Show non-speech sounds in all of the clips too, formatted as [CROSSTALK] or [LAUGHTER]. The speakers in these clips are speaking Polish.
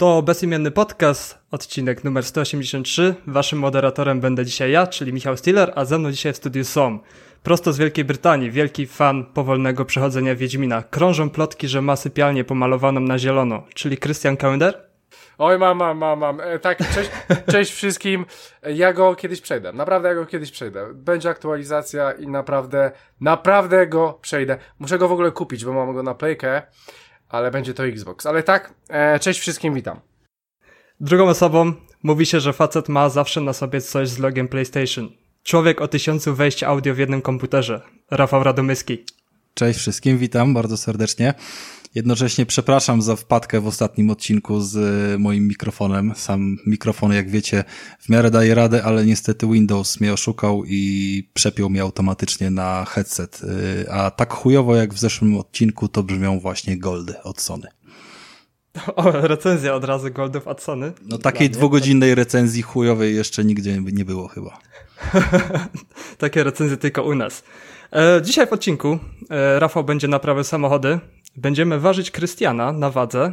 To bezimienny podcast, odcinek numer 183. Waszym moderatorem będę dzisiaj ja, czyli Michał Stiller, a ze mną dzisiaj w studiu są prosto z Wielkiej Brytanii, wielki fan powolnego przechodzenia Wiedźmina. Krążą plotki, że ma sypialnię pomalowaną na zielono, czyli Christian Kalender. Oj, mam, mam, mam, mam. E, tak, cześć, [LAUGHS] cześć wszystkim. Ja go kiedyś przejdę. Naprawdę ja go kiedyś przejdę. Będzie aktualizacja i naprawdę, naprawdę go przejdę. Muszę go w ogóle kupić, bo mam go na playkę, ale będzie to Xbox. Ale tak, e, cześć wszystkim, witam. Drugą osobą mówi się, że facet ma zawsze na sobie coś z logiem PlayStation. Człowiek o tysiącu wejść audio w jednym komputerze. Rafał Radomyski. Cześć wszystkim, witam bardzo serdecznie. Jednocześnie przepraszam za wpadkę w ostatnim odcinku z e, moim mikrofonem. Sam mikrofon, jak wiecie, w miarę daje radę, ale niestety Windows mnie oszukał i przepiął mnie automatycznie na headset. E, a tak chujowo jak w zeszłym odcinku to brzmią właśnie goldy od Sony. O, recenzja od razu Goldów od Sony. No takiej dwugodzinnej recenzji chujowej jeszcze nigdzie nie było chyba. [LAUGHS] Takie recenzje tylko u nas. E, dzisiaj w odcinku e, Rafał będzie naprawiał samochody, będziemy ważyć Krystiana na wadze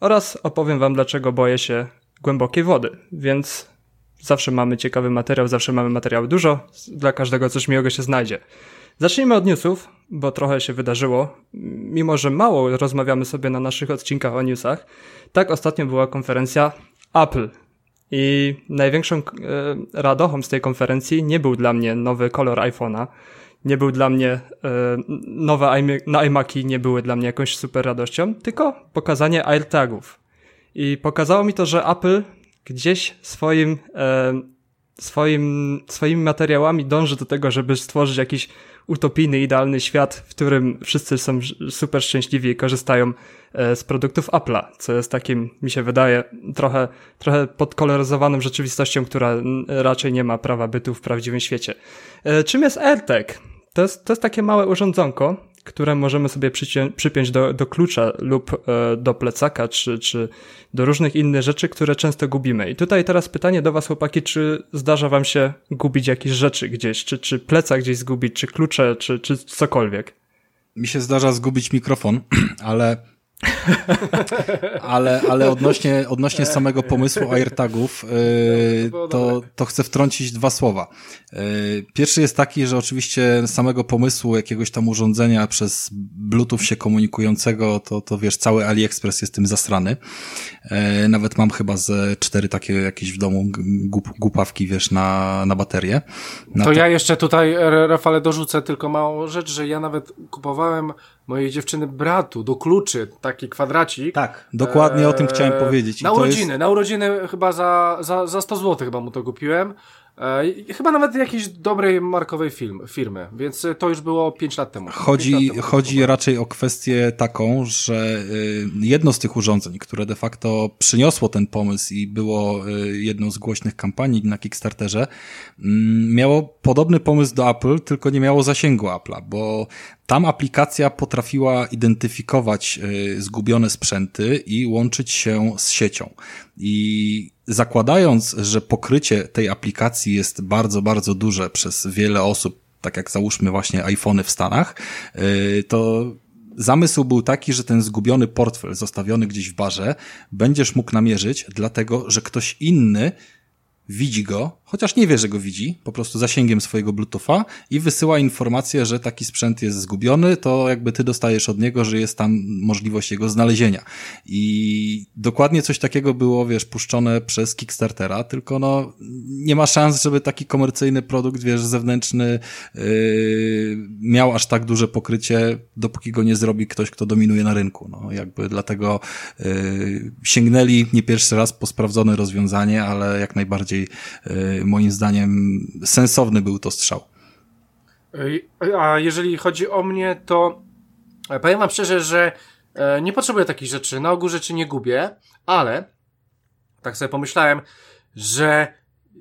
oraz opowiem wam dlaczego boję się głębokiej wody, więc zawsze mamy ciekawy materiał, zawsze mamy materiału dużo, dla każdego coś miłego się znajdzie. Zacznijmy od newsów, bo trochę się wydarzyło. Mimo, że mało rozmawiamy sobie na naszych odcinkach o newsach, tak ostatnio była konferencja Apple. I największą e, radochą z tej konferencji nie był dla mnie nowy kolor iPhone'a, nie był dla mnie, e, nowe iMaki nie były dla mnie jakąś super radością, tylko pokazanie AirTagów. I pokazało mi to, że Apple gdzieś swoim, e, swoim, swoimi materiałami dąży do tego, żeby stworzyć jakiś utopijny, idealny świat, w którym wszyscy są super szczęśliwi i korzystają e, z produktów Apple'a, co jest takim, mi się wydaje, trochę, trochę podkoloryzowaną rzeczywistością, która raczej nie ma prawa bytu w prawdziwym świecie. Czym jest AirTag? To jest, to jest takie małe urządzonko, które możemy sobie przypiąć do, do klucza lub e, do plecaka, czy, czy do różnych innych rzeczy, które często gubimy. I tutaj teraz pytanie do Was, chłopaki, czy zdarza Wam się gubić jakieś rzeczy gdzieś, czy, czy plecak gdzieś zgubić, czy klucze, czy, czy cokolwiek? Mi się zdarza zgubić mikrofon, [CLEARS THROAT] ale ale, ale odnośnie, odnośnie samego pomysłu AirTagów, yy, [LAUGHS] to, to chcę wtrącić dwa słowa. Yy, pierwszy jest taki, że oczywiście samego pomysłu jakiegoś tam urządzenia przez Bluetooth się komunikującego, to, to wiesz, cały AliExpress jest tym zasrany. Yy, nawet mam chyba ze cztery takie jakieś w domu gup, głupawki, wiesz, na, na baterię. Na to, to ja jeszcze tutaj, Rafale, dorzucę tylko małą rzecz, że ja nawet kupowałem mojej dziewczyny bratu do kluczy, taki kwadracik. Tak, dokładnie e, o tym chciałem powiedzieć. I na urodziny, jest... na urodziny chyba za, za, za 100 zł chyba mu to kupiłem. E, chyba nawet jakiejś dobrej markowej film, firmy, więc to już było 5 lat temu. Chodzi, lat temu chodzi raczej o kwestię taką, że y, jedno z tych urządzeń, które de facto przyniosło ten pomysł i było y, jedną z głośnych kampanii na Kickstarterze, mm, miało podobny pomysł do Apple, tylko nie miało zasięgu Apple'a, bo tam aplikacja potrafiła identyfikować zgubione sprzęty i łączyć się z siecią. I zakładając, że pokrycie tej aplikacji jest bardzo, bardzo duże przez wiele osób, tak jak załóżmy właśnie iPhony w Stanach, y, to zamysł był taki, że ten zgubiony portfel zostawiony gdzieś w barze będziesz mógł namierzyć, dlatego że ktoś inny widzi go, chociaż nie wie, że go widzi, po prostu zasięgiem swojego Bluetootha i wysyła informację, że taki sprzęt jest zgubiony, to jakby ty dostajesz od niego, że jest tam możliwość jego znalezienia. I dokładnie coś takiego było, wiesz, puszczone przez Kickstartera, tylko no nie ma szans, żeby taki komercyjny produkt, wiesz, zewnętrzny yy, miał aż tak duże pokrycie, dopóki go nie zrobi ktoś, kto dominuje na rynku. No jakby dlatego yy, sięgnęli nie pierwszy raz po sprawdzone rozwiązanie, ale jak najbardziej yy, moim zdaniem sensowny był to strzał. A jeżeli chodzi o mnie, to powiem wam szczerze, że e, nie potrzebuję takich rzeczy. Na ogół rzeczy nie gubię, ale tak sobie pomyślałem, że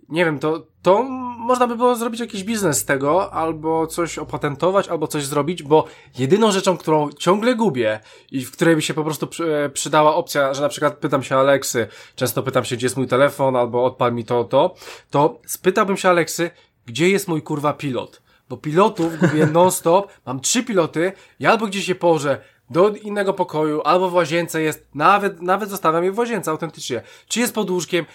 nie wiem, to, to można by było zrobić jakiś biznes z tego, albo coś opatentować, albo coś zrobić, bo jedyną rzeczą, którą ciągle gubię i w której by się po prostu e, przydała opcja, że na przykład pytam się Aleksy, często pytam się, gdzie jest mój telefon, albo odpal mi to, to, to spytałbym się Aleksy, gdzie jest mój kurwa pilot? Bo pilotów gubię [LAUGHS] non-stop, mam trzy piloty, ja albo gdzieś się położę do innego pokoju, albo w łazience jest, nawet, nawet zostawiam je w łazience autentycznie. Czy jest pod łóżkiem,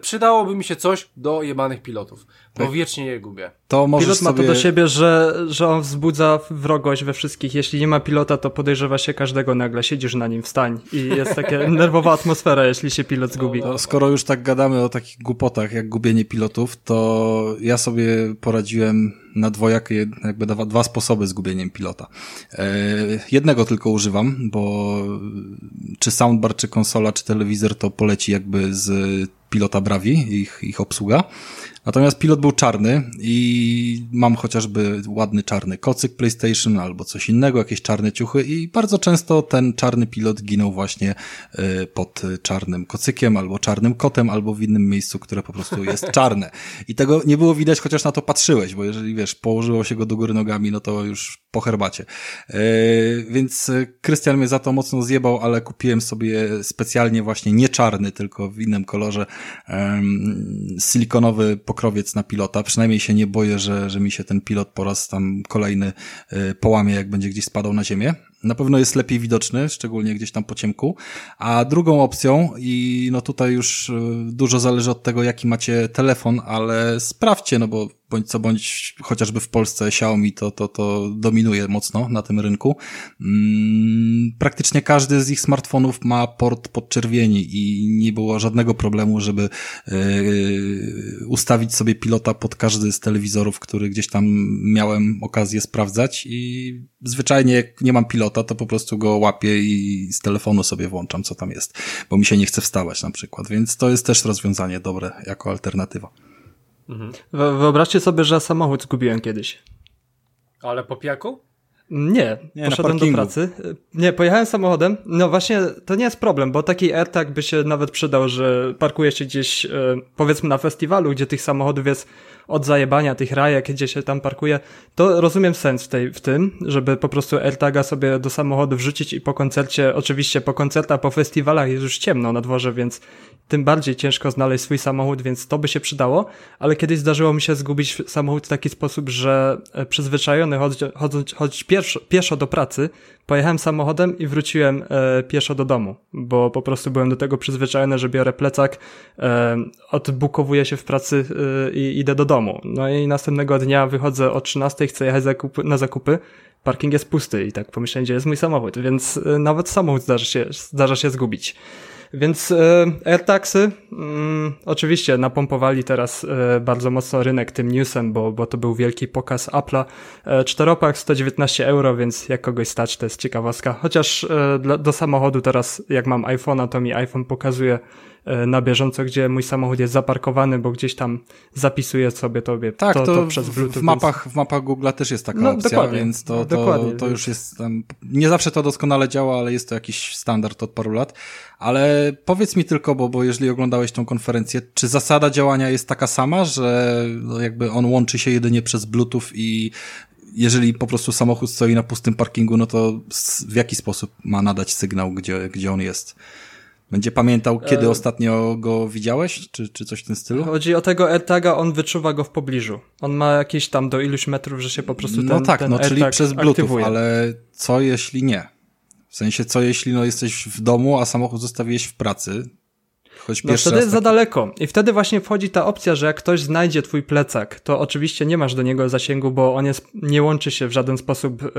przydałoby mi się coś do jebanych pilotów, bo wiecznie je gubię. To Pilot ma sobie... to do siebie, że, że on wzbudza wrogość we wszystkich. Jeśli nie ma pilota, to podejrzewa się każdego nagle. Siedzisz na nim, wstań. I jest taka [LAUGHS] nerwowa atmosfera, jeśli się pilot zgubi. No, skoro już tak gadamy o takich głupotach, jak gubienie pilotów, to ja sobie poradziłem na dwojakie, jakby dwa, dwa sposoby zgubieniem pilota. E, jednego tylko używam, bo czy soundbar, czy konsola, czy telewizor to poleci jakby z pilota Bravi, ich, ich obsługa. Natomiast pilot był czarny i mam chociażby ładny czarny kocyk PlayStation albo coś innego, jakieś czarne ciuchy i bardzo często ten czarny pilot ginął właśnie e, pod czarnym kocykiem albo czarnym kotem albo w innym miejscu, które po prostu jest [LAUGHS] czarne. I tego nie było widać, chociaż na to patrzyłeś, bo jeżeli wiesz, położyło się go do góry nogami, no to już po herbacie. E, więc Krystian mnie za to mocno zjebał, ale kupiłem sobie specjalnie właśnie nie czarny, tylko w innym kolorze silikonowy pokrowiec na pilota. Przynajmniej się nie boję, że, że mi się ten pilot po raz tam kolejny y, połamie, jak będzie gdzieś spadał na ziemię na pewno jest lepiej widoczny, szczególnie gdzieś tam po ciemku. A drugą opcją, i no tutaj już e, dużo zależy od tego, jaki macie telefon, ale sprawdźcie, no bo bądź co bądź, chociażby w Polsce Xiaomi to, to, to dominuje mocno na tym rynku. Mm, praktycznie każdy z ich smartfonów ma port podczerwieni i nie było żadnego problemu, żeby yy, ustawić sobie pilota pod każdy z telewizorów, który gdzieś tam miałem okazję sprawdzać i zwyczajnie jak nie mam pilota, to po prostu go łapię i z telefonu sobie włączam, co tam jest, bo mi się nie chce wstawać na przykład, więc to jest też rozwiązanie dobre jako alternatywa. Mhm. Wyobraźcie sobie, że samochód zgubiłem kiedyś. Ale po pijaku? Nie, nie poszedłem do pracy. Nie, pojechałem samochodem. No właśnie, to nie jest problem, bo taki AirTag by się nawet przydał, że parkuje się gdzieś, e, powiedzmy na festiwalu, gdzie tych samochodów jest od zajebania tych rajek, gdzie się tam parkuje, to rozumiem sens w, tej, w tym, żeby po prostu AirTaga sobie do samochodu wrzucić i po koncercie, oczywiście po koncertach, po festiwalach jest już ciemno na dworze, więc tym bardziej ciężko znaleźć swój samochód, więc to by się przydało, ale kiedyś zdarzyło mi się zgubić samochód w taki sposób, że e, przyzwyczajony chodząc, chodzić pieszo, pieszo do pracy, pojechałem samochodem i wróciłem e, pieszo do domu, bo po prostu byłem do tego przyzwyczajony, że biorę plecak, e, odbukowuję się w pracy e, i idę do domu. No i następnego dnia wychodzę o 13, chcę jechać na zakupy, parking jest pusty i tak pomyślałem, gdzie jest mój samochód, więc e, nawet samochód zdarza się, zdarza się zgubić. Więc e, AirTagsy mm, oczywiście napompowali teraz e, bardzo mocno rynek tym newsem, bo, bo to był wielki pokaz Apple'a. E, czteropak 119 euro, więc jak kogoś stać, to jest ciekawostka. Chociaż do samochodu teraz, jak mam iPhone'a, to mi iPhone pokazuje na bieżąco, gdzie mój samochód jest zaparkowany, bo gdzieś tam zapisuje sobie tobie tak, to, to, to przez Bluetooth. W mapach, w mapach Google też jest taka no, opcja, dokładnie. więc to, to, to już jest tam, nie zawsze to doskonale działa, ale jest to jakiś standard od paru lat. Ale powiedz mi tylko, bo, bo jeżeli oglądałeś tą konferencję, czy zasada działania jest taka sama, że no jakby on łączy się jedynie przez Bluetooth i jeżeli po prostu samochód stoi na pustym parkingu, no to w jaki sposób ma nadać sygnał, gdzie, gdzie on jest? Będzie pamiętał, kiedy e... ostatnio go widziałeś, czy, czy coś w tym stylu? Chodzi o tego AirTaga, on wyczuwa go w pobliżu. On ma jakieś tam do iluś metrów, że się po prostu no ten No tak, ten no czyli przez Bluetooth, aktywuje. ale co jeśli nie? W sensie, co jeśli no jesteś w domu, a samochód zostawiłeś w pracy, Choć no wtedy jest za daleko. I wtedy właśnie wchodzi ta opcja, że jak ktoś znajdzie twój plecak, to oczywiście nie masz do niego zasięgu, bo on jest, nie łączy się w żaden sposób yy,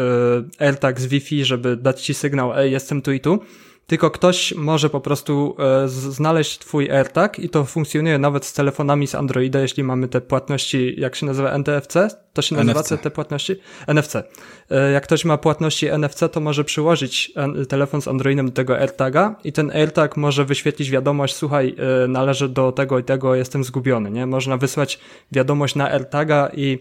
AirTag z Wi-Fi, żeby dać ci sygnał, ej, jestem tu i tu tylko ktoś może po prostu e, znaleźć twój AirTag i to funkcjonuje nawet z telefonami z Androida, jeśli mamy te płatności, jak się nazywa NTFC? To się nazywa NFC. te płatności? NFC. E, jak ktoś ma płatności NFC, to może przyłożyć telefon z Androidem do tego AirTaga i ten AirTag może wyświetlić wiadomość, słuchaj, e, należy do tego i tego, jestem zgubiony, nie? Można wysłać wiadomość na AirTaga i,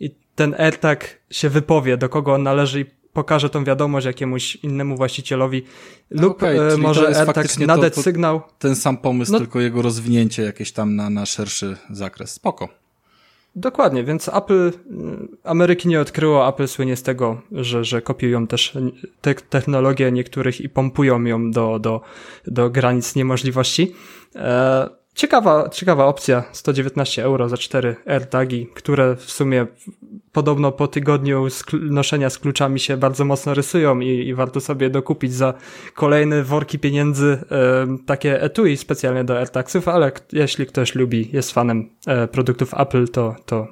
i ten AirTag się wypowie, do kogo on należy i pokaże tą wiadomość jakiemuś innemu właścicielowi lub okay, e, może AirTag nadać to, to sygnał. Ten sam pomysł, no, tylko jego rozwinięcie jakieś tam na, na szerszy zakres. Spoko. Dokładnie, więc Apple, e, Ameryki nie odkryło, Apple słynie z tego, że, że kopiują też te technologię niektórych i pompują ją do, do, do granic niemożliwości. E, ciekawa, ciekawa opcja. 119 euro za 4 AirTagi, które w sumie podobno po tygodniu noszenia z kluczami się bardzo mocno rysują i, i warto sobie dokupić za kolejne worki pieniędzy e, takie etui specjalnie do AirTagsów, ale jeśli ktoś lubi, jest fanem e, produktów Apple, to, to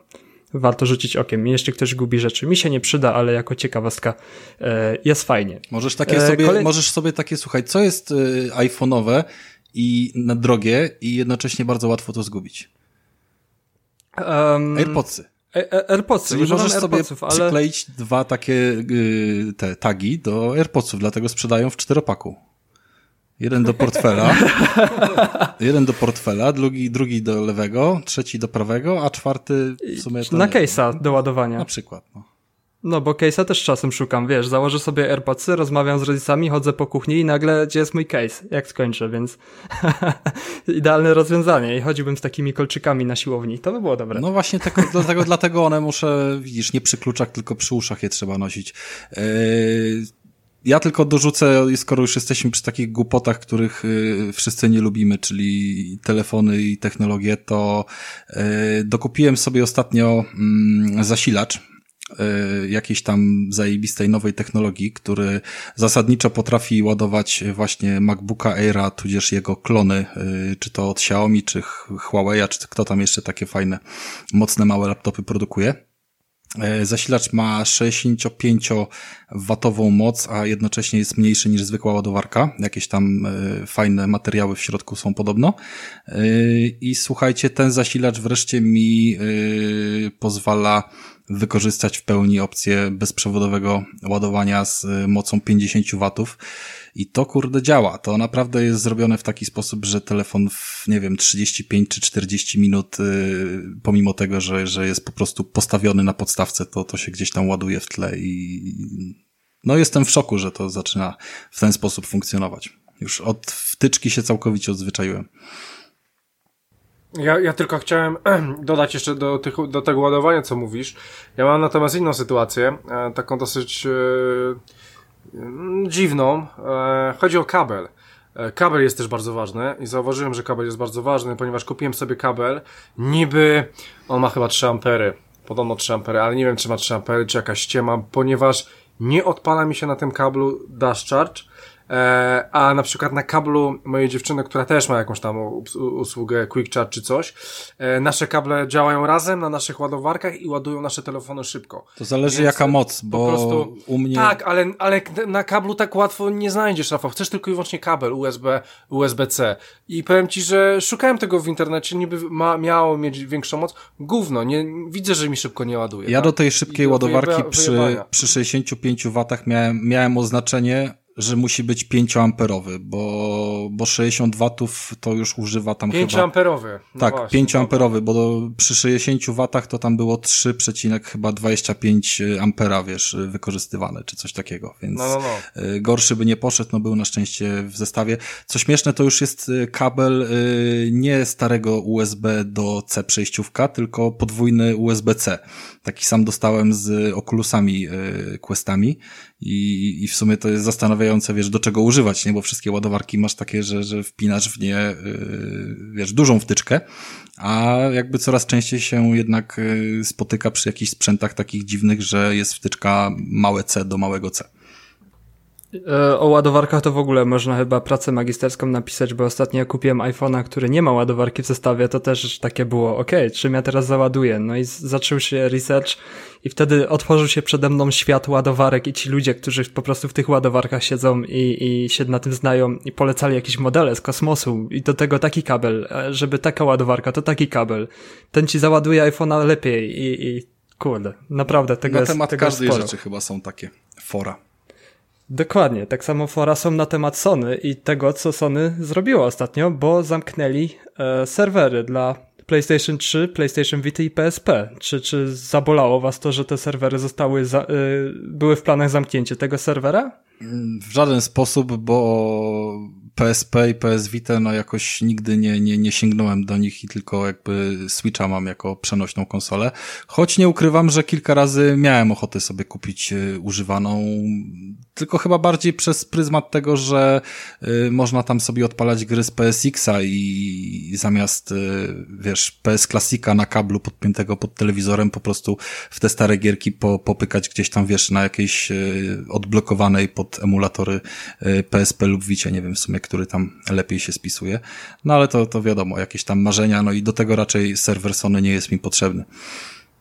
warto rzucić okiem. Jeśli ktoś gubi rzeczy, mi się nie przyda, ale jako ciekawostka e, jest fajnie. Możesz takie e, sobie, kolej... możesz sobie takie, słuchaj, co jest iPhone'owe i na drogie i jednocześnie bardzo łatwo to zgubić? Um, AirPodsy. AirPodsy, Czyli możesz sobie ale... przykleić dwa takie te tagi do AirPodsów, dlatego sprzedają w czteropaku. Jeden do portfela, [LAUGHS] jeden do portfela, drugi, drugi do lewego, trzeci do prawego, a czwarty w sumie... Na case'a do ładowania. Na przykład, no. No, bo case'a też czasem szukam, wiesz, założę sobie AirPodsy, rozmawiam z rodzicami, chodzę po kuchni i nagle gdzie jest mój case, jak skończę, więc [LAUGHS] idealne rozwiązanie i chodziłbym z takimi kolczykami na siłowni, to by było dobre. No właśnie, tak, dlatego, dlatego one muszę, widzisz, nie przy kluczach, tylko przy uszach je trzeba nosić. Yy ja tylko dorzucę, skoro już jesteśmy przy takich głupotach, których y, wszyscy nie lubimy, czyli telefony i technologie, to y, dokupiłem sobie ostatnio mm, zasilacz jakiejś tam zajebistej nowej technologii, który zasadniczo potrafi ładować właśnie MacBooka Aira, tudzież jego klony, czy to od Xiaomi, czy Huawei, czy kto tam jeszcze takie fajne, mocne, małe laptopy produkuje. E, zasilacz ma 65-watową moc, a jednocześnie jest mniejszy niż zwykła ładowarka. Jakieś tam fajne materiały w środku są podobno. I słuchajcie, ten zasilacz wreszcie mi pozwala wykorzystać w pełni opcję bezprzewodowego ładowania z mocą 50 watów. I to kurde działa. To naprawdę jest zrobione w taki sposób, że telefon w, nie wiem, 35 czy 40 minut, yy, pomimo tego, że, że jest po prostu postawiony na podstawce, to, to się gdzieś tam ładuje w tle i no jestem w szoku, że to zaczyna w ten sposób funkcjonować. Już od wtyczki się całkowicie odzwyczaiłem. Ja, ja tylko chciałem [CLEARS THROAT] dodać jeszcze do, tych, do tego ładowania, co mówisz. Ja mam natomiast inną sytuację, e, taką dosyć e, Mm, dziwną. E, chodzi o kabel. Kabel jest też bardzo ważny i zauważyłem, że kabel jest bardzo ważny, ponieważ kupiłem sobie kabel. Niby on ma chyba 3 ampery. Podobno 3 ampery, ale nie wiem czy ma 3 ampery, czy jakaś ściema, ponieważ nie odpala mi się na tym kablu dash charge a na przykład na kablu mojej dziewczyny, która też ma jakąś tam usługę Quick Charge czy coś, e, nasze kable działają razem na naszych ładowarkach i ładują nasze telefony szybko. To zależy Więc jaka moc, bo prostu, u mnie... Tak, ale, ale na kablu tak łatwo nie znajdziesz, Rafał. Chcesz tylko i wyłącznie kabel USB, USB-C. I powiem Ci, że szukałem tego w internecie, niby ma, miało mieć większą moc. Gówno, nie, widzę, że mi szybko nie ładuje. Ja tak? do tej szybkiej I ładowarki przy, przy 65 watach miałem, miałem oznaczenie że musi być 5-amperowy, bo, bo 60 watów to już używa tam 5 chyba... 5-amperowy. No tak, właśnie, 5-amperowy, bo do, przy 60 watach to tam było 3, chyba 25 ampera, wiesz, wykorzystywane, czy coś takiego, więc no, no, no. Y, gorszy by nie poszedł, no był na szczęście w zestawie. Co śmieszne, to już jest y, kabel y, nie starego USB do C przejściówka, tylko podwójny USB-C. Taki sam dostałem z Oculusami Questami i, i w sumie to jest zastanawiające, wiesz, do czego używać, nie? Bo wszystkie ładowarki masz takie, że, że wpinasz w nie, yy, wiesz, dużą wtyczkę, a jakby coraz częściej się jednak yy, spotyka przy jakichś sprzętach takich dziwnych, że jest wtyczka małe C do małego C. E, o ładowarkach to w ogóle można chyba pracę magisterską napisać, bo ostatnio kupiłem iPhone'a, który nie ma ładowarki w zestawie, to też takie było, ok, czym ja teraz załaduję? No i zaczął się research i wtedy otworzył się przede mną świat ładowarek i ci ludzie, którzy po prostu w tych ładowarkach siedzą i, i się na tym znają i polecali jakieś modele z kosmosu i do tego taki kabel, e, żeby taka ładowarka, to taki kabel. Ten ci załaduje iPhone'a lepiej i, i kurde, naprawdę tego na jest Na temat każdej rzeczy chyba są takie fora. Dokładnie, tak samo fora są na temat Sony i tego, co Sony zrobiło ostatnio, bo zamknęli e, serwery dla PlayStation 3, PlayStation Vita i PSP. Czy, czy zabolało was to, że te serwery zostały, za, y, były w planach zamknięcia tego serwera? W żaden sposób, bo PSP i PS Vita, no jakoś nigdy nie, nie, nie sięgnąłem do nich i tylko jakby Switcha mam jako przenośną konsolę. Choć nie ukrywam, że kilka razy miałem ochotę sobie kupić y, używaną tylko chyba bardziej przez pryzmat tego, że y, można tam sobie odpalać gry z PSX-a i, i zamiast, y, wiesz, PS Classica na kablu podpiętego pod telewizorem po prostu w te stare gierki po, popykać gdzieś tam, wiesz, na jakiejś y, odblokowanej pod emulatory y, PSP lub Vicie, nie wiem w sumie, który tam lepiej się spisuje. No ale to, to wiadomo, jakieś tam marzenia, no i do tego raczej serwer Sony nie jest mi potrzebny.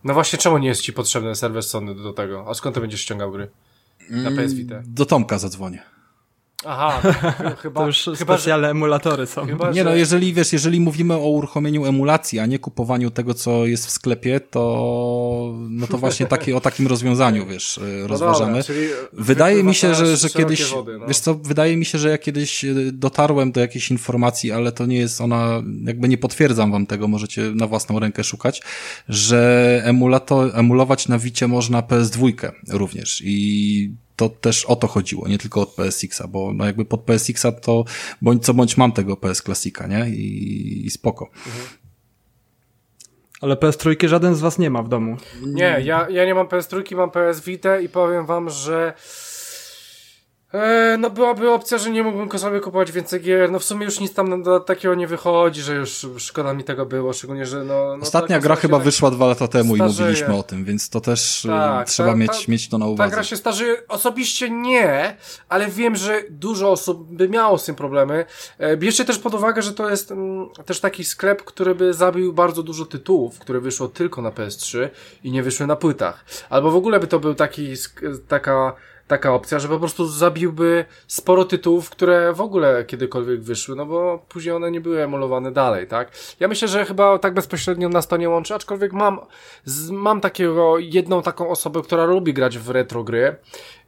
No właśnie, czemu nie jest ci potrzebny serwer Sony do tego? A skąd ty będziesz ściągał gry? Na PS Vita. Do Tomka zadzwonię. Aha, [LAUGHS] chyba, To już chyba, że, specjalne emulatory są. chyba, Nie że, no, jeżeli wiesz, jeżeli mówimy o uruchomieniu emulacji, a nie kupowaniu tego, co jest w sklepie, to no to właśnie takie, o takim rozwiązaniu, wiesz, no rozważamy. Dobra, Wydaje mi się, że, że kiedyś, Wody, no. wiesz co, wydaje mi się, że ja kiedyś e, dotarłem do jakiejś informacji, ale to nie jest ona, jakby nie potwierdzam wam tego, możecie na własną rękę szukać, że emulato, emulować na Wicie można PS2 również i to też o to chodziło, nie tylko od PSX-a, bo no jakby pod PSX-a to bądź co bądź mam tego PS Classica, nie? I, i spoko. Ale PS3 żaden z was nie ma w domu. Nie, ja, ja nie mam PS3, mam PS Vita i powiem wam, że e, no byłaby opcja, że nie mógłbym sobie kupować więcej gier. No w sumie już nic tam takiego nie wychodzi, że już szkoda mi tego było, szczególnie, że no... no Ostatnia ta gra chyba się wyszła dwa lata temu starzeje. i mówiliśmy o tym, więc to też Tak, y, trzeba ta- mieć, ta- mieć to na Ta uwadze. gra się starzeje. Osobiście nie, ale wiem, że dużo osób by miało z tym problemy. E, Bierzcie też pod uwagę, że to jest mm, też taki sklep, który by zabił bardzo dużo tytułów, które wyszło tylko na PS3 i nie wyszły na płytach. Albo w ogóle by to był taki, taka, taka opcja, że po prostu zabiłby sporo tytułów, które w ogóle kiedykolwiek wyszły, no bo później one nie były emulowane dalej, tak? Ja myślę, że chyba tak bezpośrednio nas to nie łączy, aczkolwiek mam, z, mam takiego, jedną taką osobę, która lubi grać w retro gry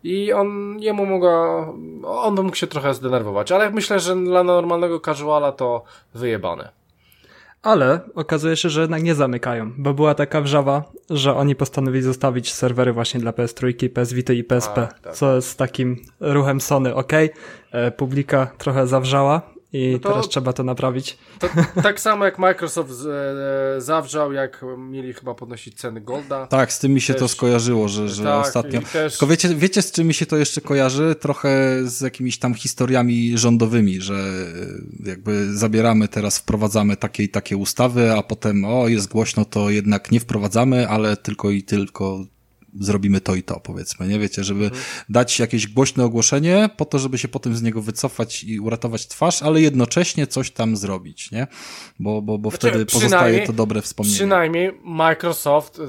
i on, jemu mogła, on by mógł się trochę zdenerwować, ale myślę, że dla normalnego casuala to wyjebane. Ale okazuje się, że jednak nie zamykają, bo była taka wrzawa, że oni postanowili zostawić serwery właśnie dla PS3, PS Vita i PSP, A, tak. co jest takim ruchem Sony, ok, e, publika trochę zawrzała i No to- teraz trzeba to naprawić. To, tak samo jak Microsoft z, e, zawrzał, jak mieli chyba podnosić ceny Golda. Tak, z tym mi się to Też- skojarzyło, że, że Tak, ostatnio. też- Tylko wiecie, wiecie, z czym mi się to jeszcze kojarzy? Trochę z jakimiś tam historiami rządowymi, że e, jakby zabieramy teraz, wprowadzamy takie i takie ustawy, a potem o, jest głośno, to jednak nie wprowadzamy, ale tylko i tylko zrobimy to i to, powiedzmy, nie? Wiecie, żeby Mhm. dać jakieś głośne ogłoszenie po to, żeby się potem z niego wycofać i uratować twarz, ale jednocześnie coś tam zrobić, nie? Bo, bo, bo Znaczy, wtedy pozostaje to dobre wspomnienie. Przynajmniej Microsoft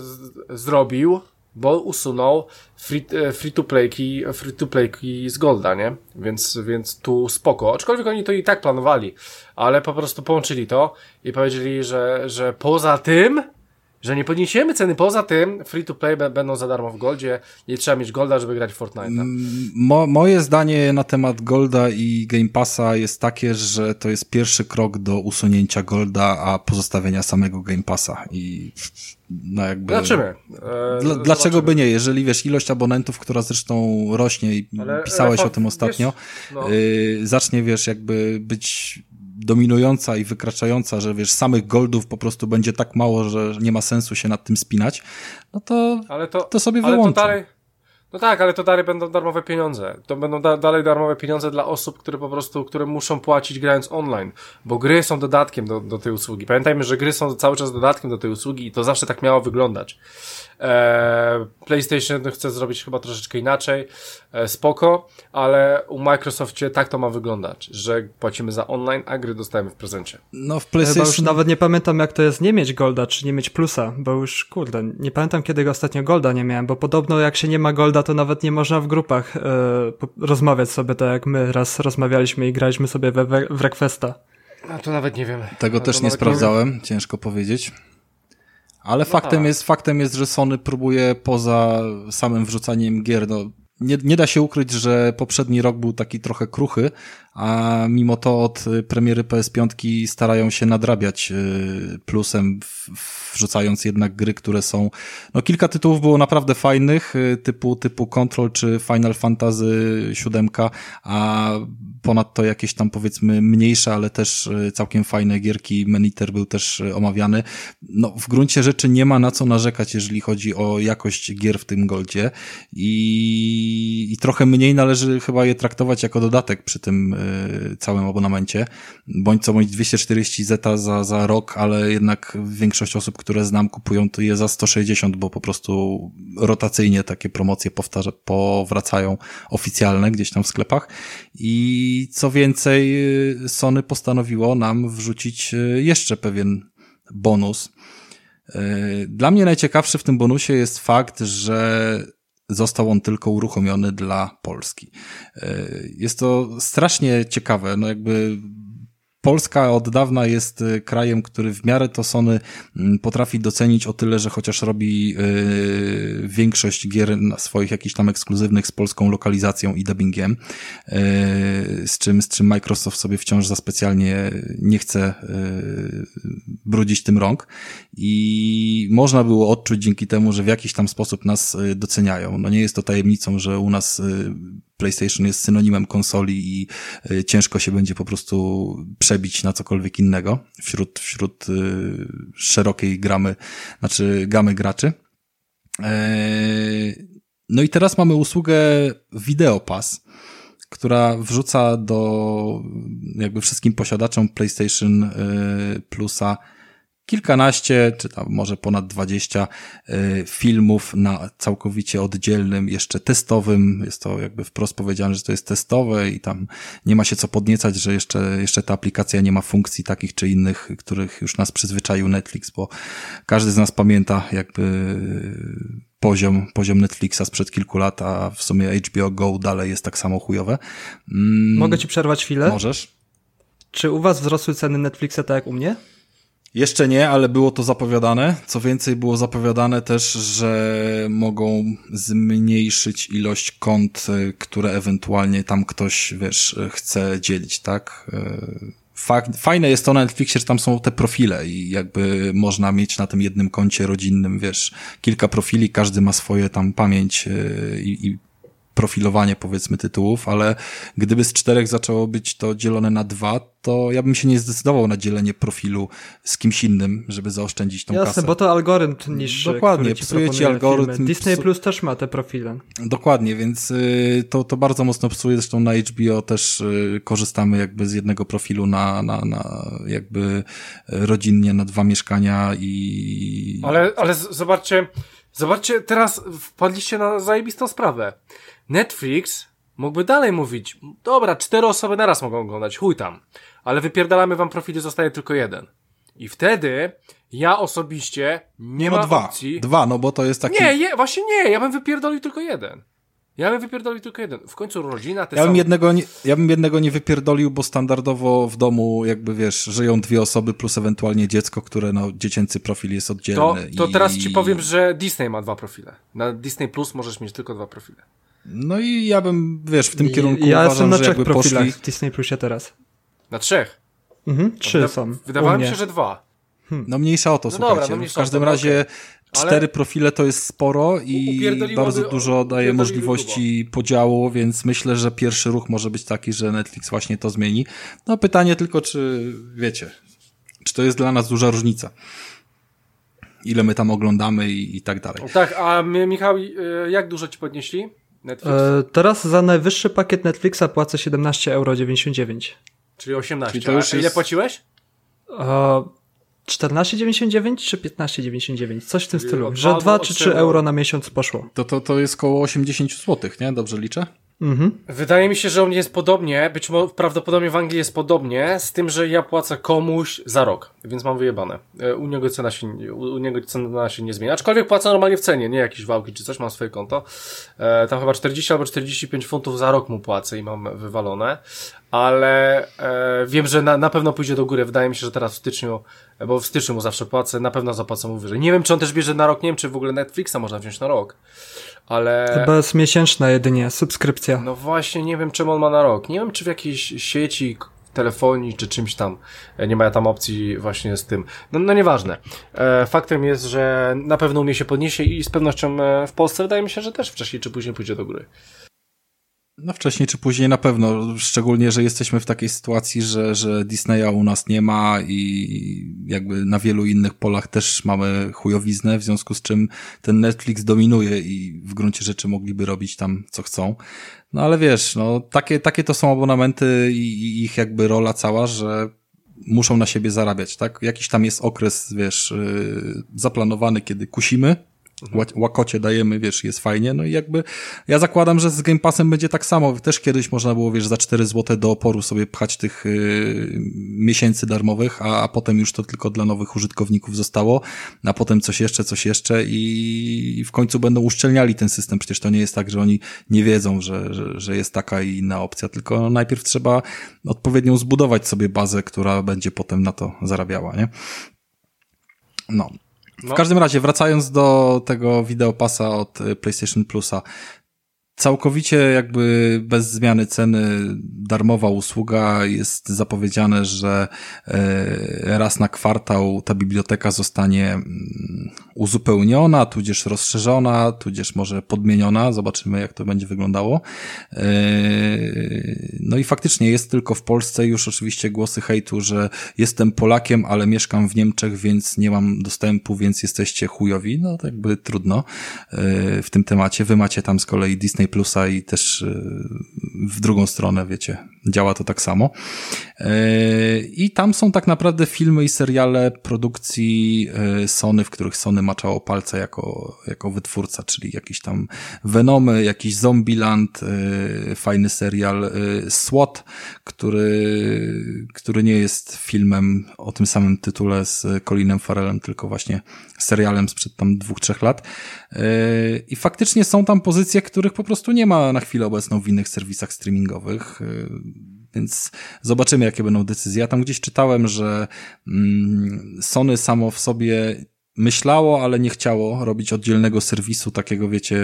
zrobił, bo usunął free, e, free to playki, free to playki z Golda, nie? Więc, więc tu spoko. Aczkolwiek oni to i tak planowali, ale po prostu połączyli to i powiedzieli, że, że poza tym, że nie podniesiemy ceny, poza tym free to play będą za darmo w Goldzie, nie trzeba mieć Golda, żeby grać w Fortnite. Mo, moje zdanie na temat Golda i Game Passa jest takie, że to jest pierwszy krok do usunięcia Golda, a pozostawienia samego Game Passa i no jakby... Zobaczymy. E, zobaczymy. dlaczego by nie? Jeżeli wiesz, ilość abonentów, która zresztą rośnie i Ale, pisałeś o tym ostatnio, wiesz, no. y, zacznie, wiesz, jakby być dominująca i wykraczająca, że wiesz, samych goldów po prostu będzie tak mało, że nie ma sensu się nad tym spinać, no to, Ale to, to sobie ale to dalej. No tak, ale to dalej będą darmowe pieniądze. To będą da dalej darmowe pieniądze dla osób, które po prostu, które muszą płacić grając online, bo gry są dodatkiem do, do tej usługi. Pamiętajmy, że gry są cały czas dodatkiem do tej usługi i to zawsze tak miało wyglądać. Eee, PlayStation chce zrobić chyba troszeczkę inaczej, e, spoko, ale u Microsoftie tak to ma wyglądać, że płacimy za online, a gry dostajemy w prezencie. no w Chyba już PlayStation... nawet nie pamiętam jak to jest nie mieć Golda, czy nie mieć plusa, bo już kurde, nie pamiętam kiedy ostatnio Golda nie miałem, bo podobno jak się nie ma Golda, to nawet nie można w grupach e, po- rozmawiać sobie tak jak my raz rozmawialiśmy i graliśmy sobie we, we, w Requesta. A to nawet nie wiem. Tego A też nie sprawdzałem, ciężko powiedzieć. Ale faktem, tak. jest, faktem jest, że Sony próbuje poza samym wrzucaniem gier, no, nie, nie da się ukryć, że poprzedni rok był taki trochę kruchy, a mimo to od y, premiery PS5 starają się nadrabiać y, plusem, wrzucając jednak gry, które są, no kilka tytułów było naprawdę fajnych, y, typu, typu Control czy Final Fantasy VII, a ponadto jakieś tam powiedzmy mniejsze, ale też całkiem fajne gierki. Meniter był też omawiany. No, w gruncie rzeczy nie ma na co narzekać, jeżeli chodzi o jakość gier w tym Goldzie i i, trochę mniej należy chyba je traktować jako dodatek przy tym całym abonamencie. Bądź co bądź 240 zeta za, za rok, ale jednak większość osób, które znam, kupują to je za 160, bo po prostu rotacyjnie takie promocje powtarza, powracają oficjalne gdzieś tam w sklepach. I co więcej, y, Sony postanowiło nam wrzucić y, jeszcze pewien bonus. Y, dla mnie najciekawszy w tym bonusie jest fakt, że został on tylko uruchomiony dla Polski. Jest to strasznie ciekawe, no jakby Polska od dawna jest y, krajem, który w miarę to Sony mm, potrafi docenić o tyle, że chociaż robi yy, większość gier swoich jakichś tam ekskluzywnych z polską lokalizacją i dubbingiem, yy, z, czym, z czym Microsoft sobie wciąż za specjalnie nie chce brudzić tym rąk i można było odczuć dzięki temu, że w jakiś tam sposób nas y, doceniają. No nie jest to tajemnicą, że u nas y, PlayStation jest synonimem konsoli i y, ciężko się będzie po prostu przebić na cokolwiek innego wśród, wśród szerokiej gramy, znaczy gamy graczy. Eee, no i teraz mamy usługę Videopass, która wrzuca do jakby wszystkim posiadaczom PlayStation Plusa kilkanaście, czy tam może ponad dwadzieścia y, filmów na całkowicie oddzielnym, jeszcze testowym. Jest to jakby wprost powiedziane, że to jest testowe i tam nie ma się co podniecać, że jeszcze, jeszcze ta aplikacja nie ma funkcji takich czy innych, których już nas przyzwyczaił Netflix, bo każdy z nas pamięta jakby poziom, poziom Netflixa sprzed kilku lat, a w sumie HBO Go dalej jest tak samo chujowe. Mm, Mogę ci przerwać chwilę? Możesz. Czy u was wzrosły ceny Netflixa tak jak u mnie? Jeszcze nie, ale było to zapowiadane. Co więcej, było zapowiadane też, że mogą zmniejszyć ilość kont, y, które ewentualnie tam ktoś, wiesz, chce dzielić, tak? Y, fajne jest to na Netflixie, że tam są te profile i jakby można mieć na tym jednym koncie rodzinnym, wiesz, kilka profili, każdy ma swoje tam pamięć i, i profilowanie powiedzmy tytułów, ale gdyby z czterech zaczęło być to dzielone na dwa, to ja bym się nie zdecydował na dzielenie profilu z kimś innym, żeby zaoszczędzić tą Jasne, kasę. bo to algorytm niż Dokładnie, ci psuje ci algorytm. Filmy. Disney Plus też ma te profile. Dokładnie, więc y, to, to bardzo mocno psuje. Zresztą na HBO też y, korzystamy jakby z jednego profilu na, na, na jakby rodzinnie na dwa mieszkania i... Ale, ale zobaczcie, zobaczcie, teraz wpadliście na zajebistą sprawę. Netflix mógłby dalej mówić, dobra, cztery osoby naraz mogą oglądać, chuj tam, ale wypierdalamy wam profily, zostaje tylko jeden. I wtedy ja osobiście nie no ma dwa. opcji. Dwa, no bo to jest taki... Nie, je, właśnie nie, ja bym wypierdolił tylko jeden. Ja bym wypierdolił tylko jeden. W końcu rodzina, te ja bym, jednego nie, ja bym jednego nie wypierdolił, bo standardowo w domu, jakby wiesz, żyją dwie osoby plus ewentualnie dziecko, które no, dziecięcy profil jest oddzielny. To, to i... teraz ci powiem, że Disney ma dwa profile. Na Disney Plus możesz mieć tylko dwa profile. No i ja bym, wiesz, w tym kierunku ja uważam, jestem na że trzech profilach poszli... w Disney Plusie teraz. Na trzech? Mhm, trzy Wyda są. Wydawało mi się, że dwa. Hmm. No mniejsza o to, no słuchajcie. Dobra, no w każdym to, razie okay. Cztery Ale... profile to jest sporo i bardzo dużo daje możliwości podziału, więc myślę, że pierwszy ruch może być taki, że Netflix właśnie to zmieni. No pytanie tylko, czy wiecie, czy to jest dla nas duża różnica ile my tam oglądamy i, i tak dalej. Tak, a my, Michał, y, jak dużo ci podnieśli? Netflix? E, teraz za najwyższy pakiet Netflixa płacę 17,99 euro. Czyli 18. Czyli to już a ile płaciłeś? E, 14,99 czy 15,99? Coś w tym stylu. Że 2 czy 3 euro na miesiąc poszło. To, to, to jest około 80 zł, nie? Dobrze liczę? Mhm. Wydaje mi się, że mnie jest podobnie, być może prawdopodobnie w Anglii jest podobnie, z tym, że ja płacę komuś za rok, więc mam wyjebane. E, u niego cena się, u niego cena się nie zmienia, aczkolwiek płacę normalnie w cenie, nie jakieś wałki czy coś, mam swoje konto. E, tam chyba 40 albo 45 funtów za rok mu płacę i mam wywalone, ale e, wiem, że na, na pewno pójdzie do góry. Wydaje mi się, że teraz w styczniu, bo w styczniu mu zawsze płacę, na pewno zapłacę mu wyżej. Nie wiem, czy on też bierze na rok, nie wiem, czy w ogóle Netflixa można wziąć na rok ale... Jest miesięczna jedynie, subskrypcja. No właśnie, nie wiem czemu on ma na rok. Nie wiem, czy w jakiejś sieci telefonii, czy czymś tam. E, nie ma tam opcji właśnie z tym. No, no nieważne. E, faktem jest, że na pewno umie się podniesie i z pewnością e, w Polsce wydaje mi się, że też wcześniej czy później pójdzie do góry. No wcześniej czy później na pewno, szczególnie, że jesteśmy w takiej sytuacji, że, że Disneya u nas nie ma i jakby na wielu innych polach też mamy chujowiznę, w związku z czym ten Netflix dominuje i w gruncie rzeczy mogliby robić tam co chcą. No ale wiesz, no takie, takie to są abonamenty i, i ich jakby rola cała, że muszą na siebie zarabiać, tak? Jakiś tam jest okres, wiesz, yy, zaplanowany, kiedy kusimy, łakocie dajemy, wiesz, jest fajnie, no i jakby ja zakładam, że z Game Passem będzie tak samo, też kiedyś można było, wiesz, za 4 zł do oporu sobie pchać tych yy, miesięcy darmowych, a, a potem już to tylko dla nowych użytkowników zostało, a potem coś jeszcze, coś jeszcze i w końcu będą uszczelniali ten system, przecież to nie jest tak, że oni nie wiedzą, że, że, że jest taka i inna opcja, tylko najpierw trzeba odpowiednio zbudować sobie bazę, która będzie potem na to zarabiała, nie? No, w no. każdym razie, wracając do tego wideopasa od y, PlayStation Plusa, całkowicie jakby bez zmiany ceny darmowa usługa jest zapowiedziane, że e, raz na kwartał ta biblioteka zostanie mm, uzupełniona, tudzież rozszerzona, tudzież może podmieniona. Zobaczymy, jak to będzie wyglądało. E, no i faktycznie jest tylko w Polsce już oczywiście głosy hejtu, że jestem Polakiem, ale mieszkam w Niemczech, więc nie mam dostępu, więc jesteście chujowi. No tak jakby trudno e, w tym temacie. Wy macie tam z kolei Disney Plusa i też e, w drugą stronę, wiecie, działa to tak samo. I tam są tak naprawdę filmy i seriale produkcji Sony, w których Sony maczało palce jako, jako wytwórca, czyli jakiś tam Venomy, jakiś Zombieland, y, fajny serial y, SWAT, który, który nie jest filmem o tym samym tytule z Colinem Farrellem, tylko właśnie serialem sprzed tam dwóch, trzech lat. Y, I faktycznie są tam pozycje, których po prostu nie ma na chwilę obecną w innych serwisach streamingowych. Więc zobaczymy, jakie będą decyzje. Ja tam gdzieś czytałem, że mm, Sony samo w sobie myślało, ale nie chciało robić oddzielnego serwisu, takiego wiecie,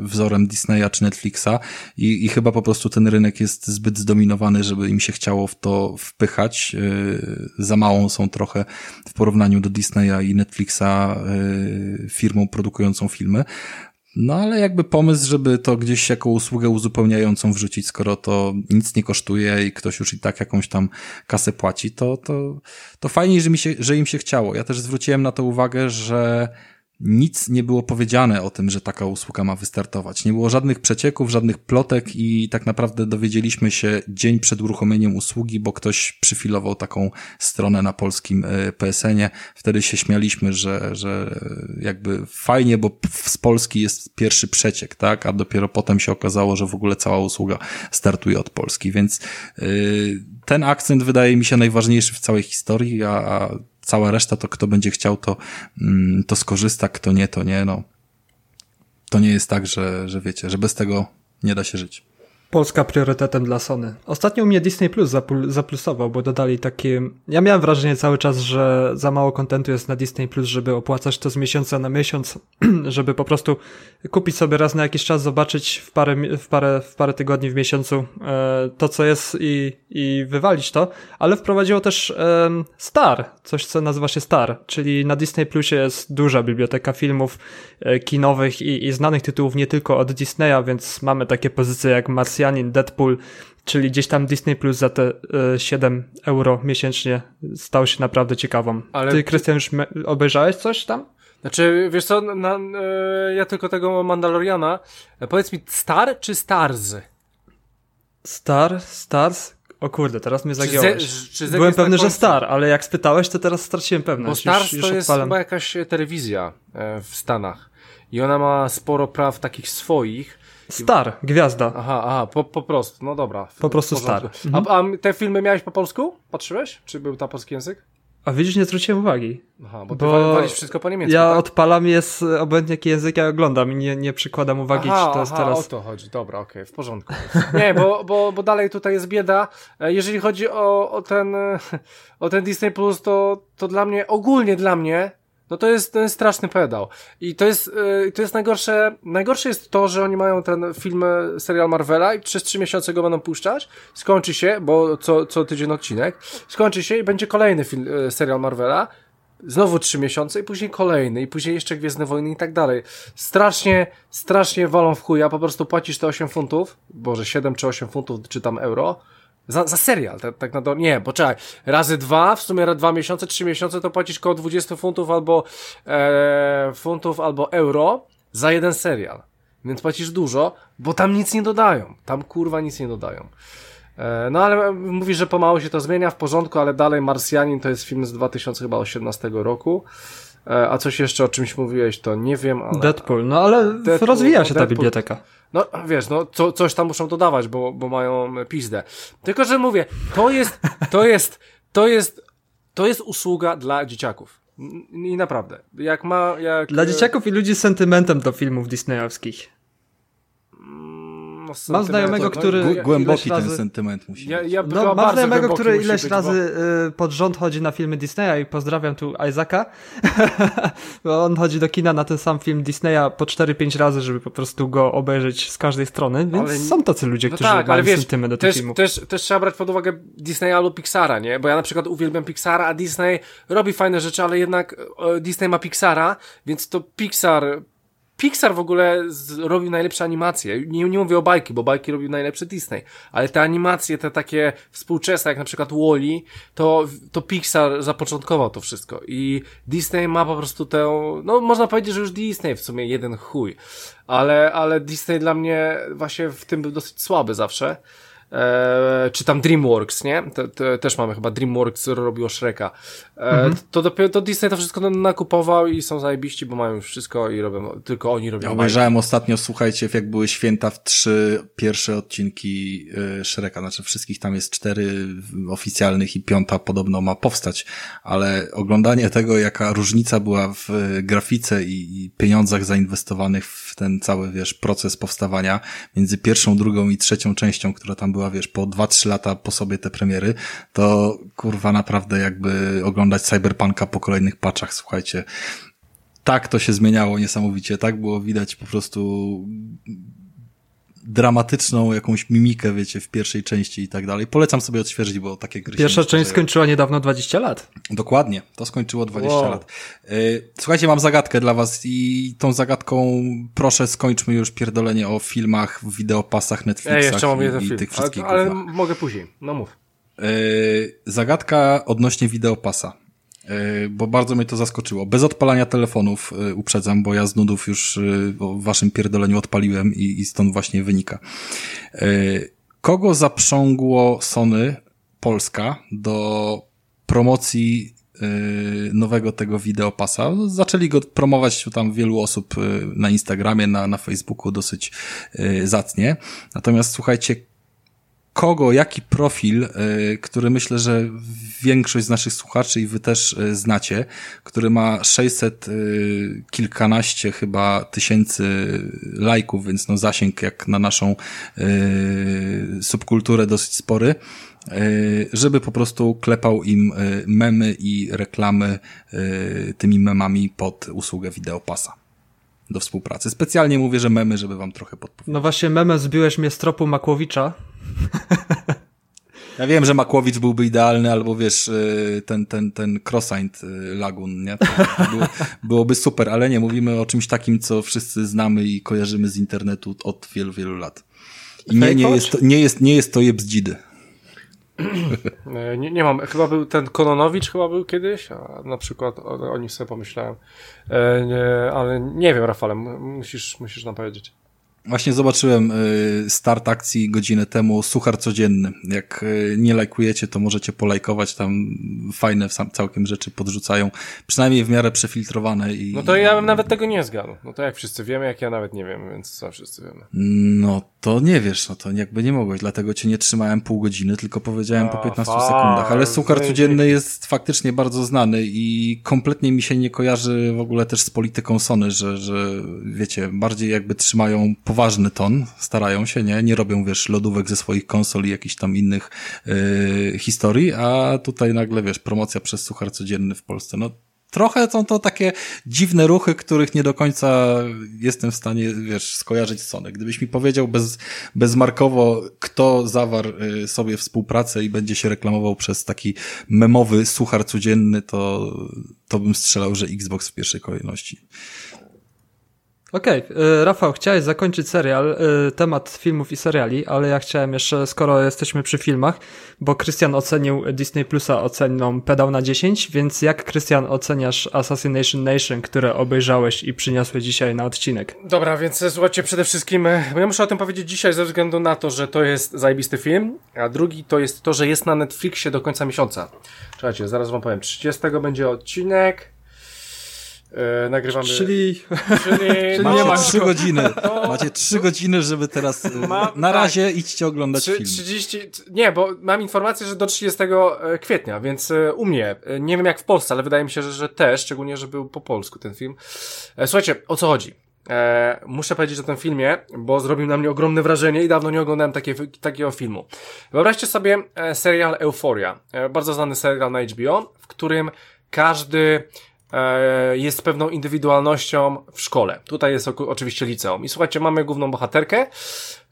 wzorem Disneya czy Netflixa i, i chyba po prostu ten rynek jest zbyt zdominowany, żeby im się chciało w to wpychać. Yy, za małą są trochę w porównaniu do Disneya i Netflixa yy, firmą produkującą filmy. No ale jakby pomysł, żeby to gdzieś jako usługę uzupełniającą wrzucić, skoro to nic nie kosztuje i ktoś już i tak jakąś tam kasę płaci, to, to, to fajnie, że, mi się, że im się chciało. Ja też zwróciłem na to uwagę, że nic nie było powiedziane o tym, że taka usługa ma wystartować. Nie było żadnych przecieków, żadnych plotek i tak naprawdę dowiedzieliśmy się dzień przed uruchomieniem usługi, bo ktoś przyfilował taką stronę na polskim e, PSN-ie. Wtedy się śmialiśmy, że, że jakby fajnie, bo z Polski jest pierwszy przeciek, tak? A dopiero potem się okazało, że w ogóle cała usługa startuje od Polski, więc yy, ten akcent wydaje mi się najważniejszy w całej historii, a, a cała reszta to kto będzie chciał, to, mm, to skorzysta, kto nie, to nie, no. To nie jest tak, że, że wiecie, że bez tego nie da się żyć. Polska priorytetem dla Sony. Ostatnio u mnie Disney Plus zaplusował, bo dodali takie. Ja miałem wrażenie cały czas, że za mało kontentu jest na Disney Plus, żeby opłacać to z miesiąca na miesiąc, [CLEARS THROAT] żeby po prostu kupić sobie raz na jakiś czas, zobaczyć w parę, w parę, w parę tygodni w miesiącu e, to, co jest i, i wywalić to, ale wprowadziło też Star, coś co nazywa się Star, czyli na Disney Plusie jest duża biblioteka filmów e, kinowych i, i znanych tytułów nie tylko od Disneya, więc mamy takie pozycje jak Mars Deadpool, czyli gdzieś tam Disney Plus za te y, 7 euro miesięcznie stał się naprawdę ciekawą. Ale Ty, Krystian, już obejrzałeś coś tam? Znaczy, wiesz co, na, y, ja tylko tego Mandaloriana. Powiedz mi, Star czy Stars? Star? Stars? O kurde, teraz mnie zagiąłeś. Byłem pewny, że Star, ale jak spytałeś, to teraz straciłem pewność. Bo Stars już, już to jest chyba jakaś telewizja e, w Stanach. I ona ma sporo praw takich swoich Star, gwiazda. Aha, aha, po, po prostu, no dobra. Po prostu Star. Mhm. A, a, te filmy miałeś po polsku? Patrzyłeś? Czy był tam polski język? A widzisz, nie zwróciłem uwagi. Aha, bo ty bo walisz wszystko po niemiecku, Ja tak? odpalam jest obojętnie jaki język ja oglądam i nie, nie przykładam uwagi, aha, czy to jest aha, teraz... o to chodzi, dobra, okej, okay, w porządku. [LAUGHS] Nie, bo, bo, bo dalej tutaj jest bieda. E, jeżeli chodzi o, o ten [LAUGHS] o ten Disney Plus, to, to dla mnie, ogólnie dla mnie, no to jest ten straszny pedał. I to jest, yy, to jest najgorsze, najgorsze jest to, że oni mają ten film, e, serial Marvela i przez trzy miesiące go będą puszczać, skończy się, bo co, co tydzień odcinek, skończy się i będzie kolejny film, yy, serial Marvela znowu trzy miesiące i później kolejny i później jeszcze Gwiezdne Wojny i tak dalej. Strasznie, strasznie walą w chuja, po prostu płacisz te 8 funtów, boże 7 czy 8 funtów czy tam euro, za, za serial, tak, tak na to, nie, poczekaj, razy dwa, w sumie dwa miesiące, trzy miesiące to płacisz koło 20 funtów albo e, funtów albo euro za jeden serial. Więc płacisz dużo, bo tam nic nie dodają. Tam kurwa nic nie dodają. E, no ale mówisz, że pomału się to zmienia, w porządku, ale dalej Marsjanin to jest film z 2018 roku. E, a coś jeszcze o czymś mówiłeś, to nie wiem, ale... Deadpool, no ale Deadpool, rozwija się no, ta biblioteka. No wiesz, no co, coś tam muszą dodawać, bo, bo mają pizdę. Tylko, że mówię, to jest, to jest, to jest, to jest usługa dla dzieciaków. I naprawdę, jak ma, jak... Dla dzieciaków i ludzi z sentymentem do filmów disneyowskich. No, mam znajomego, który. No, głęboki razy... ten sentyment musi ja, ja no, mam znajomego, który ileś być, razy bo... Y, pod rząd chodzi na filmy Disneya i pozdrawiam tu Isaaca. [LAUGHS] bo on chodzi do kina na ten sam film Disneya po 4-5 razy, żeby po prostu go obejrzeć z każdej strony. Więc ale... są tacy ludzie, no którzy tak, mają wiesz, sentyment do tych też, filmów. Też, też trzeba brać pod uwagę Disneya albo Pixara, nie? Bo ja na przykład uwielbiam Pixara, a Disney robi fajne rzeczy, ale jednak e, Disney ma Pixara, więc to Pixar Pixar w ogóle robił najlepsze animacje. Nie, nie mówię o bajki, bo bajki robił najlepsze Disney. Ale te animacje, te takie współczesne, jak na przykład Wally, to, to Pixar zapoczątkował to wszystko. I Disney ma po prostu tę, no można powiedzieć, że już Disney w sumie jeden chuj. Ale, ale Disney dla mnie właśnie w tym był dosyć słaby zawsze. E, czy tam DreamWorks, nie? Te, te, też mamy chyba DreamWorks robiło Shreka. E, mhm. To dopiero to Disney to wszystko nakupował i są zajebiści, bo mają już wszystko i robią, tylko oni robią. Ja obejrzałem ostatnio, słuchajcie, jak były święta w trzy pierwsze odcinki y, Shreka, znaczy wszystkich tam jest cztery oficjalnych i piąta podobno ma powstać, ale oglądanie tego, jaka różnica była w grafice i, i pieniądzach zainwestowanych w ten cały, wiesz, proces powstawania między pierwszą, drugą i trzecią częścią, która tam była, wiesz, po 2-3 lata po sobie te premiery, to kurwa naprawdę jakby oglądać Cyberpunka po kolejnych paczach, słuchajcie. Tak to się zmieniało niesamowicie, tak było widać po prostu dramatyczną jakąś mimikę, wiecie, w pierwszej części i tak dalej. Polecam sobie odświeżyć, bo takie gry Pierwsza część skończyła niedawno 20 lat. Dokładnie, to skończyło 20 wow. lat. E, słuchajcie, mam zagadkę dla was i tą zagadką proszę skończmy już pierdolenie o filmach, wideopasach, Netflixach ja jeszcze mam i, i tych wszystkich Ale, ale mogę później, no mów. E, zagadka odnośnie wideopasa. E, bo bardzo mnie to zaskoczyło. Bez odpalania telefonów e, uprzedzam, bo ja z nudów już e, w waszym pierdoleniu odpaliłem i, i stąd właśnie wynika. Kogo zaprzągło Sony Polska do promocji nowego tego wideopasa. Zaczęli go promować tam wielu osób na Instagramie, na, na Facebooku dosyć zacnie. Natomiast słuchajcie, kogo, jaki profil, y, który myślę, że większość z naszych słuchaczy i wy też y, znacie, który ma 600 y, kilkanaście chyba tysięcy lajków, więc no zasięg jak na naszą subkulturę dosyć spory, żeby po prostu klepał im memy i reklamy tymi memami pod usługę Videopasa do współpracy. Specjalnie mówię, że memy, żeby wam trochę podpowiedzieć. No właśnie memem zbiłeś mnie z tropu Makłowicza, ja wiem, że Makłowicz byłby idealny, albo wiesz, y, ten, ten, ten Crossigned y, Lagun, nie? Było, byłoby super, ale nie, mówimy o czymś takim, co wszyscy znamy i kojarzymy z internetu od wielu, wielu lat. I nie, nie, jest, nie, jest, nie jest to jebzdzidy. [CLEARS THROAT] nie, nie mam, chyba był ten Kononowicz, chyba był kiedyś, a na przykład o, o nim sobie pomyślałem. E, nie, ale nie wiem, Rafale, musisz, musisz nam powiedzieć. Właśnie zobaczyłem y, start akcji godzinę temu, suchar codzienny. Jak y, nie lajkujecie, to możecie polajkować, tam fajne całkiem rzeczy podrzucają, przynajmniej w miarę przefiltrowane. I, no to ja bym nawet tego nie zgadł. No to jak wszyscy wiemy, jak ja nawet nie wiem, więc co wszyscy wiemy. No to nie wiesz, no to jakby nie mogłeś, dlatego cię nie trzymałem pół godziny, tylko powiedziałem A, po 15 fa, sekundach. Ale suchar codzienny jest faktycznie bardzo znany i kompletnie mi się nie kojarzy w ogóle też z polityką Sony, że, że wiecie, bardziej jakby trzymają poważny ton, starają się, nie? Nie robią, wiesz, lodówek ze swoich konsol i jakichś tam innych yy, historii, a tutaj nagle, wiesz, promocja przez suchar codzienny w Polsce. No trochę są to takie dziwne ruchy, których nie do końca jestem w stanie, wiesz, skojarzyć z Sony. Gdybyś mi powiedział bez, bezmarkowo, kto zawarł y, sobie współpracę i będzie się reklamował przez taki memowy suchar codzienny, to, to bym strzelał, że Xbox w pierwszej kolejności. Okej, okay. Rafał, chciałeś zakończyć serial, y, temat filmów i seriali, ale ja chciałem jeszcze, skoro jesteśmy przy filmach, bo Krystian ocenił Disney Plusa oceną pedał na 10, więc jak Krystian oceniasz Assassination Nation, które obejrzałeś i przyniosłeś dzisiaj na odcinek? Dobra, więc e, słuchajcie, przede wszystkim e, ja muszę o tym powiedzieć dzisiaj ze względu na to, że to jest zajebisty film, a drugi to jest to, że jest na Netflixie do końca miesiąca. Słuchajcie, zaraz wam powiem, 30 będzie odcinek, E, nagrywamy. Czyli, czyli [LAUGHS] macie nie trzy godziny. To... [LAUGHS] Macie trzy godziny, żeby teraz. E, ma... Na razie tak. idźcie oglądać 3, film. 30. Nie, bo mam informację, że do 30 e, kwietnia, więc e, u mnie. Nie wiem jak w Polsce, ale wydaje mi się, że, że też, szczególnie, że był po polsku ten film. Słuchajcie, o co chodzi? E, muszę powiedzieć o tym filmie, bo zrobił na mnie ogromne wrażenie i dawno nie oglądałem takie, takiego filmu. Wyobraźcie sobie serial Euphoria. Bardzo znany serial na HBO, w którym każdy jest pewną indywidualnością w szkole. Tutaj jest oczywiście liceum. I słuchajcie, mamy główną bohaterkę,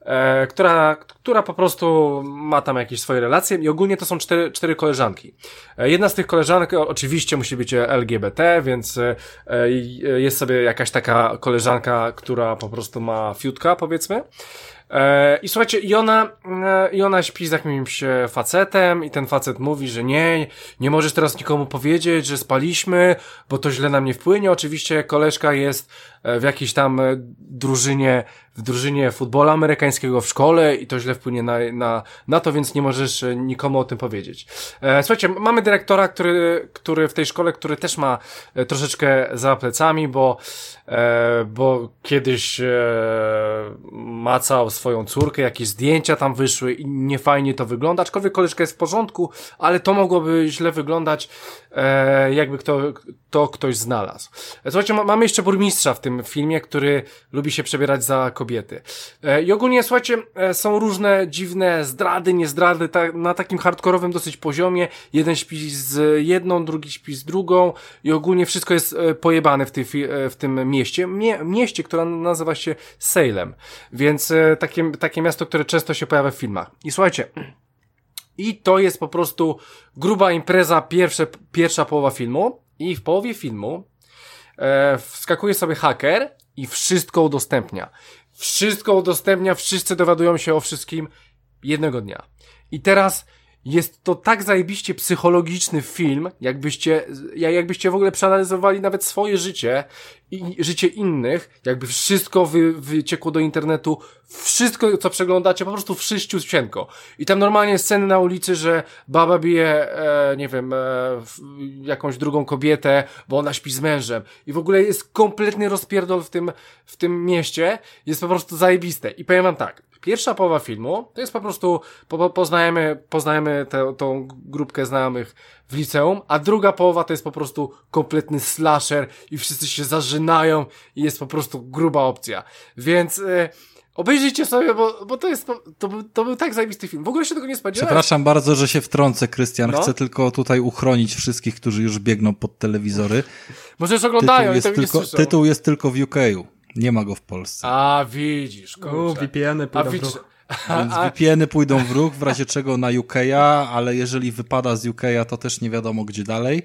e, która, która po prostu ma tam jakieś swoje relacje i ogólnie to są cztery, cztery koleżanki. E, jedna z tych koleżanek oczywiście musi być LGBT, więc jest sobie jakaś taka koleżanka, która po prostu ma fiutka, powiedzmy. E, I słuchajcie, i ona, e, i ona śpi z jakimś facetem i ten facet mówi, że nie, nie możesz teraz nikomu powiedzieć, że spaliśmy, bo to źle na mnie wpłynie. Oczywiście koleżka jest e, w jakiejś tam drużynie, w drużynie futbolu amerykańskiego w szkole i to źle wpłynie na, na, na to, więc nie możesz nikomu o tym powiedzieć. Słuchajcie, mamy dyrektora, który, który w tej szkole, który też ma troszeczkę za plecami, bo, bo kiedyś macał swoją córkę, jakieś zdjęcia tam wyszły i niefajnie to wygląda, aczkolwiek koleżka jest w porządku, ale to mogłoby źle wyglądać, e, jakby kto, to ktoś znalazł. E, słuchajcie, ma, mamy jeszcze burmistrza w tym filmie, który lubi się przebierać za kobiety. E, I ogólnie, słuchajcie, e, są różne dziwne zdrady, niezdrady, na takim hardkorowym dosyć poziomie. Jeden śpi z jedną, drugi śpi z drugą i ogólnie wszystko jest e, pojebane w, tej, w tym mieście. Mie, mieście, które nazywa się Salem. Więc takie, takie miasto, które często się pojawia w filmach. I słuchajcie, i to jest po prostu gruba impreza, pierwsze, pierwsza połowa filmu. I w połowie filmu e, wskakuje sobie haker i wszystko udostępnia. Wszystko udostępnia, wszyscy dowiadują się o wszystkim jednego dnia. I teraz jest to tak zajebiście psychologiczny film, jakbyście, jakbyście w ogóle przeanalizowali nawet swoje życie i życie innych, jakby wszystko wy, wyciekło do internetu, wszystko co przeglądacie, po prostu wszyściusieńko. I tam normalnie sceny na ulicy, że baba bije, e, nie wiem, e, jakąś drugą kobietę, bo ona śpi z mężem. I w ogóle jest kompletny rozpierdol w tym, w tym mieście, jest po prostu zajebiste. I powiem wam tak, Pierwsza połowa filmu to jest po prostu, po, poznajemy, poznajemy tę, tą grupkę znajomych w liceum, a druga połowa to jest po prostu kompletny slasher i wszyscy się zażynają i jest po prostu gruba opcja. Więc... E, Obejrzyjcie sobie, bo, bo to jest, to, był, to był tak zajebisty film. W ogóle się tego nie spodziewałem. Przepraszam bardzo, że się wtrącę, Krystian. No? Chcę tylko tutaj uchronić wszystkich, którzy już biegną pod telewizory. Może już oglądają tytuł i tylko, Tytuł jest tylko w UK. Nie ma go w Polsce. A, widzisz, kurczę. U, VPN-y pójdą w ruch. Więc VPN-y pójdą w ruch, w razie czego na UK'a, ale jeżeli wypada z UK'a, to też nie wiadomo gdzie dalej.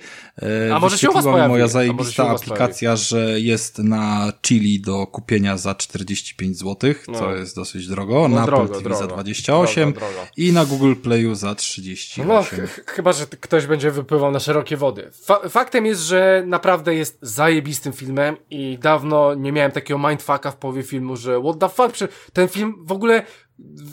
E, A może się u was pojawi? moja zajebista aplikacja, że jest na Chili do kupienia za 45 zł, no. co jest dosyć drogo, no, na drogo, Apple TV drogo, za 28 drogo, i na Google Playu za 38. No, ch chyba, że ktoś będzie wypływał na szerokie wody. Fa faktem jest, że naprawdę jest zajebistym filmem i dawno nie miałem takiego mindfucka w połowie filmu, że what the fuck, ten film w ogóle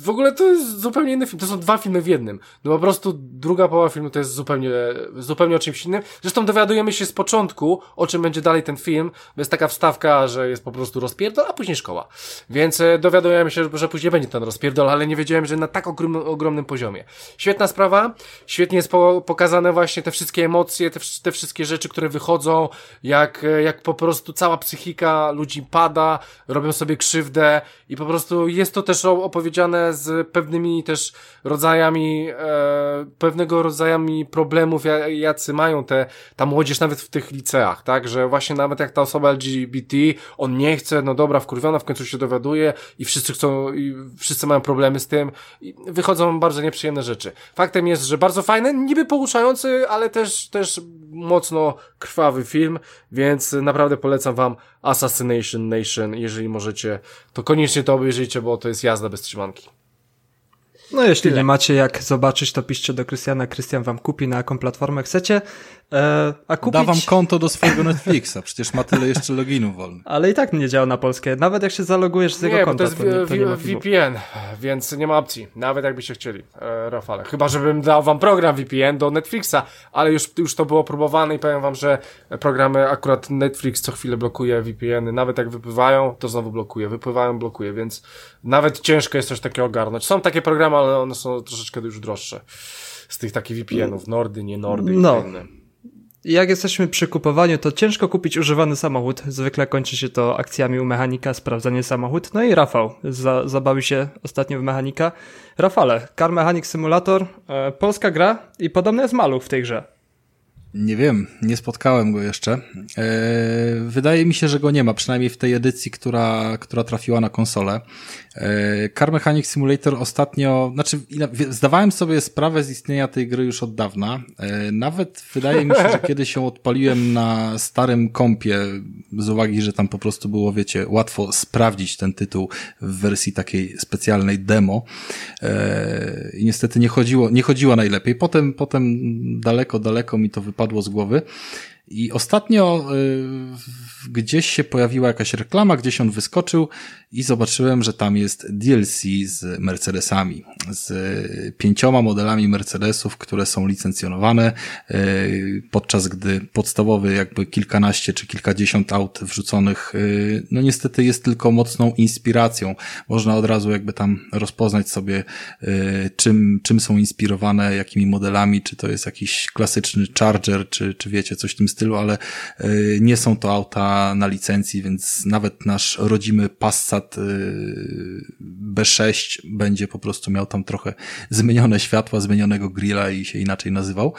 w ogóle to jest zupełnie inny film. To są dwa filmy w jednym. No po prostu druga połowa filmu to jest zupełnie, zupełnie o czymś innym. Zresztą dowiadujemy się z początku, o czym będzie dalej ten film. Jest taka wstawka, że jest po prostu rozpierdol, a później szkoła. Więc e, dowiadujemy się, że później będzie ten rozpierdol, ale nie wiedziałem, że na tak ogromnym, ogromnym poziomie. Świetna sprawa. Świetnie jest po, pokazane właśnie te wszystkie emocje, te, te wszystkie rzeczy, które wychodzą, jak, e, jak po prostu cała psychika ludzi pada, robią sobie krzywdę i po prostu jest to też opowiedziane powiedziane, z pewnymi też rodzajami, e, pewnego rodzajami problemów, jacy mają te, ta młodzież nawet w tych liceach, tak, że właśnie nawet jak ta osoba LGBT, on nie chce, no dobra, wkurwiona, w końcu się dowiaduje i wszyscy chcą, i wszyscy mają problemy z tym i wychodzą bardzo nieprzyjemne rzeczy. Faktem jest, że bardzo fajny, niby pouczający, ale też, też mocno krwawy film, więc naprawdę polecam wam Assassination Nation, jeżeli możecie, to koniecznie to obejrzyjcie, bo to jest jazda bez No jeśli Tyle. nie macie jak zobaczyć, to piszcie do Krystiana, Krystian wam kupi na jaką platformę chcecie. E, a kupić... Dawam konto do swojego Netflixa, przecież ma tyle jeszcze loginów wolnych. Ale i tak nie działa na polskie. Nawet jak się zalogujesz z jego nie, konta, to jest to nie, to nie VPN, więc nie ma opcji. Nawet jakbyście chcieli, e, Rafale. Chyba, żebym dał wam program VPN do Netflixa, ale już, już to było próbowane i powiem wam, że programy akurat Netflix co chwilę blokuje VPN-y. Nawet jak wypływają, to znowu blokuje. Wypływają, blokuje, więc nawet ciężko jest coś takiego ogarnąć. Są takie programy, ale one są troszeczkę już droższe. Z tych takich VPN-ów, Nordy, nie Nordy no. i inne jak jesteśmy przy kupowaniu, to ciężko kupić używany samochód. Zwykle kończy się to akcjami u mechanika, sprawdzanie samochód. No i Rafał za, zabawił się ostatnio w mechanika. Rafale, Car Mechanic Simulator, e, polska gra i podobno jest maluch w tej grze. Nie wiem, nie spotkałem go jeszcze. E, wydaje mi się, że go nie ma, przynajmniej w tej edycji, która, która trafiła na konsolę. E, Car Mechanic Simulator ostatnio, znaczy zdawałem sobie sprawę z istnienia tej gry już od dawna. E, nawet wydaje mi się, że [LAUGHS] kiedy się odpaliłem na starym kompie, z uwagi, że tam po prostu było, wiecie, łatwo sprawdzić ten tytuł w wersji takiej specjalnej demo. I niestety nie chodziło, nie chodziło najlepiej. Potem, potem daleko, daleko mi to wypadło wypadło z głowy. I ostatnio y, gdzieś się pojawiła jakaś reklama, gdzieś on wyskoczył i zobaczyłem, że tam jest DLC z Mercedesami, z pięcioma modelami Mercedesów, które są licencjonowane, y, podczas gdy podstawowy jakby kilkanaście czy kilkadziesiąt aut wrzuconych, y, no niestety jest tylko mocną inspiracją. Można od razu jakby tam rozpoznać sobie, y, czym, czym są inspirowane, jakimi modelami, czy to jest jakiś klasyczny Charger, czy, czy wiecie, coś w tym stylu, ale nie są to auta na licencji, więc nawet nasz rodzimy Passat y, B6 będzie po prostu miał tam trochę zmienione światła, zmienionego grilla i się inaczej nazywał.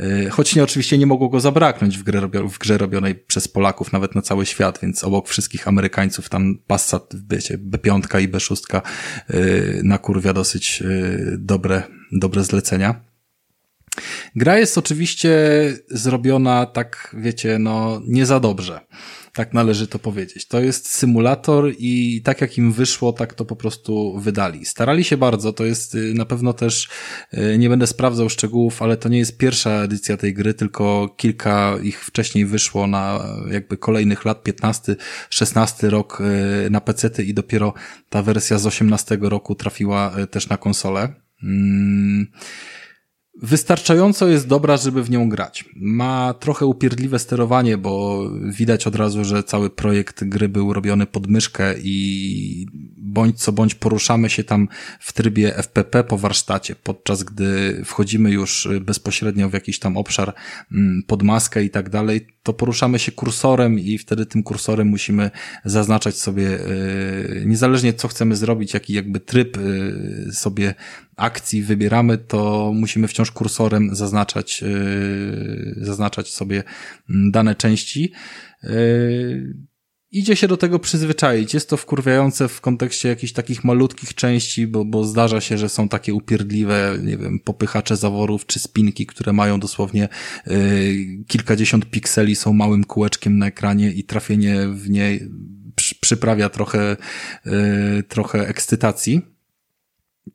Y, choć nie, oczywiście nie mogło go zabraknąć w, grze, w grze robionej przez Polaków, nawet na cały świat, więc obok wszystkich Amerykańców tam Passat, wiecie, B5 i B6 y, na kurwia dosyć dobre, dobre zlecenia. Gra jest oczywiście zrobiona tak, wiecie, no nie za dobrze. Tak należy to powiedzieć. To jest symulator i tak jak im wyszło, tak to po prostu wydali. Starali się bardzo, to jest y, na pewno też, y, nie będę sprawdzał szczegółów, ale to nie jest pierwsza edycja tej gry, tylko kilka ich wcześniej wyszło na jakby kolejnych lat, 15, 16 rok y, na pecety i dopiero ta wersja z 18 roku trafiła też na konsolę. Hmm wystarczająco jest dobra, żeby w nią grać. Ma trochę upierdliwe sterowanie, bo widać od razu, że cały projekt gry był robiony pod myszkę i bądź co bądź poruszamy się tam w trybie FPP po warsztacie, podczas gdy wchodzimy już bezpośrednio w jakiś tam obszar mm, pod maskę i tak dalej, to poruszamy się kursorem i wtedy tym kursorem musimy zaznaczać sobie, yy, niezależnie co chcemy zrobić, jaki jakby tryb yy, sobie akcji wybieramy, to musimy wciąż kursorem zaznaczać, yy, zaznaczać sobie mm, dane części. Idzie się do tego przyzwyczaić. Jest to wkurwiające w kontekście jakichś takich malutkich części, bo, bo zdarza się, że są takie upierdliwe, nie wiem, popychacze zaworów czy spinki, które mają dosłownie y, kilkadziesiąt pikseli, są małym kółeczkiem na ekranie i trafienie w nie przyprawia trochę, trochę ekscytacji.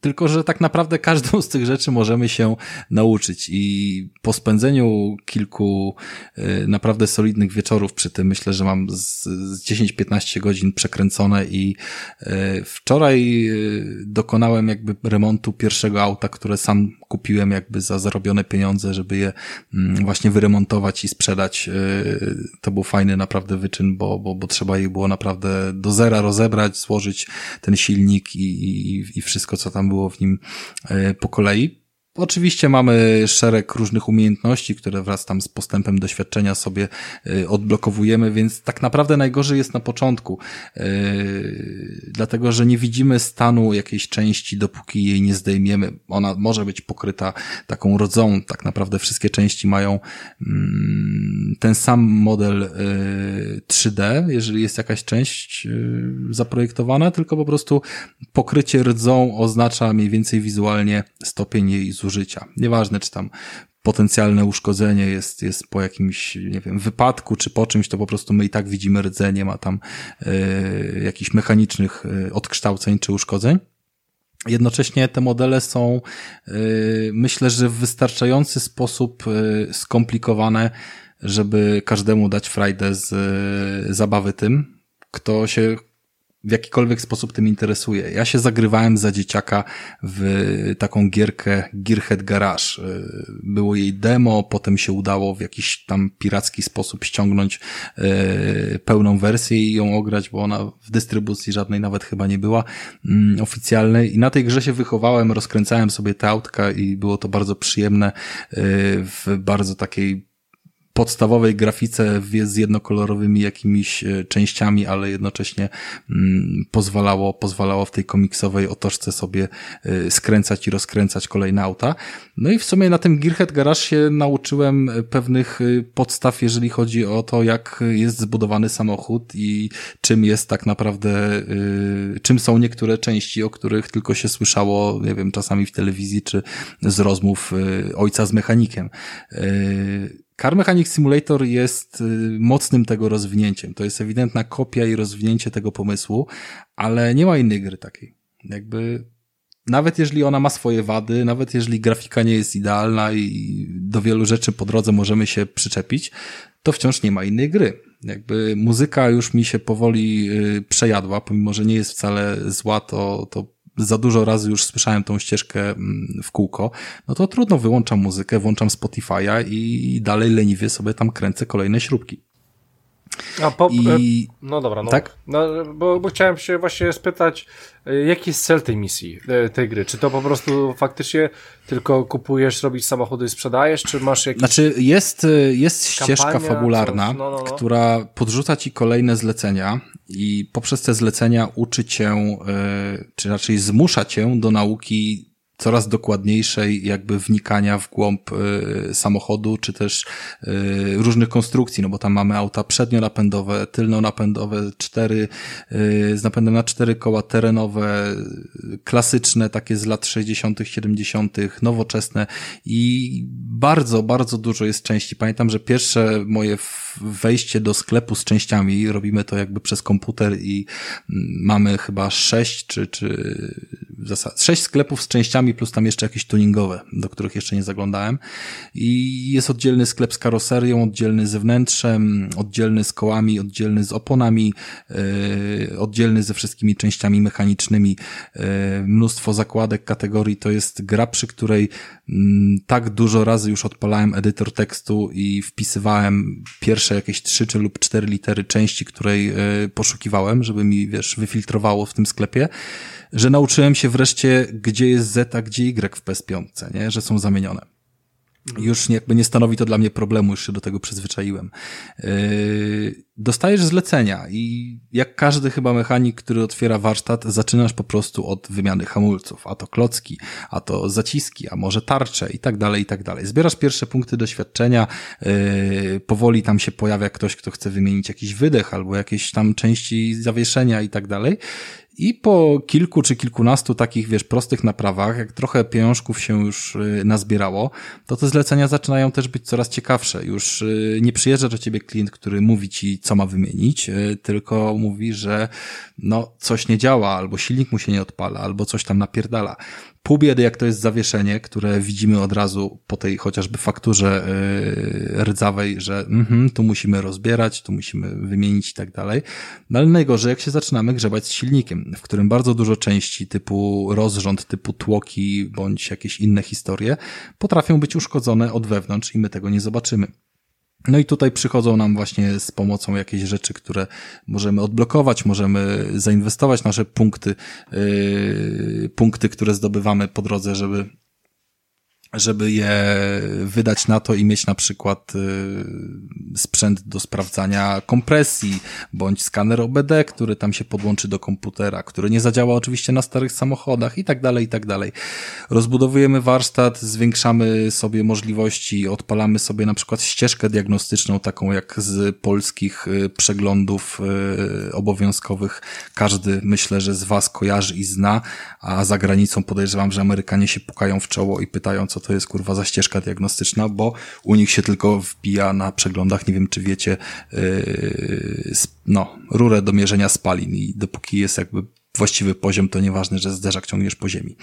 Tylko, że tak naprawdę każdą z tych rzeczy możemy się nauczyć. I po spędzeniu kilku y, naprawdę solidnych wieczorów przy tym, myślę, że mam z, z 10-15 godzin przekręcone i y, wczoraj y, dokonałem jakby remontu pierwszego auta, które sam kupiłem jakby za zarobione pieniądze, żeby je mm, właśnie wyremontować i sprzedać. To był fajny naprawdę wyczyn, bo, bo, bo trzeba je było naprawdę do zera rozebrać, złożyć ten silnik i, i, i wszystko, co tam było w nim e, po kolei. Oczywiście mamy szereg różnych umiejętności, które wraz tam z postępem doświadczenia sobie y, odblokowujemy, więc tak naprawdę najgorzej jest na początku, y, dlatego że nie widzimy stanu jakiejś części, dopóki jej nie zdejmiemy. Ona może być pokryta taką rodzą, tak naprawdę wszystkie części mają mm, ten sam model 3D, y, jeżeli jest jakaś część zaprojektowana, tylko po prostu pokrycie rdzą oznacza mniej więcej wizualnie stopień jej zużycia zużycia. Nieważne, czy tam potencjalne uszkodzenie jest, jest po jakimś, nie wiem, wypadku, czy po czymś, to po prostu my i tak widzimy rdzenie, ma tam y, jakichś mechanicznych y, odkształceń czy uszkodzeń. Jednocześnie te modele są, y, myślę, że w wystarczający sposób skomplikowane, żeby każdemu dać frajdę z zabawy tym, kto się w jakikolwiek sposób tym interesuje. Ja się zagrywałem za dzieciaka w taką gierkę Gearhead Garage. Było jej demo, potem się udało w jakiś tam piracki sposób ściągnąć e, pełną wersję i ją ograć, bo ona w dystrybucji żadnej nawet chyba nie była mm, oficjalnej. I na tej grze się wychowałem, rozkręcałem sobie te autka i było to bardzo przyjemne e, w bardzo takiej podstawowej grafice z jednokolorowymi jakimiś e, częściami, ale jednocześnie mm, pozwalało, pozwalało w tej komiksowej otoczce sobie e, skręcać i rozkręcać kolejne auta. No i w sumie na tym Gearhead Garage się nauczyłem pewnych e, podstaw, jeżeli chodzi o to, jak jest zbudowany samochód i czym jest tak naprawdę, czym są niektóre części, o których tylko się słyszało, nie wiem, czasami w telewizji, czy z rozmów ojca z mechanikiem. Car Mechanic Simulator jest y, mocnym tego rozwinięciem. To jest ewidentna kopia i rozwinięcie tego pomysłu, ale nie ma innej gry takiej. Jakby nawet jeżeli ona ma swoje wady, nawet jeżeli grafika nie jest idealna i do wielu rzeczy po drodze możemy się przyczepić, to wciąż nie ma innej gry. Jakby muzyka już mi się powoli y, przejadła, pomimo że nie jest wcale zła, to, to za dużo razy już słyszałem tą ścieżkę mm, w kółko, no to trudno, wyłączam muzykę, włączam Spotify'a i dalej leniwie sobie tam kręcę kolejne śrubki. A po, I... E, no dobra, no. Tak? No, bo, bo chciałem się właśnie spytać, e, jaki jest cel tej misji, e, tej gry? Czy to po prostu faktycznie tylko kupujesz, robisz samochody i sprzedajesz, czy masz jakieś... Znaczy, jest, jest ścieżka fabularna, no, no, no. która podrzuca ci kolejne zlecenia i poprzez te zlecenia uczy cię, czy raczej zmusza cię do nauki coraz dokładniejszej jakby wnikania w głąb y, samochodu, czy też y, różnych konstrukcji, no bo tam mamy auta przednionapędowe, tylnonapędowe, cztery y, z napędem na cztery koła terenowe, klasyczne, takie z lat 60., 70., nowoczesne i bardzo, bardzo dużo jest części. Pamiętam, że pierwsze moje wejście do sklepu z częściami, robimy to jakby przez komputer i mm, mamy chyba sześć czy, czy zasad, sześć sklepów z częściami plus tam jeszcze jakieś tuningowe, do których jeszcze nie zaglądałem. I jest oddzielny sklep z karoserią, oddzielny z wnętrzem, oddzielny z kołami, oddzielny z oponami, yy, oddzielny ze wszystkimi częściami mechanicznymi. Yy, mnóstwo zakładek, kategorii. To jest gra, przy której yy, tak dużo razy już odpalałem edytor tekstu i wpisywałem pierwsze jakieś trzy czy lub cztery litery części, której yy, poszukiwałem, żeby mi, wiesz, wyfiltrowało w tym sklepie że nauczyłem się wreszcie, gdzie jest Z, a gdzie Y w PS5, nie? że są zamienione. Już jakby nie stanowi to dla mnie problemu, już się do tego przyzwyczaiłem. Yy, dostajesz zlecenia i jak każdy chyba mechanik, który otwiera warsztat, zaczynasz po prostu od wymiany hamulców, a to klocki, a to zaciski, a może tarcze i tak dalej, i tak dalej. Zbierasz pierwsze punkty doświadczenia, yy, powoli tam się pojawia ktoś, kto chce wymienić jakiś wydech albo jakieś tam części zawieszenia i tak dalej i po kilku czy kilkunastu takich, wiesz, prostych naprawach, jak trochę pieniążków się już y, nazbierało, to te zlecenia zaczynają też być coraz ciekawsze. Już y, nie przyjeżdża do ciebie klient, który mówi ci, co ma wymienić, y, tylko mówi, że no, coś nie działa, albo silnik mu się nie odpala, albo coś tam napierdala. Pół biedy, jak to jest zawieszenie, które widzimy od razu po tej chociażby fakturze yy, rdzawej, że mm, tu musimy rozbierać, tu musimy wymienić i tak dalej. No ale najgorzej, jak się zaczynamy grzebać z silnikiem, w którym bardzo dużo części typu rozrząd, typu tłoki, bądź jakieś inne historie potrafią być uszkodzone od wewnątrz i my tego nie zobaczymy. No i tutaj przychodzą nam właśnie z pomocą jakieś rzeczy, które możemy odblokować, możemy zainwestować nasze punkty, yy, punkty, które zdobywamy po drodze, żeby żeby je wydać na to i mieć na przykład y, sprzęt do sprawdzania kompresji, bądź skaner OBD, który tam się podłączy do komputera, który nie zadziała oczywiście na starych samochodach i tak dalej, i tak dalej. Rozbudowujemy warsztat, zwiększamy sobie możliwości, odpalamy sobie na przykład ścieżkę diagnostyczną, taką jak z polskich y, przeglądów y, obowiązkowych. Każdy myślę, że z Was kojarzy i zna, a za granicą podejrzewam, że Amerykanie się pukają w czoło i pytają, co to jest kurwa za ścieżka diagnostyczna, bo u nich się tylko wbija na przeglądach, nie wiem czy wiecie, yy, no, rurę do mierzenia spalin i dopóki jest jakby właściwy poziom, to nieważne, że zderzak ciągniesz po ziemi.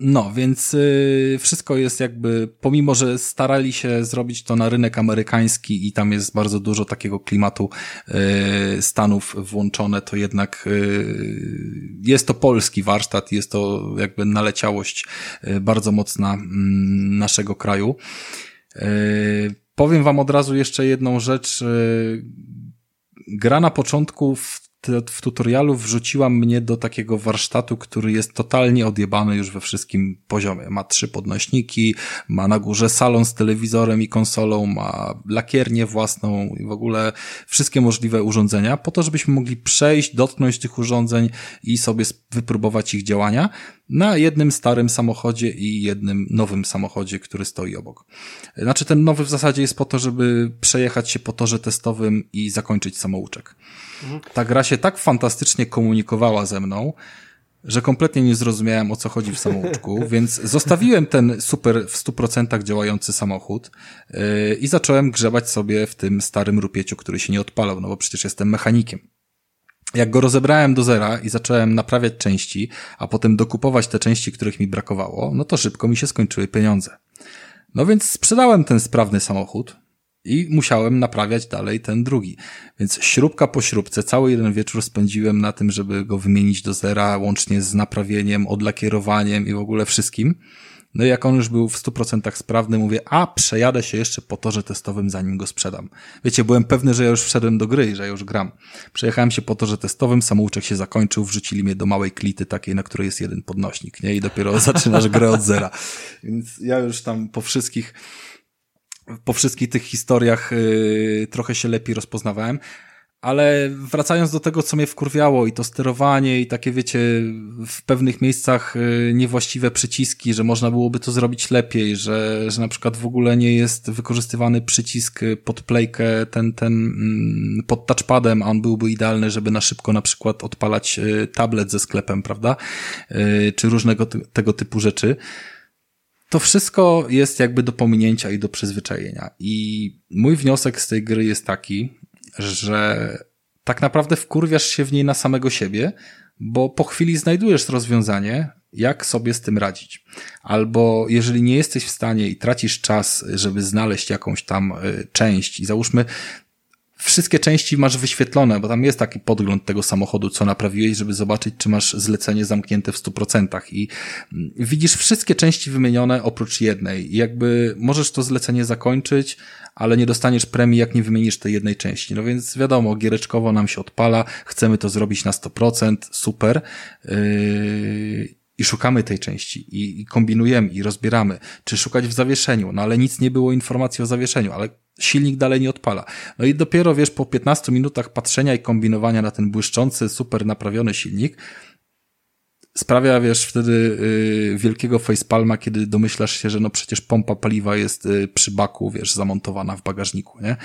No, więc y, wszystko jest jakby, pomimo, że starali się zrobić to na rynek amerykański i tam jest bardzo dużo takiego klimatu y, Stanów włączone, to jednak y, jest to polski warsztat, jest to jakby naleciałość bardzo mocna mm, naszego kraju. Powiem wam od razu jeszcze jedną rzecz. Gra na początku w w tutorialu wrzuciła mnie do takiego warsztatu, który jest totalnie odjebany już we wszystkim poziomie. Ma trzy podnośniki, ma na górze salon z telewizorem i konsolą, ma lakiernię własną i w ogóle wszystkie możliwe urządzenia, po to, żebyśmy mogli przejść, dotknąć tych urządzeń i sobie wypróbować ich działania na jednym starym samochodzie i jednym nowym samochodzie, który stoi obok. Znaczy ten nowy w zasadzie jest po to, żeby przejechać się po torze testowym i zakończyć samouczek. Ta gra się tak fantastycznie komunikowała ze mną, że kompletnie nie zrozumiałem o co chodzi w samouczku, [LAUGHS] więc zostawiłem ten super w 100% działający samochód yy, i zacząłem grzebać sobie w tym starym rupieciu, który się nie odpalał, no bo przecież jestem mechanikiem. Jak go rozebrałem do zera i zacząłem naprawiać części, a potem dokupować te części, których mi brakowało, no to szybko mi się skończyły pieniądze. No więc sprzedałem ten sprawny samochód, i musiałem naprawiać dalej ten drugi. Więc śrubka po śrubce, cały jeden wieczór spędziłem na tym, żeby go wymienić do zera, łącznie z naprawieniem, odlakierowaniem i w ogóle wszystkim. No i jak on już był w 100% sprawny, mówię, a przejadę się jeszcze po torze testowym, zanim go sprzedam. Wiecie, byłem pewny, że ja już wszedłem do gry i że ja już gram. Przejechałem się po torze testowym, samouczek się zakończył, wrzucili mnie do małej klity takiej, na której jest jeden podnośnik, nie? I dopiero [LAUGHS] zaczynasz grę od zera. Więc ja już tam po wszystkich po wszystkich tych historiach y, trochę się lepiej rozpoznawałem. Ale wracając do tego, co mnie wkurwiało i to sterowanie i takie, wiecie, w pewnych miejscach y, niewłaściwe przyciski, że można byłoby to zrobić lepiej, że, że na przykład w ogóle nie jest wykorzystywany przycisk pod playkę, ten, ten mm, pod touchpadem, a on byłby idealny, żeby na szybko na przykład odpalać y, tablet ze sklepem, prawda? Czy różnego tego typu rzeczy to wszystko jest jakby do pominięcia i do przyzwyczajenia. I mój wniosek z tej gry jest taki, że tak naprawdę wkurwiasz się w niej na samego siebie, bo po chwili znajdujesz rozwiązanie, jak sobie z tym radzić. Albo jeżeli nie jesteś w stanie i tracisz czas, żeby znaleźć jakąś tam y, część i załóżmy, wszystkie części masz wyświetlone, bo tam jest taki podgląd tego samochodu, co naprawiłeś, żeby zobaczyć, czy masz zlecenie zamknięte w 100% i mm, widzisz wszystkie części wymienione oprócz jednej i jakby możesz to zlecenie zakończyć, ale nie dostaniesz premii, jak nie wymienisz tej jednej części. No więc wiadomo, giereczkowo nam się odpala, chcemy to zrobić na 100%, super. Yy i szukamy tej części i, i, kombinujemy i rozbieramy, czy szukać w zawieszeniu, no ale nic nie było informacji o zawieszeniu, ale silnik dalej nie odpala. No i dopiero wiesz, po 15 minutach patrzenia i kombinowania na ten błyszczący, super naprawiony silnik, sprawia, wiesz, wtedy y, wielkiego facepalma, kiedy domyślasz się, że no przecież pompa paliwa jest y, przy baku, wiesz, zamontowana w bagażniku, nie?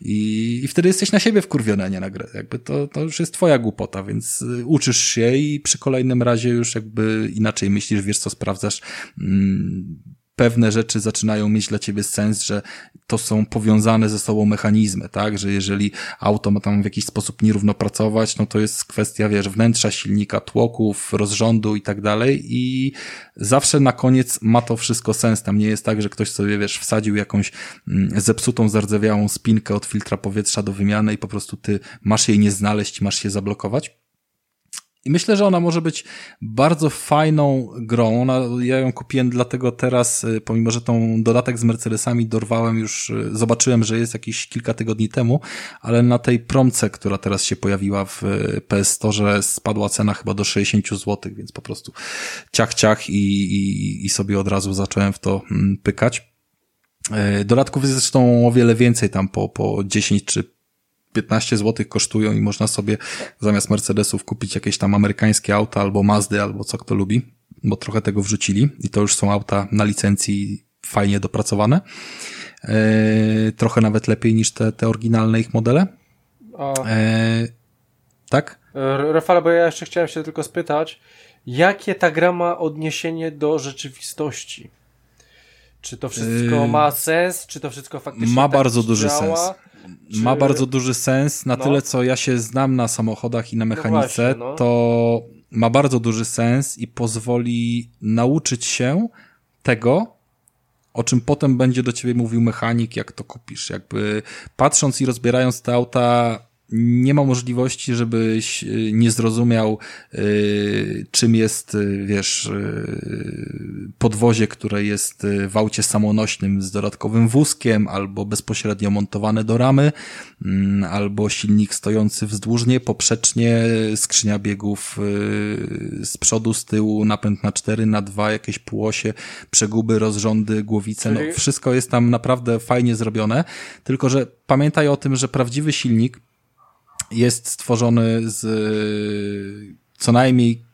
I, i wtedy jesteś na siebie wkurwiony, nie na grę. Jakby to, to już jest twoja głupota, więc y, uczysz się i przy kolejnym razie już jakby inaczej myślisz, wiesz co sprawdzasz, mm, pewne rzeczy zaczynają mieć dla ciebie sens, że to są powiązane ze sobą mechanizmy, tak? Że jeżeli auto ma tam w jakiś sposób nierówno pracować, no to jest kwestia, wiesz, wnętrza silnika, tłoków, rozrządu i tak dalej i zawsze na koniec ma to wszystko sens. Tam nie jest tak, że ktoś sobie, wiesz, wsadził jakąś mm, zepsutą, zardzewiałą spinkę od filtra powietrza do wymiany i po prostu ty masz jej nie znaleźć, masz się zablokować I myślę, że ona może być bardzo fajną grą. Ona, ja ją kupiłem dlatego teraz, y, pomimo że tą dodatek z Mercedesami dorwałem już, y, zobaczyłem, że jest jakieś kilka tygodni temu, ale na tej promce, która teraz się pojawiła w y, PS Store, spadła cena chyba do 60 zł, więc po prostu ciach, ciach i, i, i sobie od razu zacząłem w to mm, pykać. Dodatków jest zresztą o wiele więcej, tam po, po 10 czy 15 zł kosztują i można sobie zamiast Mercedesów kupić jakieś tam amerykańskie auta albo Mazdy, albo co kto lubi, bo trochę tego wrzucili i to już są auta na licencji fajnie dopracowane. E, trochę nawet lepiej niż te, te oryginalne ich modele. E, tak? Rafale, bo ja jeszcze chciałem się tylko spytać, jakie ta gra ma odniesienie do rzeczywistości? Czy to wszystko yy, ma sens? Czy to wszystko faktycznie ma tak bardzo duży działa? sens. Czy... Ma bardzo duży sens. Na no. tyle, co ja się znam na samochodach i na no mechanice, no właśnie, to ma bardzo duży sens i pozwoli nauczyć się tego, o czym potem będzie do ciebie mówił mechanik, jak to kupisz. Jakby patrząc i rozbierając te auta, nie ma możliwości, żebyś y, nie zrozumiał, y, czym jest, y, wiesz, podwozie, które jest w aucie samonośnym z dodatkowym wózkiem, albo bezpośrednio montowane do ramy, mm, albo silnik stojący wzdłużnie, poprzecznie, skrzynia biegów z przodu, z tyłu, napęd na cztery, na dwa, jakieś półosie, przeguby, rozrządy, głowice, no wszystko jest tam naprawdę fajnie zrobione, tylko że pamiętaj o tym, że prawdziwy silnik jest stworzony z co najmniej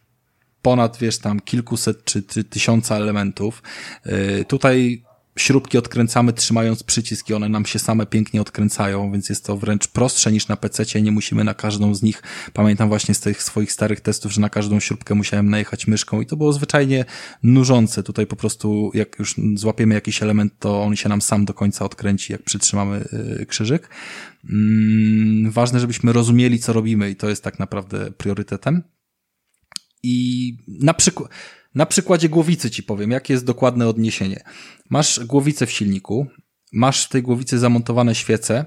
ponad, wiesz, tam kilkuset czy, tysiąca elementów. Y, tutaj śrubki odkręcamy trzymając przycisk i one nam się same pięknie odkręcają, więc jest to wręcz prostsze niż na PC. Nie musimy na każdą z nich, pamiętam właśnie z tych swoich starych testów, że na każdą śrubkę musiałem najechać myszką i to było zwyczajnie nużące. Tutaj po prostu jak już złapiemy jakiś element, to on się nam sam do końca odkręci, jak przytrzymamy y, krzyżyk. Mm, ważne, żebyśmy rozumieli, co robimy i to jest tak naprawdę priorytetem. I na przykład, na przykładzie głowicy ci powiem, jakie jest dokładne odniesienie. Masz głowicę w silniku, masz w tej głowicy zamontowane świece,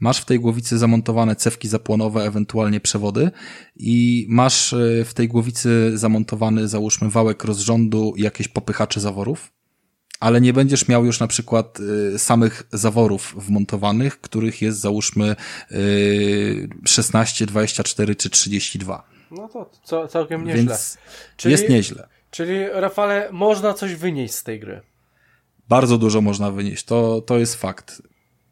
masz w tej głowicy zamontowane cewki zapłonowe, ewentualnie przewody i masz e, w tej głowicy zamontowany, załóżmy, wałek rozrządu i jakieś popychacze zaworów, ale nie będziesz miał już na przykład e, samych zaworów wmontowanych, których jest załóżmy 16, e, 24 czy 32. No to całkiem nieźle. Więc Czyli... jest nieźle. Czyli, Rafale, można coś wynieść z tej gry. Bardzo dużo można wynieść, to, to jest fakt.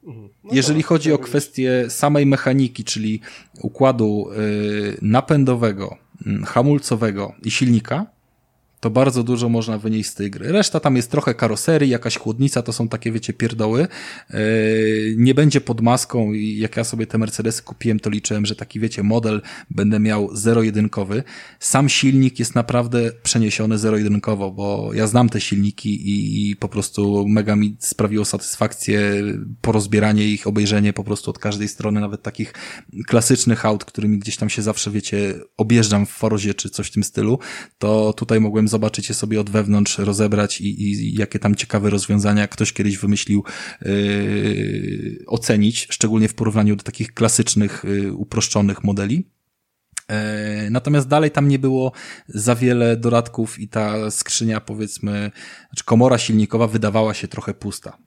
Mhm. No Jeżeli chodzi o kwestię samej mechaniki, czyli układu y, napędowego, y, hamulcowego i silnika, to bardzo dużo można wynieść z tej gry. Reszta tam jest trochę karoserii, jakaś chłodnica, to są takie, wiecie, pierdoły. Yy, nie będzie pod maską i jak ja sobie te Mercedesy kupiłem, to liczyłem, że taki, wiecie, model będę miał zero-jedynkowy. Sam silnik jest naprawdę przeniesiony zero-jedynkowo, bo ja znam te silniki i, po prostu mega mi sprawiło satysfakcję porozbieranie ich, obejrzenie po prostu od każdej strony, nawet takich klasycznych aut, którymi gdzieś tam się zawsze, wiecie, objeżdżam w Forozie czy coś w tym stylu, to tutaj mogłem zobaczyć je sobie od wewnątrz, rozebrać i, i jakie tam ciekawe rozwiązania ktoś kiedyś wymyślił yy, ocenić, szczególnie w porównaniu do takich klasycznych, yy, uproszczonych modeli. Yy, natomiast dalej tam nie było za wiele dodatków i ta skrzynia, powiedzmy, znaczy komora silnikowa wydawała się trochę pusta,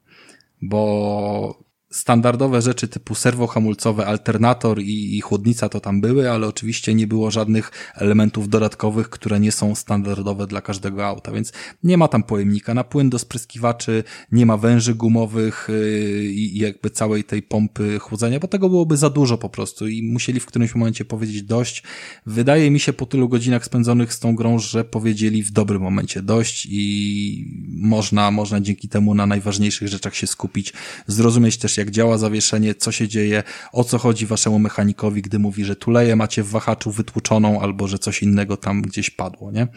bo standardowe rzeczy typu serwohamulcowe, alternator i, i chłodnica to tam były, ale oczywiście nie było żadnych elementów dodatkowych, które nie są standardowe dla każdego auta, więc nie ma tam pojemnika na płyn do spryskiwaczy, nie ma węży gumowych yy, i jakby całej tej pompy chłodzenia, bo tego byłoby za dużo po prostu i musieli w którymś momencie powiedzieć dość. Wydaje mi się po tylu godzinach spędzonych z tą grą, że powiedzieli w dobrym momencie dość i można, można dzięki temu na najważniejszych rzeczach się skupić, zrozumieć też jak działa zawieszenie, co się dzieje, o co chodzi waszemu mechanikowi, gdy mówi, że tuleję macie w wahaczu wytłuczoną albo że coś innego tam gdzieś padło, nie?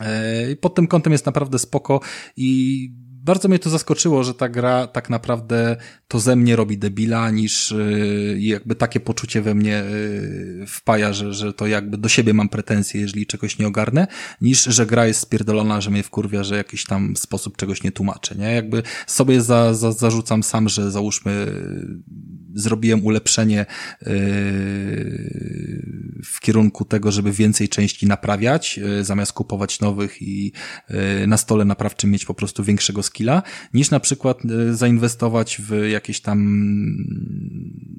E, pod tym kątem jest naprawdę spoko i bardzo mnie to zaskoczyło, że ta gra tak naprawdę to ze mnie robi debila, niż yy, jakby takie poczucie we mnie yy, wpaja, że, że to jakby do siebie mam pretensje, jeżeli czegoś nie ogarnę, niż że gra jest spierdolona, że mnie wkurwia, że jakiś tam sposób czegoś nie tłumaczę, nie? Jakby sobie za, za, zarzucam sam, że załóżmy zrobiłem ulepszenie w kierunku tego, żeby więcej części naprawiać, zamiast kupować nowych i na stole naprawczym mieć po prostu większego skilla, niż na przykład zainwestować w jakieś tam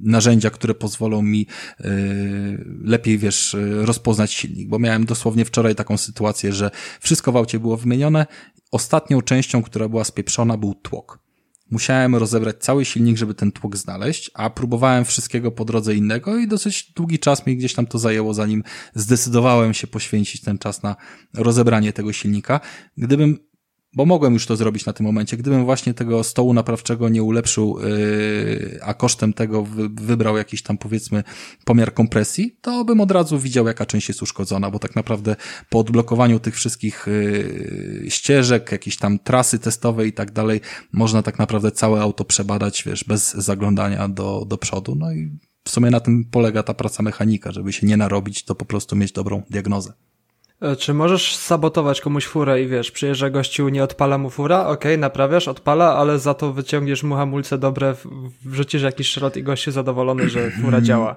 narzędzia, które pozwolą mi lepiej, wiesz, rozpoznać silnik, bo miałem dosłownie wczoraj taką sytuację, że wszystko w aucie było wymienione, ostatnią częścią, która była spieprzona był tłok. Musiałem rozebrać cały silnik, żeby ten tłok znaleźć, a próbowałem wszystkiego po drodze innego i dosyć długi czas mi gdzieś tam to zajęło, zanim zdecydowałem się poświęcić ten czas na rozebranie tego silnika. Gdybym bo mogłem już to zrobić na tym momencie. Gdybym właśnie tego stołu naprawczego nie ulepszył, yy, a kosztem tego wy, wybrał jakiś tam powiedzmy pomiar kompresji, to bym od razu widział, jaka część jest uszkodzona, bo tak naprawdę po odblokowaniu tych wszystkich yy, ścieżek, jakieś tam trasy testowe i tak dalej, można tak naprawdę całe auto przebadać, wiesz, bez zaglądania do, do przodu. No i w sumie na tym polega ta praca mechanika, żeby się nie narobić, to po prostu mieć dobrą diagnozę. E, czy możesz sabotować komuś furę i wiesz, przyjeżdża gościu, nie odpala mu fura, okej, okay, naprawiasz, odpala, ale za to wyciągniesz mu hamulce dobre, wrzucisz jakiś szrot i gość zadowolony, że [CLEARS THROAT] fura działa.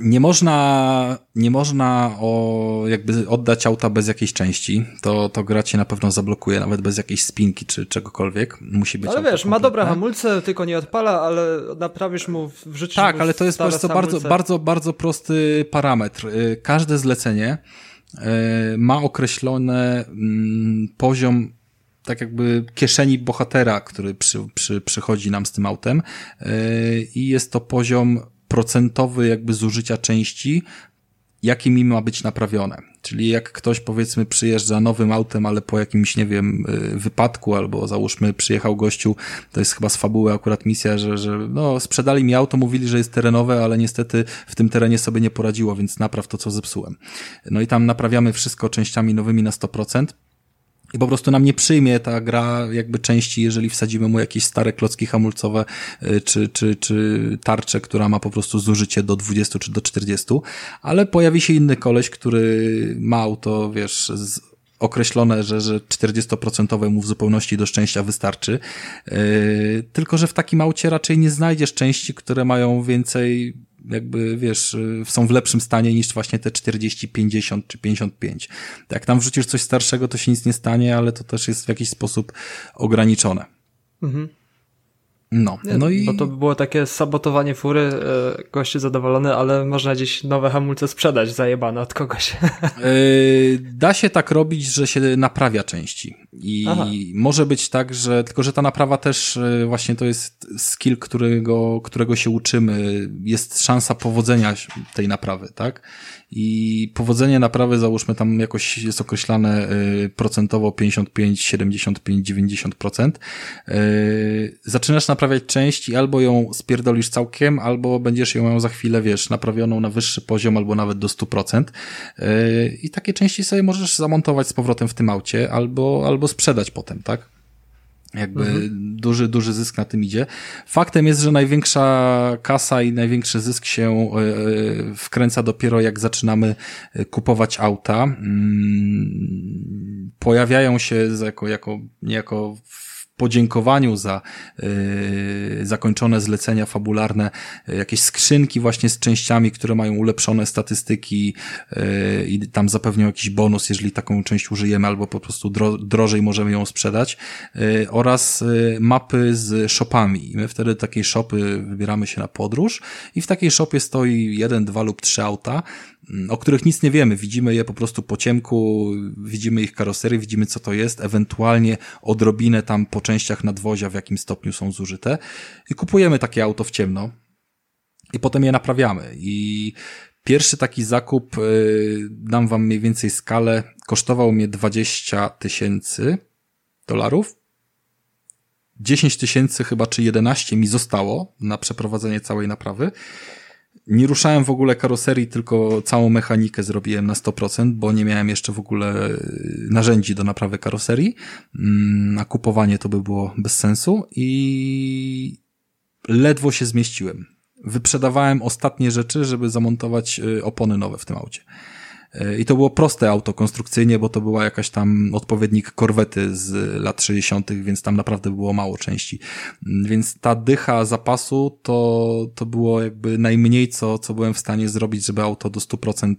Nie można, nie można o, jakby oddać auta bez jakiejś części. To, to gra cię na pewno zablokuje, nawet bez jakiejś spinki czy czegokolwiek. Musi być. Ale wiesz, ma dobre hamulce, tylko nie odpala, ale naprawisz mu, wrzucisz Tak, mu ale to jest po prostu bardzo, bardzo, bardzo prosty parametr. Y, każde zlecenie, ma określony mm, poziom tak jakby kieszeni bohatera, który przy, przy, przychodzi nam z tym autem. E, i jest to poziom procentowy jakby zużycia części jakimi ma być naprawione. Czyli jak ktoś powiedzmy przyjeżdża nowym autem, ale po jakimś, nie wiem, y, wypadku, albo załóżmy przyjechał gościu, to jest chyba z fabuły akurat misja, że, że no, sprzedali mi auto, mówili, że jest terenowe, ale niestety w tym terenie sobie nie poradziło, więc napraw to, co zepsułem. No i tam naprawiamy wszystko częściami nowymi na 100%. I po prostu nam nie przyjmie ta gra jakby części, jeżeli wsadzimy mu jakieś stare klocki hamulcowe, y, czy, czy, czy tarczę, która ma po prostu zużycie do 20 czy do 40, ale pojawi się inny koleś, który ma auto, wiesz, określone, że, że 40% mu w zupełności do szczęścia wystarczy. Yy, tylko, że w takim aucie raczej nie znajdziesz części, które mają więcej jakby, wiesz, y, są w lepszym stanie niż właśnie te 40, 50 czy 55. Jak tam wrzucisz coś starszego, to się nic nie stanie, ale to też jest w jakiś sposób ograniczone. Mhm. No, no i... Bo to by było takie sabotowanie fury, e, goście zadowolony, ale można gdzieś nowe hamulce sprzedać zajebane od kogoś. Yy, [LAUGHS] da się tak robić, że się naprawia części. I Aha. może być tak, że tylko, że ta naprawa też e, właśnie to jest skill, którego, którego się uczymy. Jest szansa powodzenia tej naprawy, tak? I powodzenie naprawy załóżmy tam jakoś jest określane y, procentowo 55, 75, 90%. Zaczynasz naprawiać część i albo ją spierdolisz całkiem, albo będziesz ją za chwilę, wiesz, naprawioną na wyższy poziom albo nawet do 100%. Y, I takie części sobie możesz zamontować z powrotem w tym aucie albo, albo sprzedać potem, tak? Jakby mhm. duży, duży zysk na tym idzie. Faktem jest, że największa kasa i największy zysk się e, e, wkręca dopiero jak zaczynamy e, kupować auta. Mm, pojawiają się jako, jako, niejako podziękowaniu za yy, zakończone zlecenia fabularne, yy, jakieś skrzynki właśnie z częściami, które mają ulepszone statystyki yy, i tam zapewnią jakiś bonus, jeżeli taką część użyjemy, albo po prostu dro drożej możemy ją sprzedać, yy, oraz yy, mapy z shopami. I my wtedy takiej shopy wybieramy się na podróż i w takiej shopie stoi jeden, dwa lub trzy auta, o których nic nie wiemy. Widzimy je po prostu po ciemku, widzimy ich karosery, widzimy co to jest, ewentualnie odrobinę tam po częściach nadwozia, w jakim stopniu są zużyte i kupujemy takie auto w ciemno i potem je naprawiamy. I pierwszy taki zakup, y, dam wam mniej więcej skalę, kosztował mnie 20 tysięcy dolarów. 10 tysięcy chyba, czy 11 mi zostało na przeprowadzenie całej naprawy. Nie ruszałem w ogóle karoserii, tylko całą mechanikę zrobiłem na 100%, bo nie miałem jeszcze w ogóle y, narzędzi do naprawy karoserii. Mm, a kupowanie to by było bez sensu i ledwo się zmieściłem. Wyprzedawałem ostatnie rzeczy, żeby zamontować y, opony nowe w tym aucie. I to było proste auto konstrukcyjnie, bo to była jakaś tam odpowiednik korwety z lat 60., więc tam naprawdę było mało części. Więc ta dycha zapasu to, to było jakby najmniej, co, co byłem w stanie zrobić, żeby auto do 100%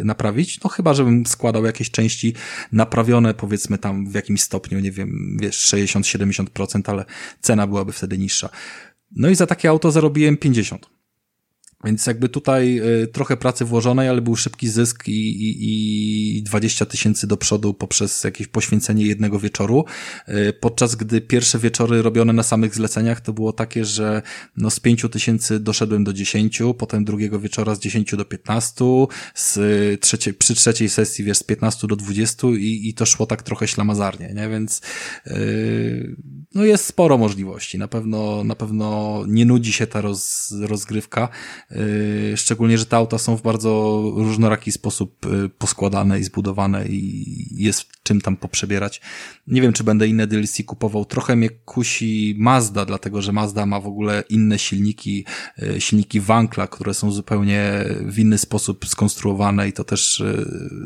e, naprawić. No chyba, żebym składał jakieś części naprawione, powiedzmy tam w jakimś stopniu, nie wiem, wiesz, 60-70%, ale cena byłaby wtedy niższa. No i za takie auto zarobiłem 50. Więc jakby tutaj y, trochę pracy włożonej, ale był szybki zysk i, i, i 20 tysięcy do przodu poprzez jakieś poświęcenie jednego wieczoru. Y, podczas gdy pierwsze wieczory robione na samych zleceniach to było takie, że no z 5 tysięcy doszedłem do 10, potem drugiego wieczora z 10 do 15, z trzeciej, przy trzeciej sesji wiesz z 15 do 20 i, i to szło tak trochę ślamazarnie, nie? Więc yy, no jest sporo możliwości. Na pewno, na pewno nie nudzi się ta roz, rozgrywka. Yy, szczególnie, że te auta są w bardzo różnoraki sposób yy, poskładane i zbudowane i jest czym tam poprzebierać. Nie wiem, czy będę inne DLC kupował. Trochę mnie kusi Mazda, dlatego że Mazda ma w ogóle inne silniki, yy, silniki Wankla, które są zupełnie w inny sposób skonstruowane i to też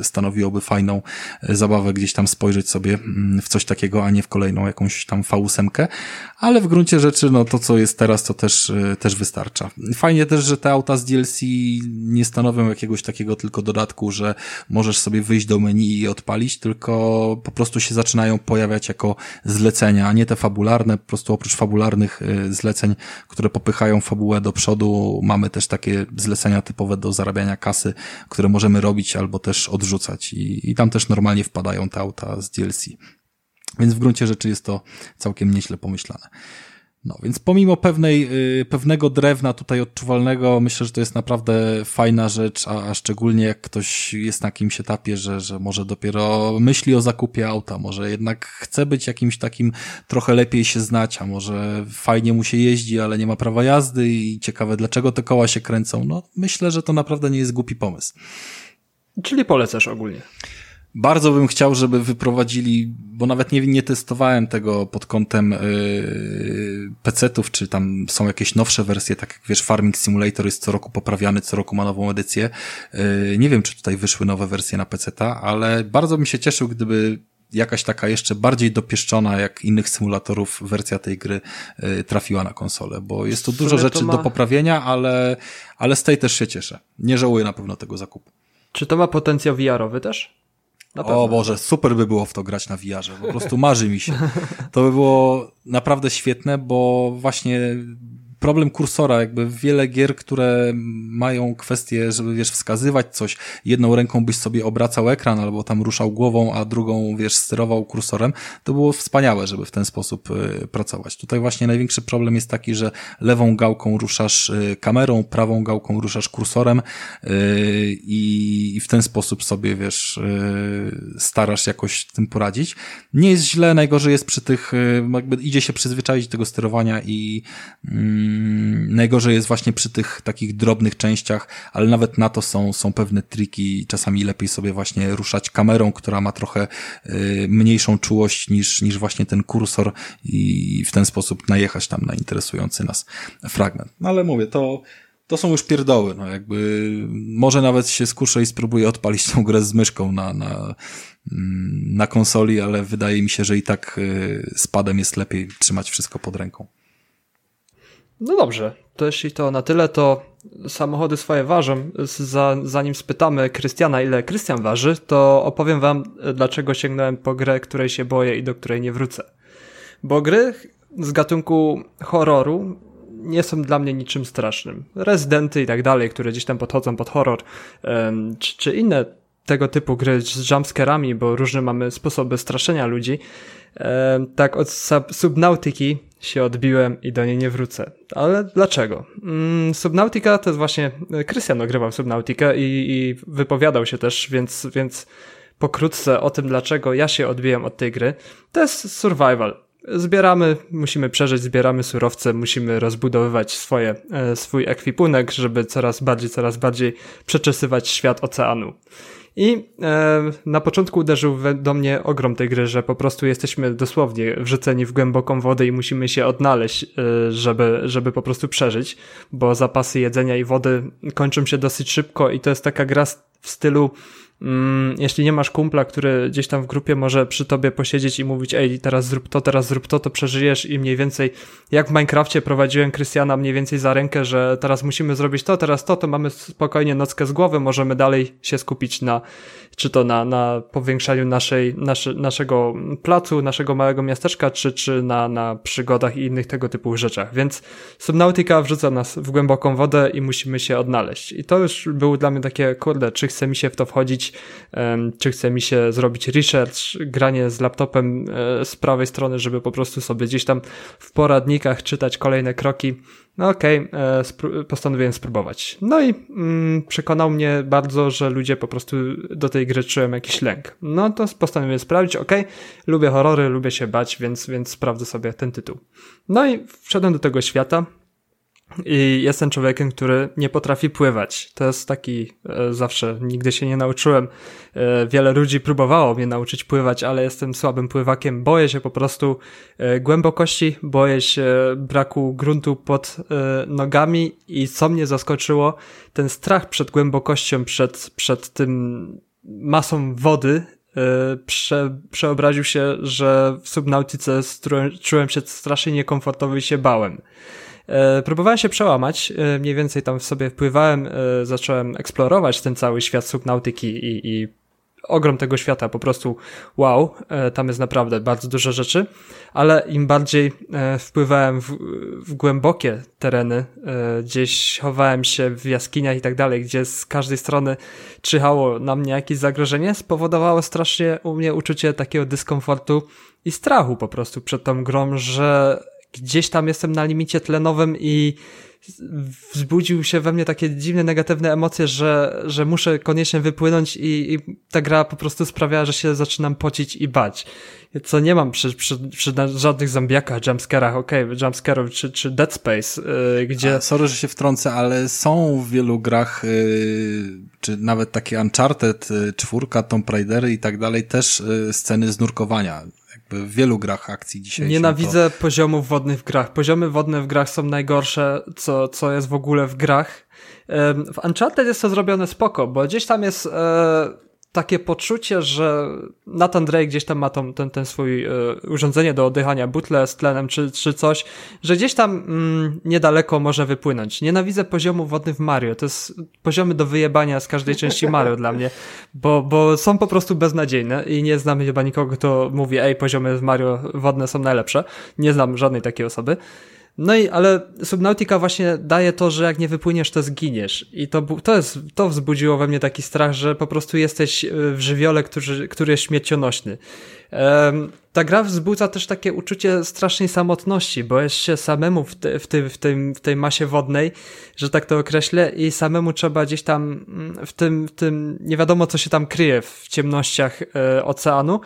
stanowiłoby fajną zabawę gdzieś tam spojrzeć sobie mm, w coś takiego, a nie w kolejną jakąś tam V8, ale w gruncie rzeczy, no to co jest teraz, to też, też wystarcza. Fajnie też, że te auta z DLC nie stanowią jakiegoś takiego tylko dodatku, że możesz sobie wyjść do menu i odpalić, tylko po prostu się zaczynają pojawiać jako zlecenia, a nie te fabularne, po prostu oprócz fabularnych y, zleceń, które popychają fabułę do przodu, mamy też takie zlecenia typowe do zarabiania kasy, które możemy robić albo też odrzucać i, i tam też normalnie wpadają te auta z DLC. Więc w gruncie rzeczy jest to całkiem nieźle pomyślane. No, więc pomimo pewnej, yy, pewnego drewna tutaj odczuwalnego, myślę, że to jest naprawdę fajna rzecz, a, a szczególnie jak ktoś jest na jakimś etapie, że, że może dopiero myśli o zakupie auta, może jednak chce być jakimś takim trochę lepiej się znać, a może fajnie mu się jeździ, ale nie ma prawa jazdy i ciekawe dlaczego te koła się kręcą. No, myślę, że to naprawdę nie jest głupi pomysł. Czyli polecasz ogólnie. Bardzo bym chciał, żeby wyprowadzili, bo nawet nie, nie testowałem tego pod kątem yy, PC-ów, czy tam są jakieś nowsze wersje, tak jak wiesz, Farming Simulator jest co roku poprawiany, co roku ma nową edycję. Yy, nie wiem, czy tutaj wyszły nowe wersje na PC-ta, ale bardzo bym się cieszył, gdyby jakaś taka jeszcze bardziej dopieszczona jak innych symulatorów wersja tej gry yy, trafiła na konsolę, bo jest tu dużo rzeczy ma... do poprawienia, ale, ale z tej też się cieszę. Nie żałuję na pewno tego zakupu. Czy to ma potencjał VR-owy też? O Boże, super by było w to grać na VR-ze. Po prostu marzy mi się. To by było naprawdę świetne, bo właśnie problem kursora, jakby wiele gier, które mają kwestię, żeby wiesz, wskazywać coś, jedną ręką byś sobie obracał ekran albo tam ruszał głową, a drugą, wiesz, sterował kursorem, to było wspaniałe, żeby w ten sposób y, pracować. Tutaj właśnie największy problem jest taki, że lewą gałką ruszasz y, kamerą, prawą gałką ruszasz kursorem y, i, w ten sposób sobie, wiesz, starasz jakoś tym poradzić. Nie jest źle, najgorzej jest przy tych, jakby idzie się przyzwyczaić tego sterowania i Mm, najgorzej jest właśnie przy tych takich drobnych częściach, ale nawet na to są, są pewne triki. Czasami lepiej sobie właśnie ruszać kamerą, która ma trochę y, mniejszą czułość niż, niż właśnie ten kursor i w ten sposób najechać tam na interesujący nas fragment. No ale mówię, to, to są już pierdoły, no jakby może nawet się skuszę i spróbuję odpalić tą grę z myszką na, na, mm, na konsoli, ale wydaje mi się, że i tak y, z padem jest lepiej trzymać wszystko pod ręką. No dobrze, to jeśli to na tyle, to samochody swoje ważą. Zanim spytamy Krystiana, ile Krystian waży, to opowiem wam, dlaczego sięgnąłem po grę, której się boję i do której nie wrócę. Bo gry z gatunku horroru nie są dla mnie niczym strasznym. Rezydenty i tak dalej, które gdzieś tam podchodzą pod horror, czy, inne tego typu gry z jumpscarami, bo różne mamy sposoby straszenia ludzi. Tak od Subnautyki się odbiłem i do niej nie wrócę. Ale dlaczego? Mm, Subnautica to jest właśnie, Krystian ogrywał Subnautica i, i wypowiadał się też, więc, więc pokrótce o tym, dlaczego ja się odbiłem od tej gry. To jest survival. zbieramy, musimy przeżyć, zbieramy surowce, musimy rozbudowywać swoje, e, swój ekwipunek, żeby coraz bardziej, coraz bardziej przeczesywać świat oceanu. I e, na początku uderzył do mnie ogrom tej gry, że po prostu jesteśmy dosłownie wrzuceni w głęboką wodę i musimy się odnaleźć, e, żeby, żeby po prostu przeżyć, bo zapasy jedzenia i wody kończą się dosyć szybko i to jest taka gra w stylu jeśli nie masz kumpla, który gdzieś tam w grupie może przy tobie posiedzieć i mówić, ej, teraz zrób to, teraz zrób to, to przeżyjesz i mniej więcej, jak w Minecrafcie prowadziłem Krystiana mniej więcej za rękę, że teraz musimy zrobić to, teraz to, to mamy spokojnie nockę z głowy, możemy dalej się skupić na, czy to na, na powiększaniu naszej, naszy, naszego placu, naszego małego miasteczka, czy, czy na, na przygodach i innych tego typu rzeczach. Więc Subnautica wrzuca nas w głęboką wodę i musimy się odnaleźć. I to już było dla mnie takie, kurde, czy chce mi się w to wchodzić, czy chce mi się zrobić research, granie z laptopem e, z prawej strony, żeby po prostu sobie gdzieś tam w poradnikach czytać kolejne kroki no okej, okay, e, postanowiłem spróbować. No i mm, przekonał mnie bardzo, że ludzie po prostu do tej gry czują jakiś lęk. No to postanowiłem sprawdzić, okej, okay, lubię horrory, lubię się bać, więc, więc sprawdzę sobie ten tytuł. No i wszedłem do tego świata, i jestem człowiekiem, który nie potrafi pływać. To jest taki e, zawsze, nigdy się nie nauczyłem. E, wiele ludzi próbowało mnie nauczyć pływać, ale jestem słabym pływakiem. Boję się po prostu e, głębokości, boję się braku gruntu pod e, nogami i co mnie zaskoczyło, ten strach przed głębokością, przed, przed tym masą wody, e, prze, przeobraził się, że w subnautice czułem się strasznie niekomfortowo i się bałem. E, próbowałem się przełamać, e, mniej więcej tam sobie wpływałem, e, zacząłem eksplorować ten cały świat subnautyki i, i ogrom tego świata, po prostu wow, tam jest naprawdę bardzo dużo rzeczy, ale im bardziej wpływałem w, w, głębokie tereny, gdzieś chowałem się w jaskiniach i tak dalej, gdzie z każdej strony czyhało na mnie jakieś zagrożenie, spowodowało strasznie u mnie uczucie takiego dyskomfortu i strachu po prostu przed tą grą, że gdzieś tam jestem na limicie tlenowym i wzbudził się we mnie takie dziwne, negatywne emocje, że, że muszę koniecznie wypłynąć i, i ta gra po prostu sprawia, że się zaczynam pocić i bać. Co nie mam przy, przy, przy żadnych zombiakach, jumpscarach, okej, okay, jumpscarów czy, czy Dead Space, yy, gdzie... A, sorry, że się wtrącę, ale są w wielu grach, yy, czy nawet takie Uncharted, yy, czwórka, Tomb Raidery i tak dalej, też yy, sceny z nurkowania w wielu grach akcji dzisiaj. Nienawidzę to... poziomów wodnych w grach. Poziomy wodne w grach są najgorsze, co, co jest w ogóle w grach. W Uncharted jest to zrobione spoko, bo gdzieś tam jest e, takie poczucie, że Nathan Drake gdzieś tam ma tą, ten, ten swój y, urządzenie do oddychania, butle z tlenem czy, czy coś, że gdzieś tam mm, niedaleko może wypłynąć. Nienawidzę poziomu wodny w Mario. To jest poziomy do wyjebania z każdej części Mario dla mnie, bo, bo są po prostu beznadziejne i nie znam chyba nikogo, kto mówi, ej, poziomy w Mario wodne są najlepsze. Nie znam żadnej takiej osoby. No i, ale Subnautica właśnie daje to, że jak nie wypłyniesz, to zginiesz. I to, to jest, to wzbudziło we mnie taki strach, że po prostu jesteś w żywiole, który, który jest śmiercionośny. Ta gra wzbudza też takie uczucie strasznej samotności, bo jest się samemu w, te, w, ty, w, tym, w tej masie wodnej, że tak to określę, i samemu trzeba gdzieś tam mm, w tym, w tym nie wiadomo co się tam kryje w ciemnościach e, oceanu.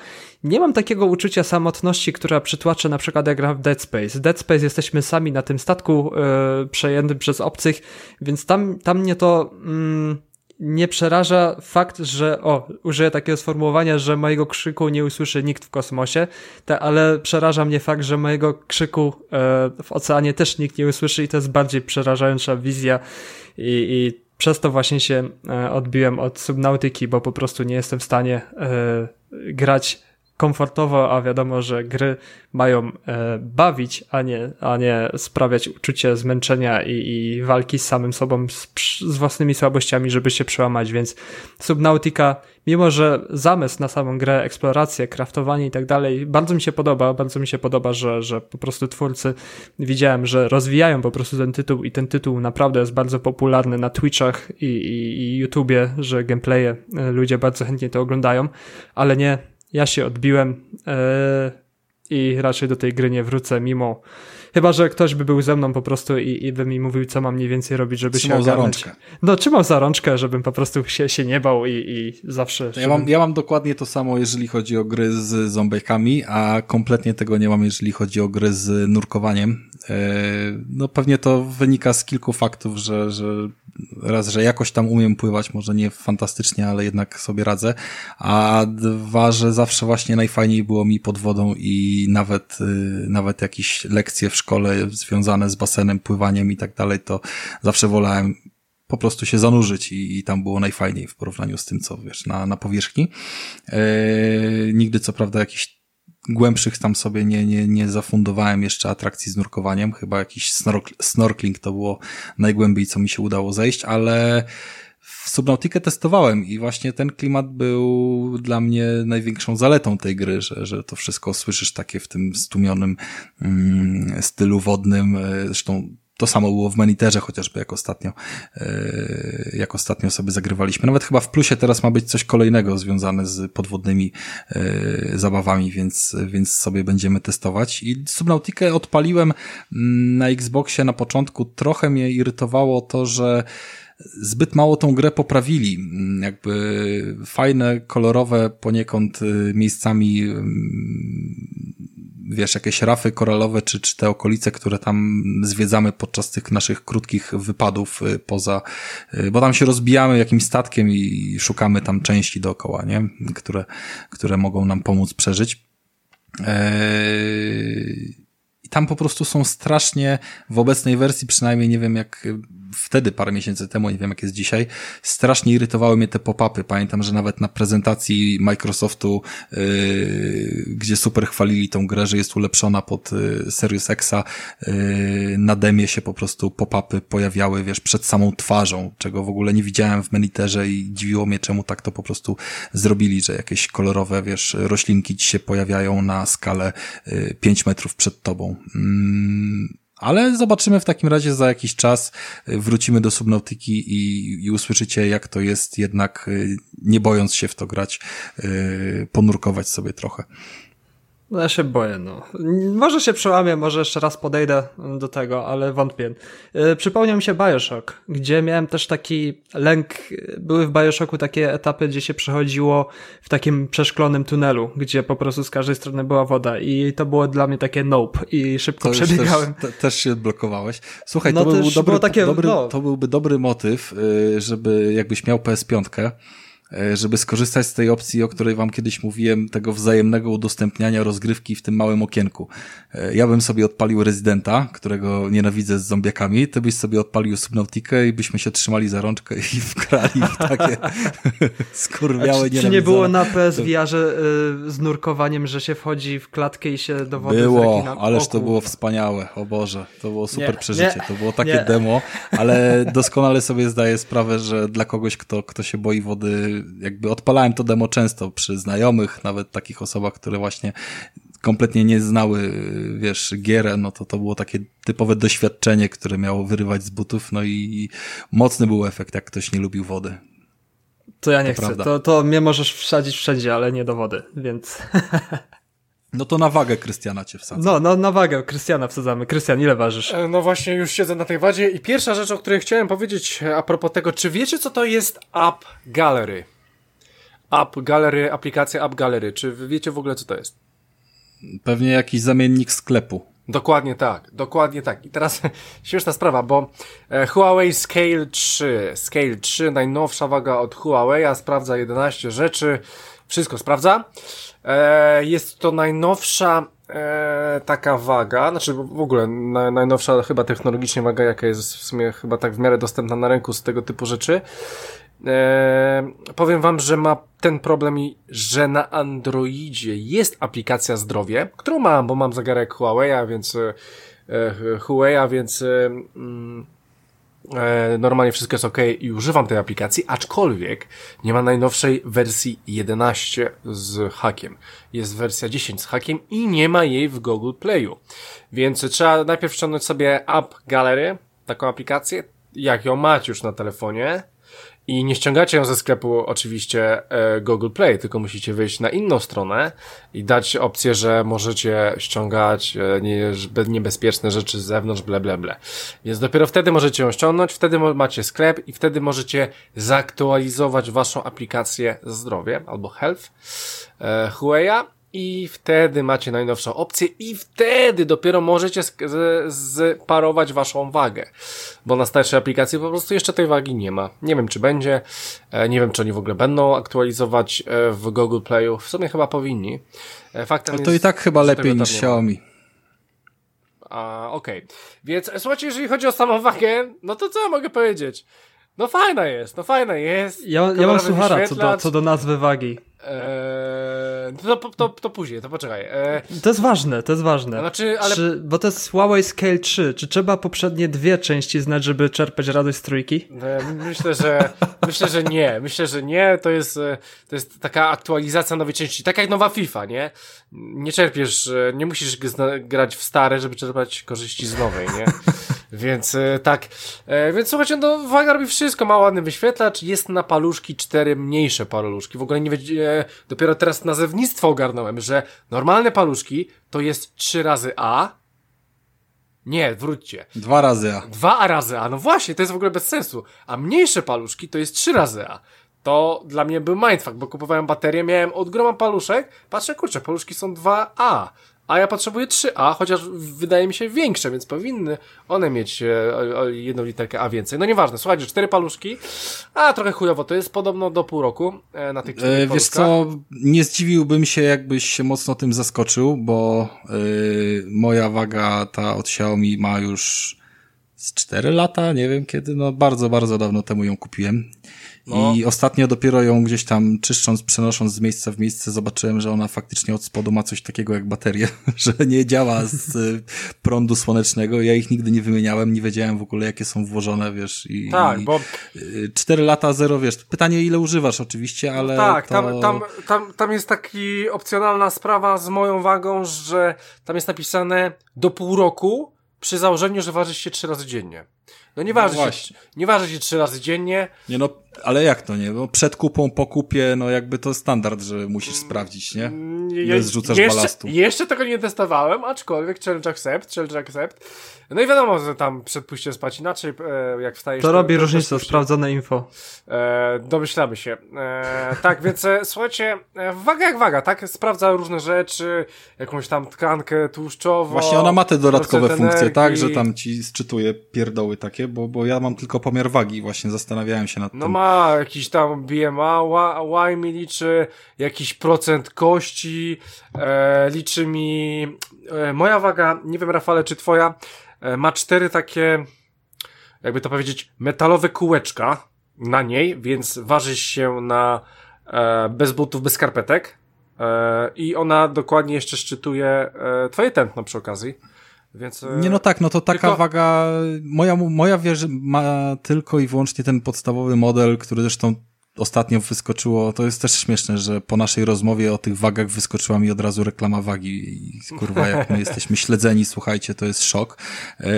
Nie mam takiego uczucia samotności, która przytłacza na przykład jak gra w Dead Space. Dead Space jesteśmy sami na tym statku e, przejętym przez obcych, więc tam, tam mnie to... Mm, nie przeraża fakt, że, o, użyję takiego sformułowania, że mojego krzyku nie usłyszy nikt w kosmosie, te, ale przeraża mnie fakt, że mojego krzyku e, w oceanie też nikt nie usłyszy i to jest bardziej przerażająca wizja i, i przez to właśnie się e, odbiłem od subnautyki, bo po prostu nie jestem w stanie e, grać komfortowo, a wiadomo, że gry mają e, bawić, a nie, a nie sprawiać uczucie zmęczenia i, i walki z samym sobą, z, z, własnymi słabościami, żeby się przełamać, więc Subnautica, mimo że zamysł na samą grę, eksplorację, kraftowanie i tak dalej, bardzo mi się podoba, bardzo mi się podoba, że, że po prostu twórcy widziałem, że rozwijają po prostu ten tytuł i ten tytuł naprawdę jest bardzo popularny na Twitchach i, i, i YouTubie, że gameplaye e, ludzie bardzo chętnie to oglądają, ale nie ja się odbiłem. E, i raczej do tej gry nie wrócę, mimo Chyba, że ktoś by był ze mną po prostu i, i by mi mówił, co mam mniej więcej robić, żeby trzymał się ogarnąć. za rączkę. No, trzymał za rączkę, żebym po prostu się, się nie bał i, i zawsze... Ja mam, ja mam dokładnie to samo, jeżeli chodzi o gry z zombiekami, a kompletnie tego nie mam, jeżeli chodzi o gry z nurkowaniem. E, no pewnie to wynika z kilku faktów, że, że raz, że jakoś tam umiem pływać, może nie fantastycznie, ale jednak sobie radzę, a dwa, że zawsze właśnie najfajniej było mi pod wodą i nawet, y, nawet jakieś lekcje w szkole związane z basenem, pływaniem i tak dalej, to zawsze wolałem po prostu się zanurzyć i, i tam było najfajniej w porównaniu z tym, co wiesz, na, na powierzchni. E, nigdy co prawda jakiś głębszych tam sobie nie, nie, nie zafundowałem jeszcze atrakcji z nurkowaniem. Chyba jakiś snorkling to było najgłębiej, co mi się udało zejść, ale w Subnautikę testowałem i właśnie ten klimat był dla mnie największą zaletą tej gry, że, że to wszystko słyszysz takie w tym stłumionym mm, stylu wodnym. Zresztą to samo było w Meniterze chociażby, jak ostatnio, e, jak ostatnio sobie zagrywaliśmy. Nawet chyba w plusie teraz ma być coś kolejnego związane z podwodnymi e, zabawami, więc, więc sobie będziemy testować. I Subnautikę odpaliłem mm, na Xboxie na początku. Trochę mnie irytowało to, że zbyt mało tą grę poprawili. Mm, jakby fajne, kolorowe poniekąd y, miejscami mm, wiesz, jakieś rafy koralowe, czy, czy te okolice, które tam zwiedzamy podczas tych naszych krótkich wypadów y, poza, y, bo tam się rozbijamy jakimś statkiem i szukamy tam części dookoła, nie? Które, które mogą nam pomóc przeżyć. Eee, I tam po prostu są strasznie, w obecnej wersji przynajmniej nie wiem jak wtedy parę miesięcy temu, nie wiem jak jest dzisiaj, strasznie irytowały mnie te pop-upy. Pamiętam, że nawet na prezentacji Microsoftu, yy, gdzie super chwalili tą grę, że jest ulepszona pod yy, Series Xa, yy, na demie się po prostu pop-upy pojawiały, wiesz, przed samą twarzą, czego w ogóle nie widziałem w Meniterze i dziwiło mnie, czemu tak to po prostu zrobili, że jakieś kolorowe, wiesz, roślinki ci się pojawiają na skalę yy, 5 metrów przed tobą. Yy ale zobaczymy w takim razie za jakiś czas, y, wrócimy do Subnautyki i, i usłyszycie, jak to jest jednak, y, nie bojąc się w to grać, y, ponurkować sobie trochę. No ja się boję, no. Może się przełamię, może jeszcze raz podejdę do tego, ale wątpię. Yy, przypomniał mi się Bioshock, gdzie miałem też taki lęk, były w Bioshocku takie etapy, gdzie się przechodziło w takim przeszklonym tunelu, gdzie po prostu z każdej strony była woda i to było dla mnie takie nope i szybko to przebiegałem. Też, te, też się blokowałeś. Słuchaj, no to, byłby dobry, takie, dobry, no. to byłby dobry motyw, y, żeby jakbyś miał PS5, E, żeby skorzystać z tej opcji, o której wam kiedyś mówiłem, tego wzajemnego udostępniania rozgrywki w tym małym okienku. E, ja bym sobie odpalił Rezydenta, którego nienawidzę z zombiakami, ty byś sobie odpalił Subnautikę i byśmy się trzymali za rączkę i [LAUGHS] wkrali w takie [LAUGHS] skurwiałe Czy, czy nie było na [LAUGHS] PSVR-ze y, z nurkowaniem, że się wchodzi w klatkę i się do wody Było, na... ależ to było wspaniałe, o Boże, to było super nie, przeżycie, nie, to było takie nie. demo, ale doskonale sobie zdaję sprawę, że dla kogoś, kto, kto się boi wody jakby odpalałem to demo często przy znajomych, nawet takich osobach, które właśnie kompletnie nie znały, wiesz, gierę, no to to było takie typowe doświadczenie, które miało wyrywać z butów, no i mocny był efekt, jak ktoś nie lubił wody. To ja nie to chcę, to, to mnie możesz wsadzić wszędzie, ale nie do wody, więc... [LAUGHS] No to na wagę Krystiana cię wsadzę. No, no na wagę Krystiana wsadzamy. Krystian, ile ważysz? E, no właśnie, już siedzę na tej wadzie i pierwsza rzecz, o której chciałem powiedzieć a propos tego, czy wiecie, co to jest App Gallery? App Gallery, aplikacja App Gallery. Czy wy wiecie w ogóle, co to jest? Pewnie jakiś zamiennik sklepu. Dokładnie tak, dokładnie tak. I teraz [LAUGHS] śmieszna sprawa, bo e, Huawei Scale 3, Scale 3, najnowsza waga od Huawei, sprawdza 11 rzeczy, wszystko sprawdza. E, jest to najnowsza e, taka waga, znaczy w ogóle na, najnowsza chyba technologicznie waga, jaka jest w sumie chyba tak w miarę dostępna na rynku z tego typu rzeczy. E, powiem wam, że ma ten problem, że na Androidzie jest aplikacja zdrowie, którą mam, bo mam zegarek Huawei, więc Huawei, więc e, mm, normalnie wszystko jest ok i używam tej aplikacji, aczkolwiek nie ma najnowszej wersji 11 z hakiem. Jest wersja 10 z hakiem i nie ma jej w Google Playu. Więc trzeba najpierw ściągnąć sobie App Gallery, taką aplikację, jak ją macie już na telefonie, i nie ściągacie ją ze sklepu oczywiście e, Google Play, tylko musicie wyjść na inną stronę i dać opcję, że możecie ściągać e, nie, niebezpieczne rzeczy z zewnątrz, ble, ble, ble. Więc dopiero wtedy możecie ją ściągnąć, wtedy macie sklep i wtedy możecie zaktualizować waszą aplikację zdrowie albo health e, Huawei'a i wtedy macie najnowszą opcję i wtedy dopiero możecie sparować waszą wagę. Bo na starszej aplikacji po prostu jeszcze tej wagi nie ma. Nie wiem, czy będzie, e, nie wiem, czy oni w ogóle będą aktualizować e, w Google Playu. W sumie chyba powinni. E, faktem Ale to jest, i tak chyba lepiej niż Xiaomi. A, okej. Okay. Więc słuchajcie, jeżeli chodzi o samą wagę, no to co ja mogę powiedzieć? No fajna jest, no fajna jest. Ja, ja mam suchara co do, co do nazwy wagi. Eee, to, to, to później, to poczekaj. Eee, to jest ważne, to jest ważne. Znaczy, ale... Czy, bo to jest Huawei Scale 3. Czy trzeba poprzednie dwie części znać, żeby czerpać radość z trójki? Myślę, że myślę, że nie. Myślę, że nie. To jest, e, to jest taka aktualizacja nowej części. Tak jak nowa FIFA, nie? Nie czerpiesz, e, nie musisz grać w stare, żeby czerpać korzyści z nowej, nie? Więc e, tak. Więc słuchajcie, no Waga robi wszystko. Ma ładny wyświetlacz. Jest na paluszki cztery mniejsze paluszki. W ogóle nie wiedzie dopiero teraz nazewnictwo ogarnąłem, że normalne paluszki to jest 3 razy A. Nie, wróćcie. Dwa razy A. Dwa razy A, no właśnie, to jest w ogóle bez sensu. A mniejsze paluszki to jest 3 razy A. To dla mnie był mindfuck, bo kupowałem baterię, miałem od groma paluszek, patrzę, kurczę, paluszki są 2A a ja potrzebuję 3A, chociaż wydaje mi się większe, więc powinny one mieć e, jedną literkę A więcej. No nieważne, słuchajcie, cztery paluszki, a trochę chujowo, to jest podobno do pół roku e, na tych czterech e, Wiesz co, nie zdziwiłbym się, jakbyś się mocno tym zaskoczył, bo yy, moja waga ta od Xiaomi ma już z 4 lata, nie wiem kiedy, no bardzo, bardzo dawno temu ją kupiłem. No. I ostatnio dopiero ją gdzieś tam czyszcząc, przenosząc z miejsca w miejsce, zobaczyłem, że ona faktycznie od spodu ma coś takiego jak baterie, [LAUGHS] że nie działa z y, prądu słonecznego. Ja ich nigdy nie wymieniałem, nie wiedziałem w ogóle, jakie są włożone, wiesz. I, tak, bo... 4 y, lata, zero, wiesz. Pytanie, ile używasz oczywiście, ale. Tak, to... tam, tam, tam, tam jest taki opcjonalna sprawa z moją wagą, że tam jest napisane do pół roku przy założeniu, że ważysz się trzy razy dziennie. No nie waży, no się, nie waży się trzy razy dziennie. Nie no, ale jak to nie? Bo przed kupą, po kupie, no jakby to standard, że musisz sprawdzić, nie? Nie zrzucasz jeszcze, balastu. Jeszcze tego nie testowałem, aczkolwiek challenge accept, challenge accept. No i wiadomo, że tam przed pójściem spać inaczej, e, jak wstajesz. To, to robi różnicę, sprawdzone info. E, domyślamy się. E, tak, więc e, słuchajcie, e, waga jak waga, tak? Sprawdza różne rzeczy, jakąś tam tkankę tłuszczową. Właśnie ona ma te dodatkowe funkcje, energii. tak? Że tam ci sczytuje pierdoły takie, bo, bo ja mam tylko pomiar wagi, właśnie zastanawiałem się nad no tym. No ma jakiś tam BMA, Y mi liczy, jakiś procent kości, e, liczy mi e, moja waga, nie wiem Rafale, czy twoja, e, ma cztery takie, jakby to powiedzieć, metalowe kółeczka na niej, więc waży się na e, bez butów, bez skarpetek. E, I ona dokładnie jeszcze szczytuje e, twoje tętno przy okazji. Więc, e, nie no tak, no to taka tylko... waga, moja, moja wież ma tylko i wyłącznie ten podstawowy model, który zresztą ostatnio wyskoczyło, to jest też śmieszne, że po naszej rozmowie o tych wagach wyskoczyła mi od razu reklama wagi i kurwa, jak my [LAUGHS] jesteśmy śledzeni, słuchajcie, to jest szok. E,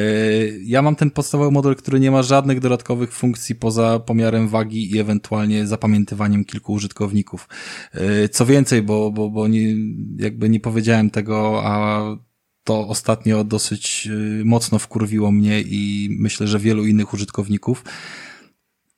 ja mam ten podstawowy model, który nie ma żadnych dodatkowych funkcji poza pomiarem wagi i ewentualnie zapamiętywaniem kilku użytkowników. E, co więcej, bo, bo, bo nie, jakby nie powiedziałem tego, a to ostatnio dosyć y, mocno wkurwiło mnie i myślę, że wielu innych użytkowników.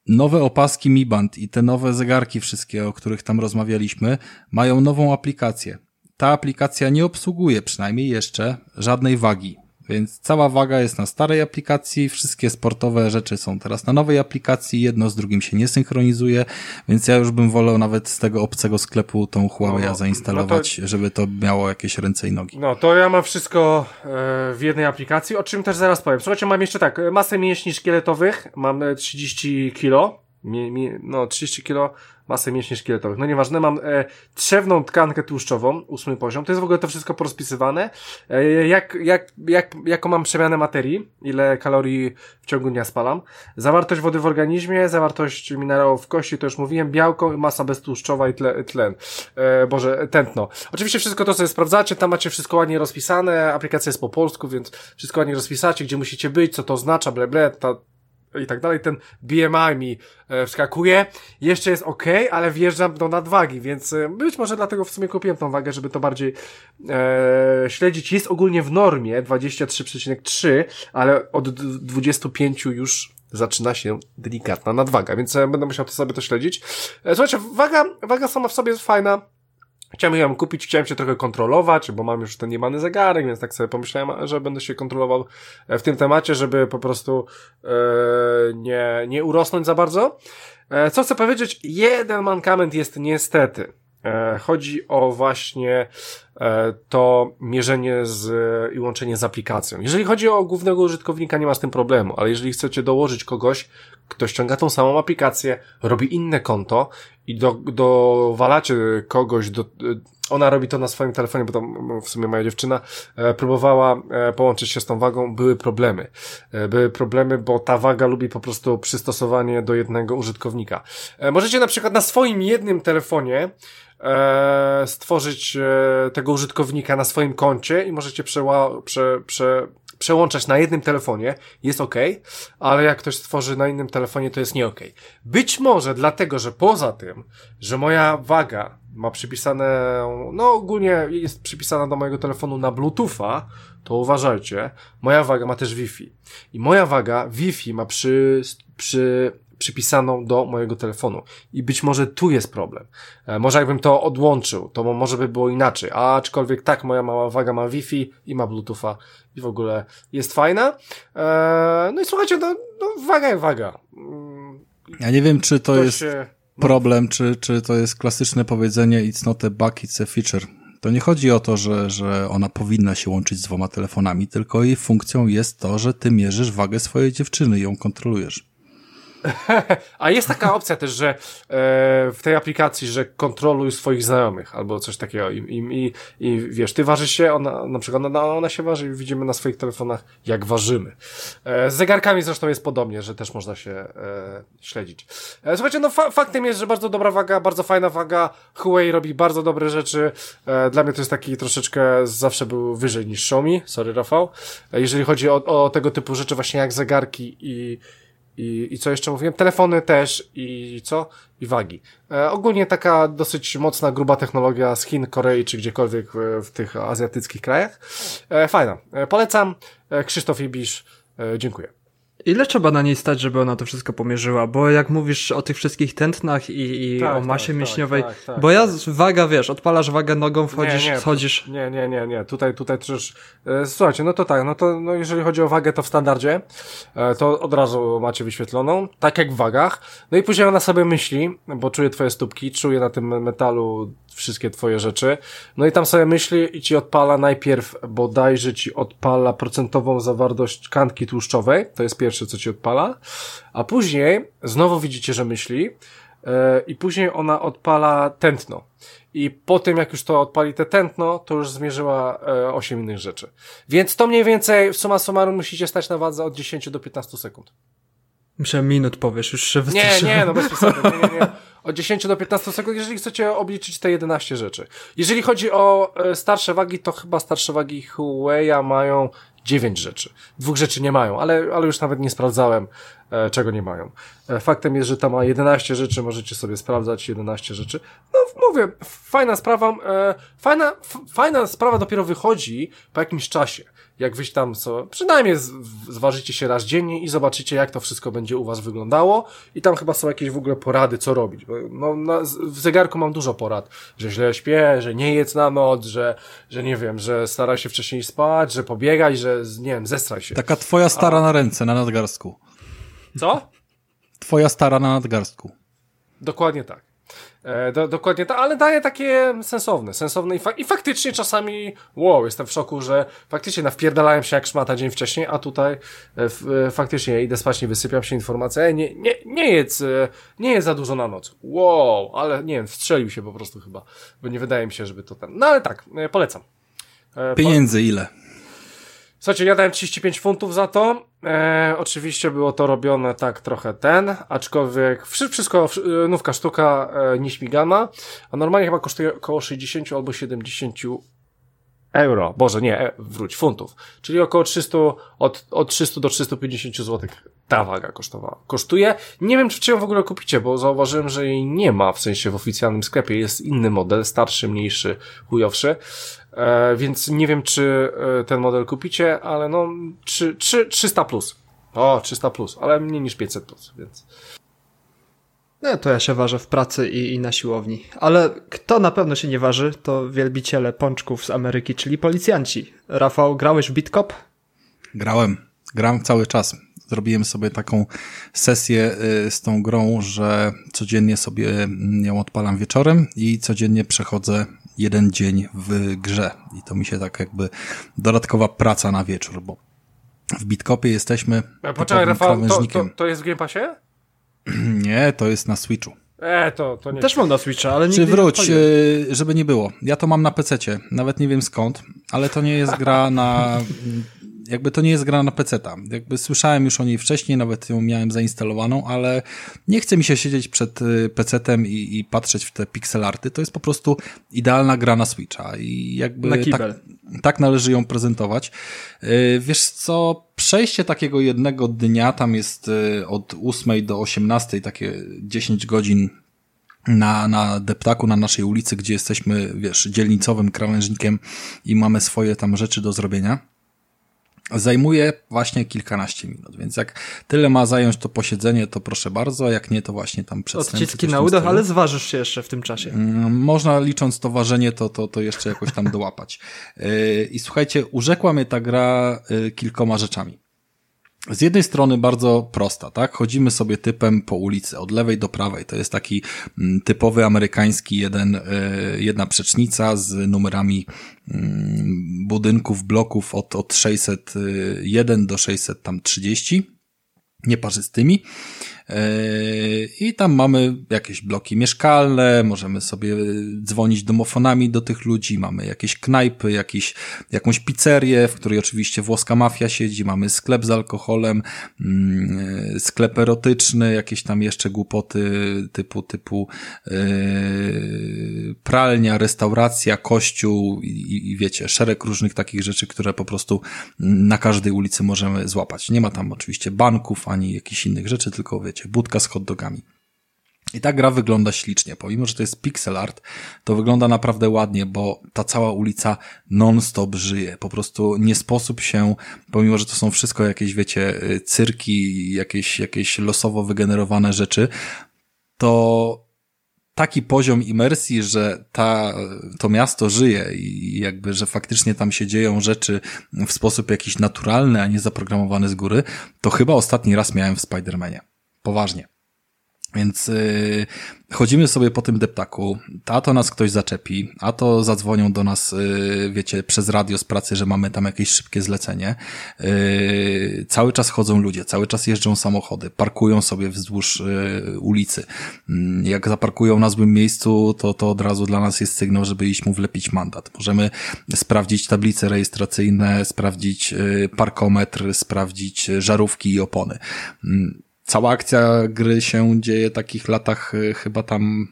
Nowe opaski Mi Band i te nowe zegarki wszystkie, o których tam rozmawialiśmy, mają nową aplikację. Ta aplikacja nie obsługuje przynajmniej jeszcze żadnej wagi. Więc cała waga jest na starej aplikacji, wszystkie sportowe rzeczy są teraz na nowej aplikacji, jedno z drugim się nie synchronizuje, więc ja już bym wolał nawet z tego obcego sklepu tą Huawei no, zainstalować, no to, żeby to miało jakieś ręce i nogi. No to ja mam wszystko e, w jednej aplikacji, o czym też zaraz powiem. Słuchajcie, mam jeszcze tak, masę mięśni szkieletowych, mam 30 kilo, mi, mi, no 30 kilo masę mięśni szkieletowych. No nieważne, mam e, trzewną tkankę tłuszczową, ósmy poziom. To jest w ogóle to wszystko porozpisywane. E, jak, jak, jak, jaką mam przemianę materii, ile kalorii w ciągu dnia spalam. Zawartość wody w organizmie, zawartość minerałów w kości, to już mówiłem, białko, masa beztłuszczowa i tle, tlen. E, Boże, tętno. Oczywiście wszystko to sobie sprawdzacie, tam macie wszystko ładnie rozpisane, aplikacja jest po polsku, więc wszystko ładnie rozpisacie, gdzie musicie być, co to oznacza, ble, ble, ta, i tak dalej, ten BMI mi e, wskakuje, jeszcze jest ok, ale wjeżdżam do nadwagi, więc e, być może dlatego w sumie kupiłem tą wagę, żeby to bardziej e, śledzić. Jest ogólnie w normie 23,3, ale od 25 już zaczyna się delikatna nadwaga, więc e, będę musiał to sobie to śledzić. E, słuchajcie, waga, waga sama w sobie jest fajna, Chciałem ją kupić, chciałem się trochę kontrolować, bo mam już ten niemany zegarek, więc tak sobie pomyślałem, że będę się kontrolował e, w tym temacie, żeby po prostu e, nie, nie urosnąć za bardzo. E, co chcę powiedzieć? Jeden mankament jest niestety. E, chodzi o właśnie e, to mierzenie z, i łączenie z aplikacją. Jeżeli chodzi o głównego użytkownika, nie ma z tym problemu, ale jeżeli chcecie dołożyć kogoś, kto ściąga tą samą aplikację, robi inne konto i do, dowalacie kogoś, do, ona robi to na swoim telefonie, bo tam w sumie moja dziewczyna e, próbowała e, połączyć się z tą wagą, były problemy. E, były problemy, bo ta waga lubi po prostu przystosowanie do jednego użytkownika. E, możecie na przykład na swoim jednym telefonie e, stworzyć e, tego użytkownika na swoim koncie i możecie przeła, prze, prze, przełączać na jednym telefonie, jest ok, ale jak ktoś stworzy na innym telefonie, to jest nie ok. Być może dlatego, że poza tym, że moja waga ma przypisane, no ogólnie jest przypisana do mojego telefonu na Bluetootha, to uważajcie, moja waga ma też Wi-Fi. I moja waga Wi-Fi ma przy, przy przypisaną do mojego telefonu. I być może tu jest problem. E, może jakbym to odłączył, to może by było inaczej. Aczkolwiek tak, moja mała waga ma Wi-Fi i ma Bluetootha i w ogóle jest fajna. E, no i słuchajcie, no, no waga waga. Mm, Ja nie wiem, czy to, to jest się- problem, czy, czy to jest klasyczne powiedzenie it's not a bug, it's a feature. To nie chodzi o to, że, że ona powinna się łączyć z dwoma telefonami, tylko jej funkcją jest to, że ty mierzysz wagę swojej dziewczyny i ją kontrolujesz. [LAUGHS] A jest taka opcja też, że e, w tej aplikacji, że kontroluj swoich znajomych albo coś takiego. I, i, i, wiesz, ty ważysz się, ona, na przykład ona, ona się waży i widzimy na swoich telefonach, jak ważymy. E, z zegarkami zresztą jest podobnie, że też można się e, śledzić. E, słuchajcie, no fa faktem jest, że bardzo dobra waga, bardzo fajna waga, Huawei robi bardzo dobre rzeczy, e, dla mnie to jest taki troszeczkę, zawsze był wyżej niż Xiaomi, sorry Rafał, e, jeżeli chodzi o, o tego typu rzeczy właśnie jak zegarki i i, I co jeszcze mówiłem? Telefony też i co? I wagi. E, ogólnie taka dosyć mocna, gruba technologia z Chin, Korei czy gdziekolwiek w, w tych azjatyckich krajach. E, fajna. E, polecam. E, Krzysztof Ibisz. E, dziękuję. Ile trzeba na niej stać, żeby ona to wszystko pomierzyła? Bo jak mówisz o tych wszystkich tętnach i, i Tak, o masie tak, mięśniowej, tak, tak, bo ja tak. waga, wiesz, odpalasz wagę nogą, wchodzisz, nie, nie, schodzisz. Nie, nie, nie, nie. Tutaj, tutaj też. E, słuchajcie, no to tak, no to no jeżeli chodzi o wagę, to w standardzie, e, to od razu macie wyświetloną, tak jak w wagach. No i później ona sobie myśli, bo czuje twoje stópki, czuje na tym metalu wszystkie twoje rzeczy. No i tam sobie myśli i ci odpala najpierw, bodajże ci odpala procentową zawartość tkanki tłuszczowej. To jest pierwsze, co ci odpala. A później znowu widzicie, że myśli. e, I później ona odpala tętno. I po tym, jak już to odpali te tętno, to już zmierzyła e, 8 innych rzeczy. Więc to mniej więcej, summa summarum, musicie stać na wadze od 10 do 15 sekund. Myślę, minut powiesz, już się Nie, nie, no bez [LAUGHS] przesady. Nie, nie, nie. Od 10 do 15 sekund, jeżeli chcecie obliczyć te 11 rzeczy. Jeżeli chodzi o e, starsze wagi, to chyba starsze wagi Huawei mają 9 rzeczy. Dwóch rzeczy nie mają, ale, ale już nawet nie sprawdzałem, e, czego nie mają. E, faktem jest, że ta ma 11 rzeczy, możecie sobie sprawdzać 11 rzeczy. No, mówię, fajna sprawa, e, fajna, fajna sprawa dopiero wychodzi po jakimś czasie. Jak wyś tam co, przynajmniej zważycie się raz dziennie i zobaczycie, jak to wszystko będzie u was wyglądało. I tam chyba są jakieś w ogóle porady, co robić. Bo, No, na, w zegarku mam dużo porad, że źle śpię, że nie jedz na noc, że, że nie wiem, że staraj się wcześniej spać, że pobiegaj, że nie wiem, zestraj się. Taka twoja stara na ręce, na nadgarstku. Co? Twoja stara na nadgarstku. Dokładnie tak. E, do, dokładnie tak, ale daje takie sensowne, sensowne i, fa i faktycznie czasami, wow, jestem w szoku, że faktycznie nawpierdalałem się jak szmata dzień wcześniej, a tutaj e, e, faktycznie idę spać, nie wysypiam się informacja, e, nie, nie, nie jedz, e, nie jedz za dużo na noc. Wow, ale nie wiem, wstrzelił się po prostu chyba, bo nie wydaje mi się, żeby to ten, no ale tak, e, polecam. E, po- Pieniędzy ile? Słuchajcie, ja dałem 35 funtów za to. E, oczywiście było to robione tak trochę ten, aczkolwiek wszy- wszystko, wszy- e, nówka sztuka e, nieśmigana, a normalnie chyba kosztuje około 60 albo 70 euro. Boże, nie, e, wróć, funtów. Czyli około 300, od, od 300 do 350 zł ta waga kosztowała. Kosztuje. Nie wiem, czy ją w ogóle kupicie, bo zauważyłem, że jej nie ma w sensie w oficjalnym sklepie. Jest inny model, starszy, mniejszy, chujowszy. E, więc nie wiem, czy e, ten model kupicie, ale no, 3, 3, 300 plus. O, 300 plus, ale mniej niż 500 plus, więc. No to ja się ważę w pracy i, i na siłowni. Ale kto na pewno się nie waży, to wielbiciele pączków z Ameryki, czyli policjanci. Rafał, grałeś w Bitkop? Grałem. Gram cały czas. Zrobiłem sobie taką sesję y, z tą grą, że codziennie sobie ją odpalam wieczorem i codziennie przechodzę jeden dzień w grze. I to mi się tak jakby dodatkowa praca na wieczór, bo w Bitkopie jesteśmy. Poczekaj, Rafał, to, to, to jest w Game Passie? [CLEARS THROAT] Nie, to jest na Switchu. E, to, to nie. Też mam na Switcha, ale nie. Czy wróć, nie żeby nie było. Ja to mam na PC-cie. Nawet nie wiem skąd, ale to nie jest gra na jakby to nie jest gra na PC-ta. Jakby słyszałem już o niej wcześniej, nawet ją miałem zainstalowaną, ale nie chce mi się siedzieć przed y, PC-tem i, i patrzeć w te pixelarty. To jest po prostu idealna gra na Switcha i jakby na tak, tak należy ją prezentować. Y, wiesz co, przejście takiego jednego dnia, tam jest y, od 8 do 18, takie 10 godzin na, na deptaku, na naszej ulicy, gdzie jesteśmy, wiesz, dzielnicowym krawężnikiem i mamy swoje tam rzeczy do zrobienia zajmuje właśnie kilkanaście minut, więc jak tyle ma zająć to posiedzenie, to proszę bardzo, jak nie, to właśnie tam przedstawię. Odciski na udach, ale zważysz się jeszcze w tym czasie. Mm, można licząc to ważenie, to, to, to jeszcze jakoś tam dołapać. Yy, I słuchajcie, urzekła mnie ta gra yy, kilkoma rzeczami z jednej strony bardzo prosta, tak? Chodzimy sobie typem po ulicy, od lewej do prawej. To jest taki mm, typowy amerykański jeden, e, jedna przecznica z numerami mm, budynków, bloków od, od 601 do 630 nieparzystymi. I tam mamy jakieś bloki mieszkalne, możemy sobie dzwonić domofonami do tych ludzi, mamy jakieś knajpy, jakieś, jakąś pizzerię, w której oczywiście włoska mafia siedzi, mamy sklep z alkoholem, mm, sklep erotyczny, jakieś tam jeszcze głupoty typu, typu yy, pralnia, restauracja, kościół i, i wiecie, szereg różnych takich rzeczy, które po prostu na każdej ulicy możemy złapać. Nie ma tam oczywiście banków ani jakichś innych rzeczy, tylko wiecie, budka z hot dogami. I ta gra wygląda ślicznie. Pomimo, że to jest pixel art, to wygląda naprawdę ładnie, bo ta cała ulica non-stop żyje. Po prostu nie sposób się, pomimo, że to są wszystko jakieś, wiecie, cyrki, jakieś, jakieś losowo wygenerowane rzeczy, to taki poziom imersji, że ta, to miasto żyje i jakby, że faktycznie tam się dzieją rzeczy w sposób jakiś naturalny, a nie zaprogramowany z góry, to chyba ostatni raz miałem w Spider-Manie. Poważnie. Więc yy, chodzimy sobie po tym deptaku, a to nas ktoś zaczepi, a to zadzwonią do nas, yy, wiecie, przez radio z pracy, że mamy tam jakieś szybkie zlecenie. Yy, cały czas chodzą ludzie, cały czas jeżdżą samochody, parkują sobie wzdłuż yy, ulicy. Yy, jak zaparkują na złym miejscu, to, to od razu dla nas jest sygnał, żeby iść mu wlepić mandat. Możemy sprawdzić tablice rejestracyjne, sprawdzić yy, parkometr, sprawdzić żarówki i opony. Cała akcja gry się dzieje w takich latach y, chyba tam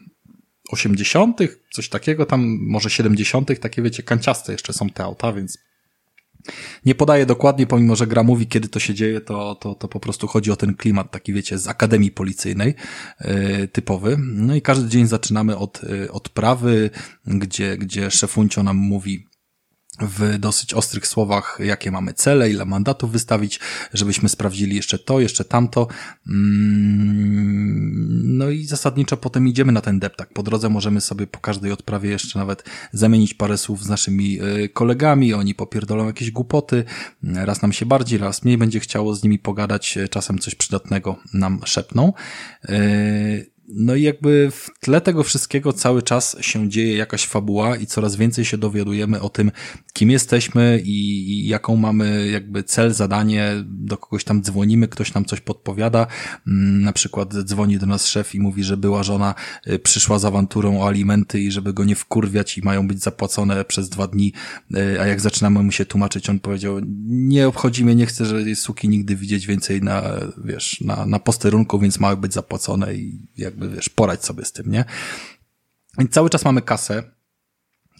80., coś takiego, tam może 70., takie wiecie, kanciaste jeszcze są te auta, więc nie podaję dokładnie, pomimo że gra mówi, kiedy to się dzieje, to, to, to po prostu chodzi o ten klimat taki, wiecie, z Akademii Policyjnej, yy, typowy. No i każdy dzień zaczynamy od, yy, od prawy, gdzie, gdzie szefuncio nam mówi, w dosyć ostrych słowach, jakie mamy cele, ile mandatów wystawić, żebyśmy sprawdzili jeszcze to, jeszcze tamto. Mm, no i zasadniczo potem idziemy na ten deptak. Po drodze możemy sobie po każdej odprawie jeszcze nawet zamienić parę słów z naszymi e, kolegami, oni popierdolą jakieś głupoty, raz nam się bardziej, raz mniej będzie chciało z nimi pogadać, czasem coś przydatnego nam szepną. No i jakby w tle tego wszystkiego cały czas się dzieje jakaś fabuła i coraz więcej się dowiadujemy o tym, kim jesteśmy i, jaką mamy jakby cel, zadanie, do kogoś tam dzwonimy, ktoś nam coś podpowiada, mm, na przykład dzwoni do nas szef i mówi, że była żona y, przyszła z awanturą o alimenty i żeby go nie wkurwiać i mają być zapłacone przez dwa dni, y, a jak zaczynamy mu się tłumaczyć, on powiedział, nie obchodzi mnie, nie chcę, że suki nigdy widzieć więcej na, wiesz, na, na posterunku, więc mają być zapłacone i jakby, wiesz, poradź sobie z tym, nie? Więc cały czas mamy kasę,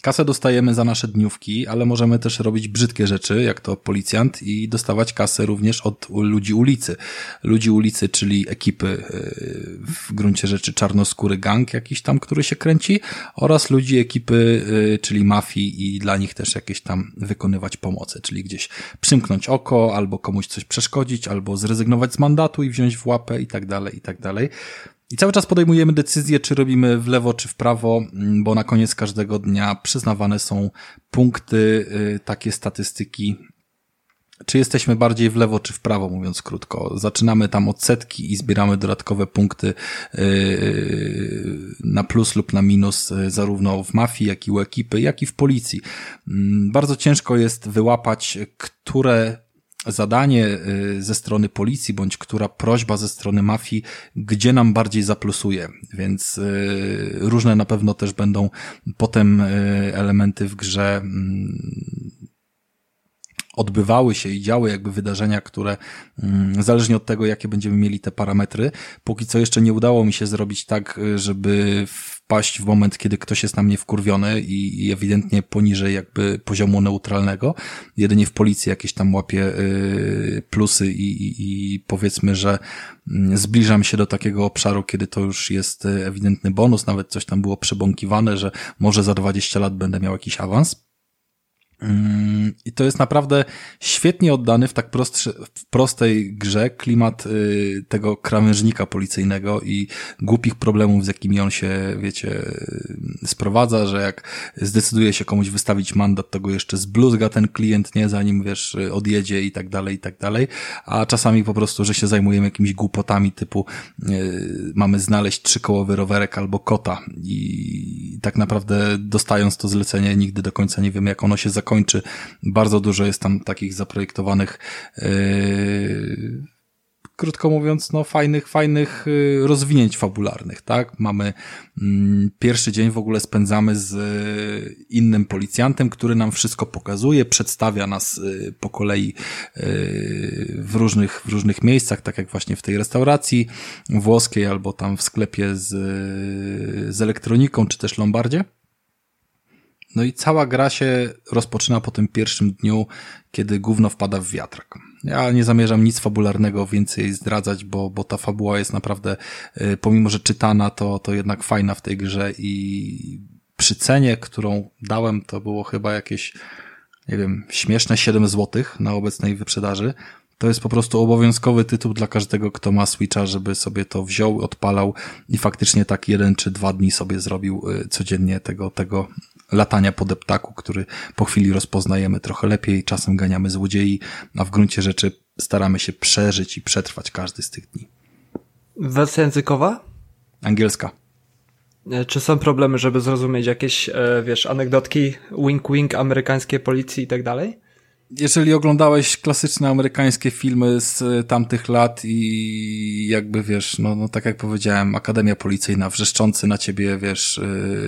Kasę dostajemy za nasze dniówki, ale możemy też robić brzydkie rzeczy, jak to policjant i dostawać kasę również od ludzi ulicy. Ludzi ulicy, czyli ekipy y, w gruncie rzeczy czarnoskóry gang jakiś tam, który się kręci oraz ludzi ekipy, y, czyli mafii i dla nich też jakieś tam wykonywać pomocy, czyli gdzieś przymknąć oko, albo komuś coś przeszkodzić, albo zrezygnować z mandatu i wziąć w łapę i tak dalej, i tak dalej. I cały czas podejmujemy decyzję, czy robimy w lewo, czy w prawo, mm, bo na koniec każdego dnia przyznawane są punkty, y, takie statystyki, czy jesteśmy bardziej w lewo, czy w prawo, mówiąc krótko. Zaczynamy tam od setki i zbieramy dodatkowe punkty y, na plus lub na minus, y, zarówno w mafii, jak i u ekipy, jak i w policji. Mm, bardzo ciężko jest wyłapać, które zadanie y, ze strony policji, bądź która prośba ze strony mafii, gdzie nam bardziej zaplusuje. Więc y, różne na pewno też będą potem y, elementy w grze mm, odbywały się i działy jakby wydarzenia, które mm, zależnie od tego, jakie będziemy mieli te parametry, póki co jeszcze nie udało mi się zrobić tak, żeby wpaść w moment, kiedy ktoś jest na mnie wkurwiony i, ewidentnie poniżej jakby poziomu neutralnego. Jedynie w policji jakieś tam łapie y, plusy i, i, i powiedzmy, że mm, zbliżam się do takiego obszaru, kiedy to już jest y, ewidentny bonus, nawet coś tam było przebąkiwane, że może za 20 lat będę miał jakiś awans. Mm, I to jest naprawdę świetnie oddany w tak prostszy, w prostej grze klimat y, tego krawężnika policyjnego i głupich problemów, z jakimi on się, wiecie, sprowadza, że jak zdecyduje się komuś wystawić mandat, to go jeszcze zbluzga ten klient, nie, zanim, wiesz, odjedzie i tak dalej, i tak dalej, a czasami po prostu, że się zajmujemy jakimiś głupotami typu y, mamy znaleźć trzykołowy rowerek albo kota i tak naprawdę dostając to zlecenie nigdy do końca nie wiemy, jak ono się zakończy kończy. Bardzo dużo jest tam takich zaprojektowanych yy, krótko mówiąc, no fajnych, fajnych yy, rozwinięć fabularnych, tak? Mamy mm, pierwszy dzień w ogóle spędzamy z yy, innym policjantem, który nam wszystko pokazuje, przedstawia nas po kolei w różnych, w różnych miejscach, tak jak właśnie w tej restauracji włoskiej albo tam w sklepie z, z elektroniką, czy też Lombardzie. No i cała gra się rozpoczyna po tym pierwszym dniu, kiedy gówno wpada w wiatrak. Ja nie zamierzam nic fabularnego więcej zdradzać, bo, bo ta fabuła jest naprawdę, y, pomimo że czytana, to, to jednak fajna w tej grze i przy cenie, którą dałem, to było chyba jakieś, nie wiem, śmieszne 7 zł na obecnej wyprzedaży. To jest po prostu obowiązkowy tytuł dla każdego, kto ma Switcha, żeby sobie to wziął, odpalał i faktycznie tak jeden czy dwa dni sobie zrobił y, codziennie tego, tego latania po deptaku, który po chwili rozpoznajemy trochę lepiej, czasem ganiamy złodziei, a w gruncie rzeczy staramy się przeżyć i przetrwać każdy z tych dni. Wersja językowa? Angielska. E, czy są problemy, żeby zrozumieć jakieś, e, wiesz, anegdotki, wink-wink amerykańskiej policji i tak dalej? Jeżeli oglądałeś klasyczne amerykańskie filmy z e, tamtych lat i jakby wiesz, no, no tak jak powiedziałem, Akademia Policyjna, wrzeszczący na ciebie, wiesz,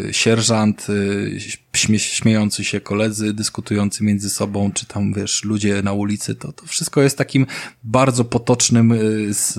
yy, sierżant, yy, śmie śmiejący się koledzy, dyskutujący między sobą, czy tam, wiesz, ludzie na ulicy, to, to wszystko jest takim bardzo potocznym yy, z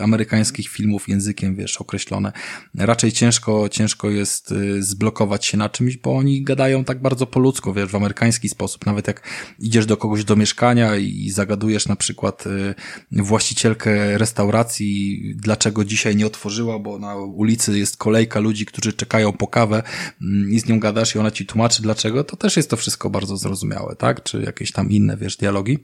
amerykańskich filmów językiem, wiesz, określone. Raczej ciężko, ciężko jest zblokować się na czymś, bo oni gadają tak bardzo po ludzku, wiesz, w amerykański sposób. Nawet jak idziesz do kogoś do mieszkania i zagadujesz na przykład y, właścicielkę restauracji, dlaczego dzisiaj nie otworzyła, bo na ulicy jest kolejka ludzi, którzy czekają po kawę mm, i z nią gadasz i ona ci tłumaczy dlaczego, to też jest to wszystko bardzo zrozumiałe, tak? Czy jakieś tam inne, wiesz, dialogi.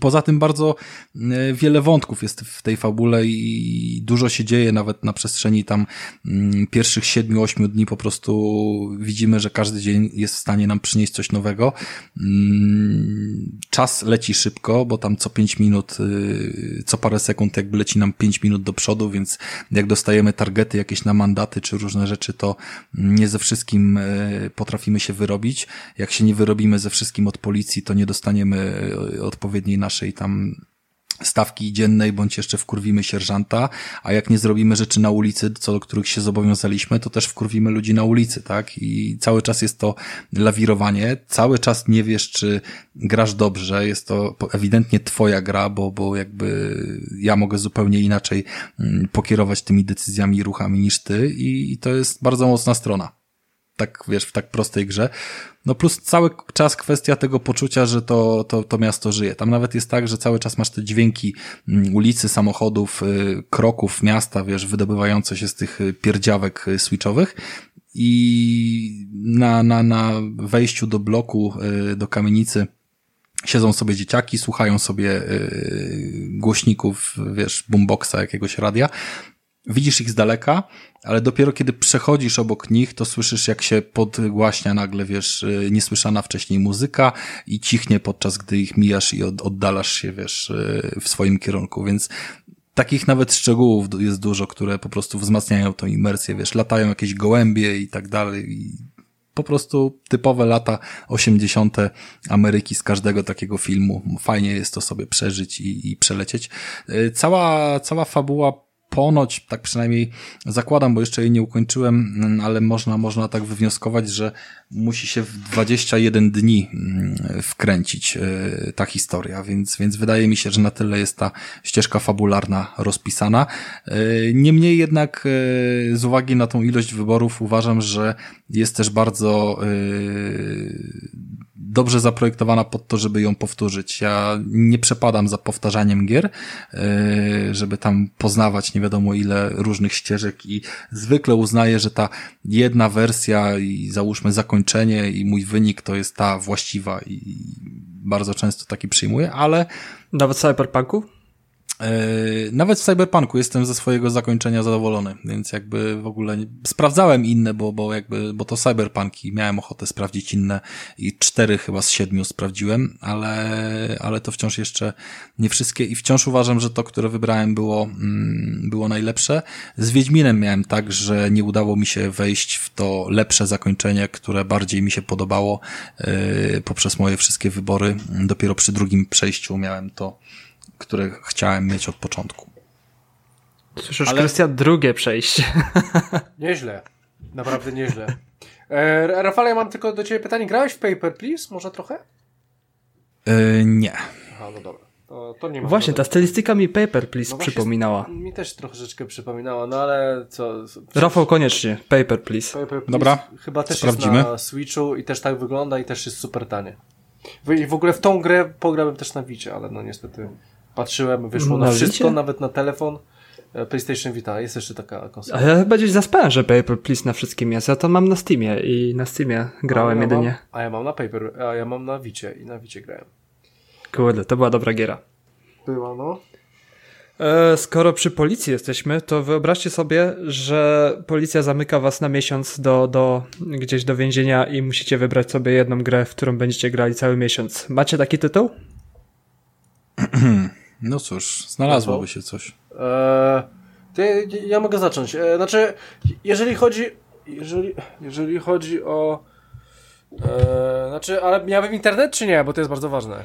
Poza tym bardzo e, wiele wątków jest w tej fabule i dużo się dzieje nawet na przestrzeni tam mm, pierwszych siedmiu, ośmiu dni po prostu widzimy, że każdy dzień jest w stanie nam przynieść coś nowego. Mm, czas leci szybko, bo tam co pięć minut, y, co parę sekund jakby leci nam pięć minut do przodu, więc jak dostajemy targety jakieś na mandaty czy różne rzeczy, to nie ze wszystkim e, potrafimy się wyrobić. Jak się nie wyrobimy ze wszystkim od policji, to nie dostaniemy e, naszej tam stawki dziennej, bądź jeszcze wkurwimy sierżanta, a jak nie zrobimy rzeczy na ulicy, co do których się zobowiązaliśmy, to też wkurwimy ludzi na ulicy, tak? I cały czas jest to lawirowanie, cały czas nie wiesz, czy grasz dobrze, jest to ewidentnie twoja gra, bo, bo jakby ja mogę zupełnie inaczej mm, pokierować tymi decyzjami i ruchami niż ty i to jest bardzo mocna strona. tak, wiesz, w tak prostej grze. No plus cały czas kwestia tego poczucia, że to, to, to miasto żyje. Tam nawet jest tak, że cały czas masz te dźwięki mm, ulicy, samochodów, y, kroków miasta, wiesz, wydobywające się z tych y, pierdziawek y, switchowych i na, na, na wejściu do bloku, do kamienicy siedzą sobie dzieciaki, słuchają sobie głośników, wiesz, boomboxa jakiegoś radia widzisz ich z daleka, ale dopiero kiedy przechodzisz obok nich, to słyszysz jak się podgłaśnia nagle, wiesz, y, niesłyszana wcześniej muzyka i cichnie podczas gdy ich mijasz i oddalasz się, wiesz, y, w swoim kierunku, więc takich nawet szczegółów jest dużo, które po prostu wzmacniają tą imersję, wiesz, latają jakieś gołębie i tak dalej i po prostu typowe lata 80. Ameryki z każdego takiego filmu. Fajnie jest to sobie przeżyć i, i przelecieć. Y, cała, cała fabuła ponoć, tak przynajmniej zakładam, bo jeszcze jej nie ukończyłem, mm, ale można, można tak wywnioskować, że musi się w 21 dni mm, wkręcić e, ta historia, więc, więc wydaje mi się, że na tyle jest ta ścieżka fabularna rozpisana. E, niemniej jednak e, z uwagi na tą ilość wyborów uważam, że jest też bardzo dobrze zaprojektowana pod to, żeby ją powtórzyć. Ja nie przepadam za powtarzaniem gier, e, żeby tam poznawać nie wiadomo ile różnych ścieżek i zwykle uznaję, że ta jedna wersja i załóżmy zakończenie i mój wynik to jest ta właściwa i bardzo często taki przyjmuję, ale... Nawet Cyberpunku? E, nawet w Cyberpunku jestem ze swojego zakończenia zadowolony, więc jakby w ogóle nie... sprawdzałem inne, bo, bo jakby, bo to Cyberpunki, miałem ochotę sprawdzić inne i cztery chyba z siedmiu sprawdziłem, ale, ale to wciąż jeszcze nie wszystkie i wciąż uważam, że to, które wybrałem było, mm, było najlepsze. Z Wiedźminem miałem tak, że nie udało mi się wejść w to lepsze zakończenie, które bardziej mi się podobało yy, poprzez moje wszystkie wybory. Dopiero przy drugim przejściu miałem to które chciałem mieć od początku. Słyszysz, Ale... Krystian, drugie przejście. [LAUGHS] Nieźle. Naprawdę nieźle. E, Rafale, ja mam tylko do ciebie pytanie. Grałeś w Paper, Please? Może trochę? E, nie. Aha, no dobra. To, to nie ma Właśnie, ta stylistyka mi Paper, Please no przypominała. Mi też troszeczkę przypominała, no ale co... Rafał, koniecznie. Paper, Please. Paper, please. Dobra, Chyba też Sprawdzimy. jest na Switchu i też tak wygląda i też jest super tanie. I w ogóle w tą grę pograłem też na Wicie, ale no niestety Patrzyłem, wyszło na, na wszystko, nawet na telefon. E, PlayStation Vita, jest jeszcze taka konsola. A ja chyba gdzieś zaspałem, że Paper Please na wszystkim jest. Ja to mam na Steamie i na Steamie grałem a ja jedynie. Mam, a ja mam na Paper, a ja mam na Vicie i na Vicie grałem. Kurde, to była dobra giera. Była, no. E, skoro przy policji jesteśmy, to wyobraźcie sobie, że policja zamyka was na miesiąc do, do gdzieś do więzienia i musicie wybrać sobie jedną grę, w którą będziecie grali cały miesiąc. Macie taki tytuł? [CLEARS THROAT] No cóż, znalazłoby się coś. Eee, ja mogę zacząć. E, znaczy, jeżeli chodzi. Jeżeli, jeżeli chodzi o. E, znaczy, ale miałbym internet czy nie? Bo to jest bardzo ważne.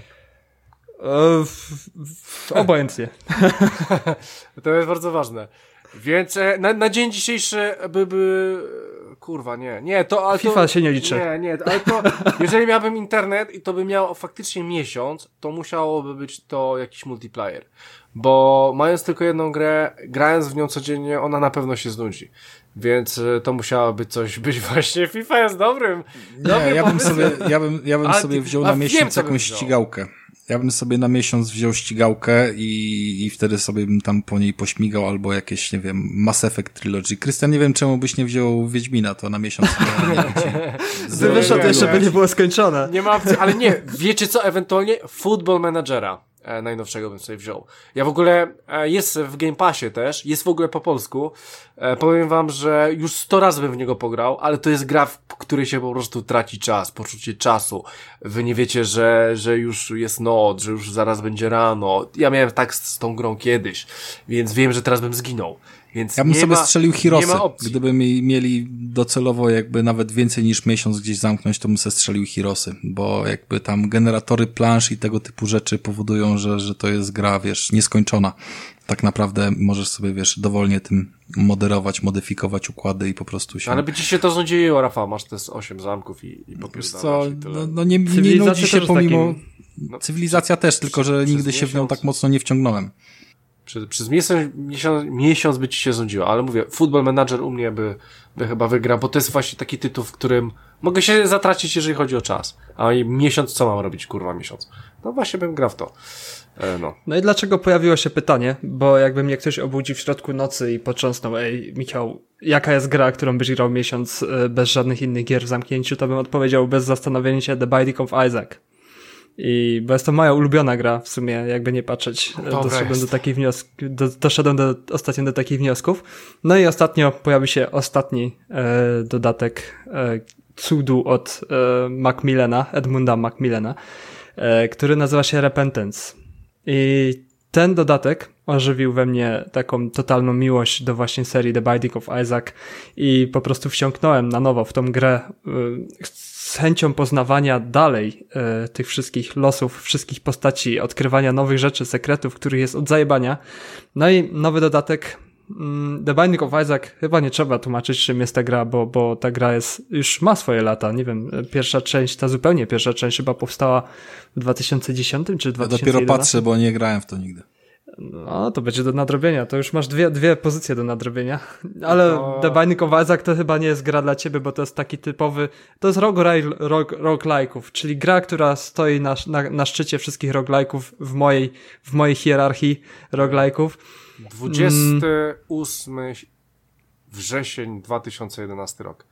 E, obojętnie. [LAUGHS] to jest bardzo ważne. Więc na, na dzień dzisiejszy by, by kurwa, nie, nie, to... Ale FIFA to, się nie liczy. Nie, nie, ale to, jeżeli miałbym internet i to by miało faktycznie miesiąc, to musiałoby być to jakiś multiplayer. Bo mając tylko jedną grę, grając w nią codziennie, ona na pewno się znudzi. Więc e, to musiało być coś być właśnie. FIFA jest dobrym. Nie, ja bym sobie, ja bym, ja bym sobie wziął na miesiąc jakąś ścigałkę. Ja bym sobie na miesiąc wziął ścigałkę i, i wtedy sobie bym tam po niej pośmigał albo jakieś, nie wiem, Mass Effect Trilogy. Krystian, nie wiem czemu byś nie wziął Wiedźmina, to na miesiąc. [LAUGHS] Gdyby to jeszcze by nie było skończone. Nie ma opcji, ale nie, wiecie co, ewentualnie Football Managera. E, najnowszego bym sobie wziął. Ja w ogóle, e, jest w Game Passie też, jest w ogóle po polsku. E, powiem wam, że już sto razy bym w niego pograł, ale to jest gra, w której się po prostu traci czas, poczucie czasu. Wy nie wiecie, że, że już jest noc, że już zaraz będzie rano. Ja miałem tak z, z tą grą kiedyś, więc wiem, że teraz bym zginął. Więc ja bym sobie ma, strzelił Hirosy. Gdyby mi mieli docelowo jakby nawet więcej niż miesiąc gdzieś zamknąć, to bym sobie strzelił Hirosy, bo jakby tam generatory plansz i tego typu rzeczy powodują, że, że to jest gra, wiesz, nieskończona. Tak naprawdę możesz sobie, wiesz, dowolnie tym moderować, modyfikować układy i po prostu się... Ale by ci się to znudziło, Rafał, masz te 8 zamków i, i co, no, no nie, nie nudzi się pomimo... Takim... No, Cywilizacja też, tylko że nigdy się w nią tak mocno nie wciągnąłem. Przez, przez miesiąc, miesiąc, miesiąc by ci się znudziło, ale mówię, Football Manager u mnie by, by chyba wygrał, bo to jest właśnie taki tytuł, w którym mogę się zatracić, jeżeli chodzi o czas. A miesiąc, co mam robić, kurwa, miesiąc? No właśnie bym grał w to. E, no. No i dlaczego pojawiło się pytanie? Bo jakby mnie ktoś obudził w środku nocy i potrząsnął, ej, Michał, jaka jest gra, którą byś grał miesiąc e, bez żadnych innych gier w zamknięciu, to bym odpowiedział bez zastanowienia się The Binding of Isaac. I bo jest to moja ulubiona gra w sumie, jakby nie patrzeć. Dobra doszedłem jest. do takich wniosków, do, doszedłem do, ostatnio do takich wniosków. No i ostatnio pojawił się ostatni e, dodatek e, cudu od e, Macmillana, Edmunda Macmillana, e, który nazywa się Repentance. I ten dodatek ożywił we mnie taką totalną miłość do właśnie serii The Binding of Isaac i po prostu wsiąknąłem na nowo w tą grę y, z chęcią poznawania dalej y, tych wszystkich losów, wszystkich postaci, odkrywania nowych rzeczy, sekretów, których jest od zajebania. No i nowy dodatek mm, The Binding of Isaac chyba nie trzeba tłumaczyć, czym jest ta gra, bo, bo ta gra jest, już ma swoje lata. Nie wiem, pierwsza część, ta zupełnie pierwsza część chyba powstała w 2010 czy Ja 2011. dopiero patrzę, bo nie grałem w to nigdy. No, to będzie do nadrobienia. To już masz dwie, dwie pozycje do nadrobienia. [LAUGHS] Ale To- The Binding of Isaac to chyba nie jest gra dla ciebie, bo to jest taki typowy... To jest rogue, rogue, roguelike'ów, czyli gra, która stoi na, na, na szczycie wszystkich roguelike'ów w mojej, w mojej hierarchii roguelike'ów. 28 wrzesień 2011 rok.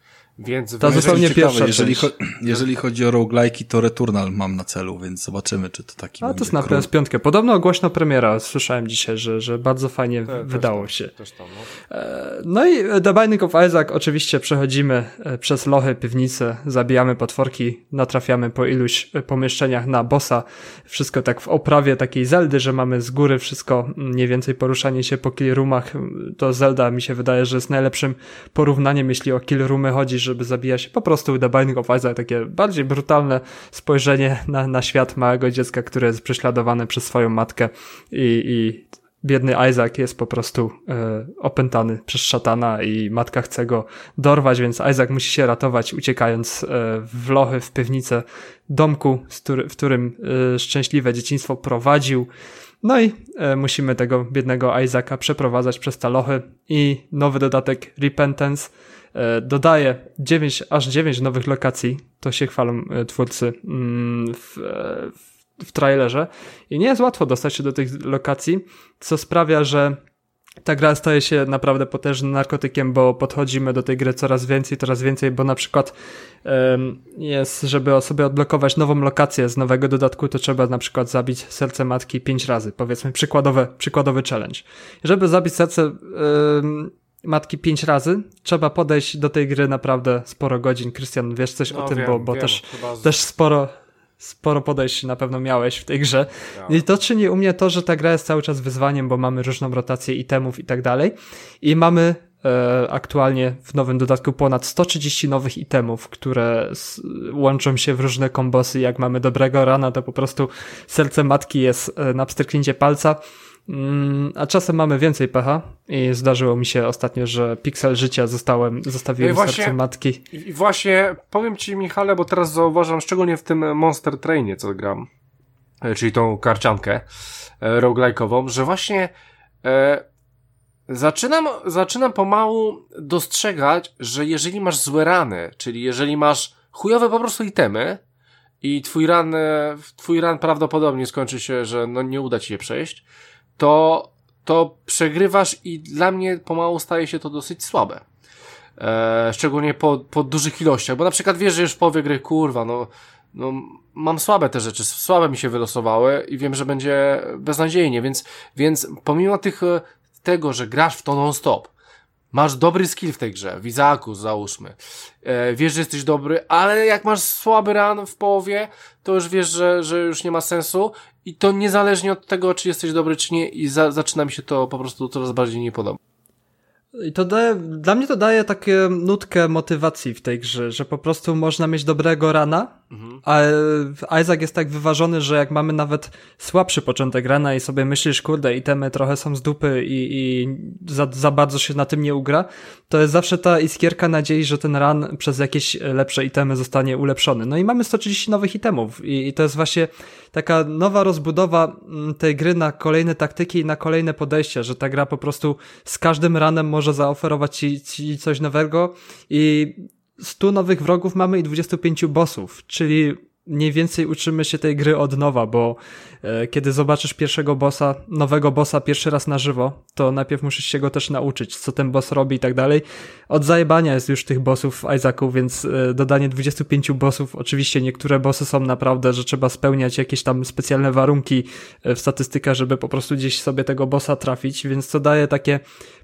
Więc To zupełnie pierwsza jeżeli, cho jeżeli chodzi o roguelike'i, to Returnal mam na celu, więc zobaczymy, czy to taki A to będzie jest na król. PS5. Podobno głośno premiera. Słyszałem dzisiaj, że, że bardzo fajnie Te- też wydało tam, się. Też tam, no. No i The Binding of Isaac oczywiście przechodzimy e, przez lochy, piwnice, zabijamy potworki, natrafiamy po iluś e, pomieszczeniach na bossa. Wszystko tak w oprawie takiej Zeldy, że mamy z góry wszystko mm, mniej więcej poruszanie się po kill roomach. To Zelda mi się wydaje, że jest najlepszym porównaniem, jeśli o kill roomy chodzi, żeby zabijać się. Po prostu The Binding of Isaac, takie bardziej brutalne spojrzenie na, na świat małego dziecka, które jest prześladowane przez swoją matkę i, i biedny Isaac jest po prostu e, opętany przez szatana i matka chce go dorwać, więc Isaac musi się ratować, uciekając e, w lochy, w piwnicę domku, który, w którym e, szczęśliwe dzieciństwo prowadził. No i e, musimy tego biednego Isaaca przeprowadzać przez te lochy i nowy dodatek Repentance dodaje 9, aż 9 nowych lokacji. To się chwalą e, twórcy mm, w, e, w w trailerze i nie jest łatwo dostać się do tych lokacji, co sprawia, że ta gra staje się naprawdę potężnym narkotykiem, bo podchodzimy do tej gry coraz więcej, coraz więcej, bo na przykład jest, żeby sobie odblokować nową lokację z nowego dodatku, to trzeba na przykład zabić serce matki pięć razy, powiedzmy przykładowe, przykładowy challenge. Żeby zabić serce matki pięć razy, trzeba podejść do tej gry naprawdę sporo godzin. Krystian, wiesz coś No, o tym, wiem, bo, bo wiem, też z- też sporo, sporo podejść na pewno miałeś w tej grze. Ja. I to czyni u mnie to, że ta gra jest cały czas wyzwaniem, bo mamy różną rotację itemów i tak dalej. I mamy e, aktualnie w nowym dodatku ponad 130 nowych itemów, które łączą się w różne kombosy. Jak mamy dobrego rana, to po prostu serce matki jest e, na pstryknięcie palca. Mm, A czasem mamy więcej pecha i zdarzyło mi się ostatnio, że piksel życia zostałem, zostawiłem właśnie- serce matki. I i właśnie powiem ci, Michale, bo teraz zauważam, szczególnie w tym Monster Trainie, co gram, e, czyli tą karciankę e, roguelike'ową, że właśnie e, zaczynam, zaczynam pomału dostrzegać, że jeżeli masz złe rany, czyli jeżeli masz chujowe po prostu itemy i twój ran, e, twój ran prawdopodobnie skończy się, że no nie uda ci się przejść, to, to przegrywasz i dla mnie pomału staje się to dosyć słabe. E, szczególnie po, po dużych ilościach, bo na przykład wiesz, że już w połowie gry, kurwa, no, no mam słabe te rzeczy, słabe mi się wylosowały i wiem, że będzie beznadziejnie, więc, więc pomimo tych, e, tego, że grasz w to non-stop, masz dobry skill w tej grze, w Izaku załóżmy, e, wiesz, że jesteś dobry, ale jak masz słaby ran w połowie, to już wiesz, że, że już nie ma sensu. I to niezależnie od tego, czy jesteś dobry, czy nie i za, zaczyna mi się to po prostu coraz bardziej nie podobać. I to daje, dla mnie to daje takie nutkę motywacji w tej grze, że po prostu można mieć dobrego rana Mhm. A Isaac jest tak wyważony, że jak mamy nawet słabszy początek rana i sobie myślisz, kurde, itemy trochę są z dupy i, i za, za bardzo się na tym nie ugra, to jest zawsze ta iskierka nadziei, że ten ran przez jakieś lepsze itemy zostanie ulepszony. No i mamy 130 nowych itemów i, i to jest właśnie taka nowa rozbudowa mm, tej gry na kolejne taktyki i na kolejne podejścia, że ta gra po prostu z każdym ranem może zaoferować ci, ci coś nowego i 100 nowych wrogów mamy i 25 bossów, czyli mniej więcej uczymy się tej gry od nowa, bo e, kiedy zobaczysz pierwszego bossa, nowego bossa pierwszy raz na żywo, to najpierw musisz się go też nauczyć, co ten boss robi i tak dalej. Od zajebania jest już tych bossów w Isaacu, więc e, dodanie 25 bossów, oczywiście niektóre bossy są naprawdę, że trzeba spełniać jakieś tam specjalne warunki e, w statystykach, żeby po prostu gdzieś sobie tego bossa trafić, więc to daje takie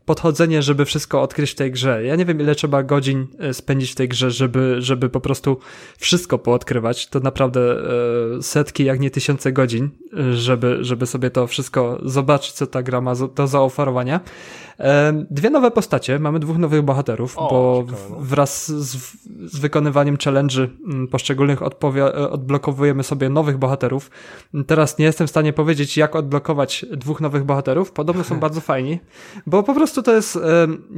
podchodzenie, żeby wszystko odkryć w tej grze. Ja nie wiem, ile trzeba godzin e, spędzić w tej grze, żeby, żeby po prostu wszystko poodkrywać. To naprawdę e, setki, jak nie tysiące godzin, e, żeby, żeby sobie to wszystko zobaczyć, co ta gra ma do zaoferowania. Dwie nowe postacie, mamy dwóch nowych bohaterów, o, bo ciekawe, no. wraz z, z wykonywaniem challenge'y mm, poszczególnych odblokowujemy sobie nowych bohaterów. Teraz nie jestem w stanie powiedzieć, jak odblokować dwóch nowych bohaterów. Podobno są [LAUGHS] bardzo fajni, bo po prostu to jest.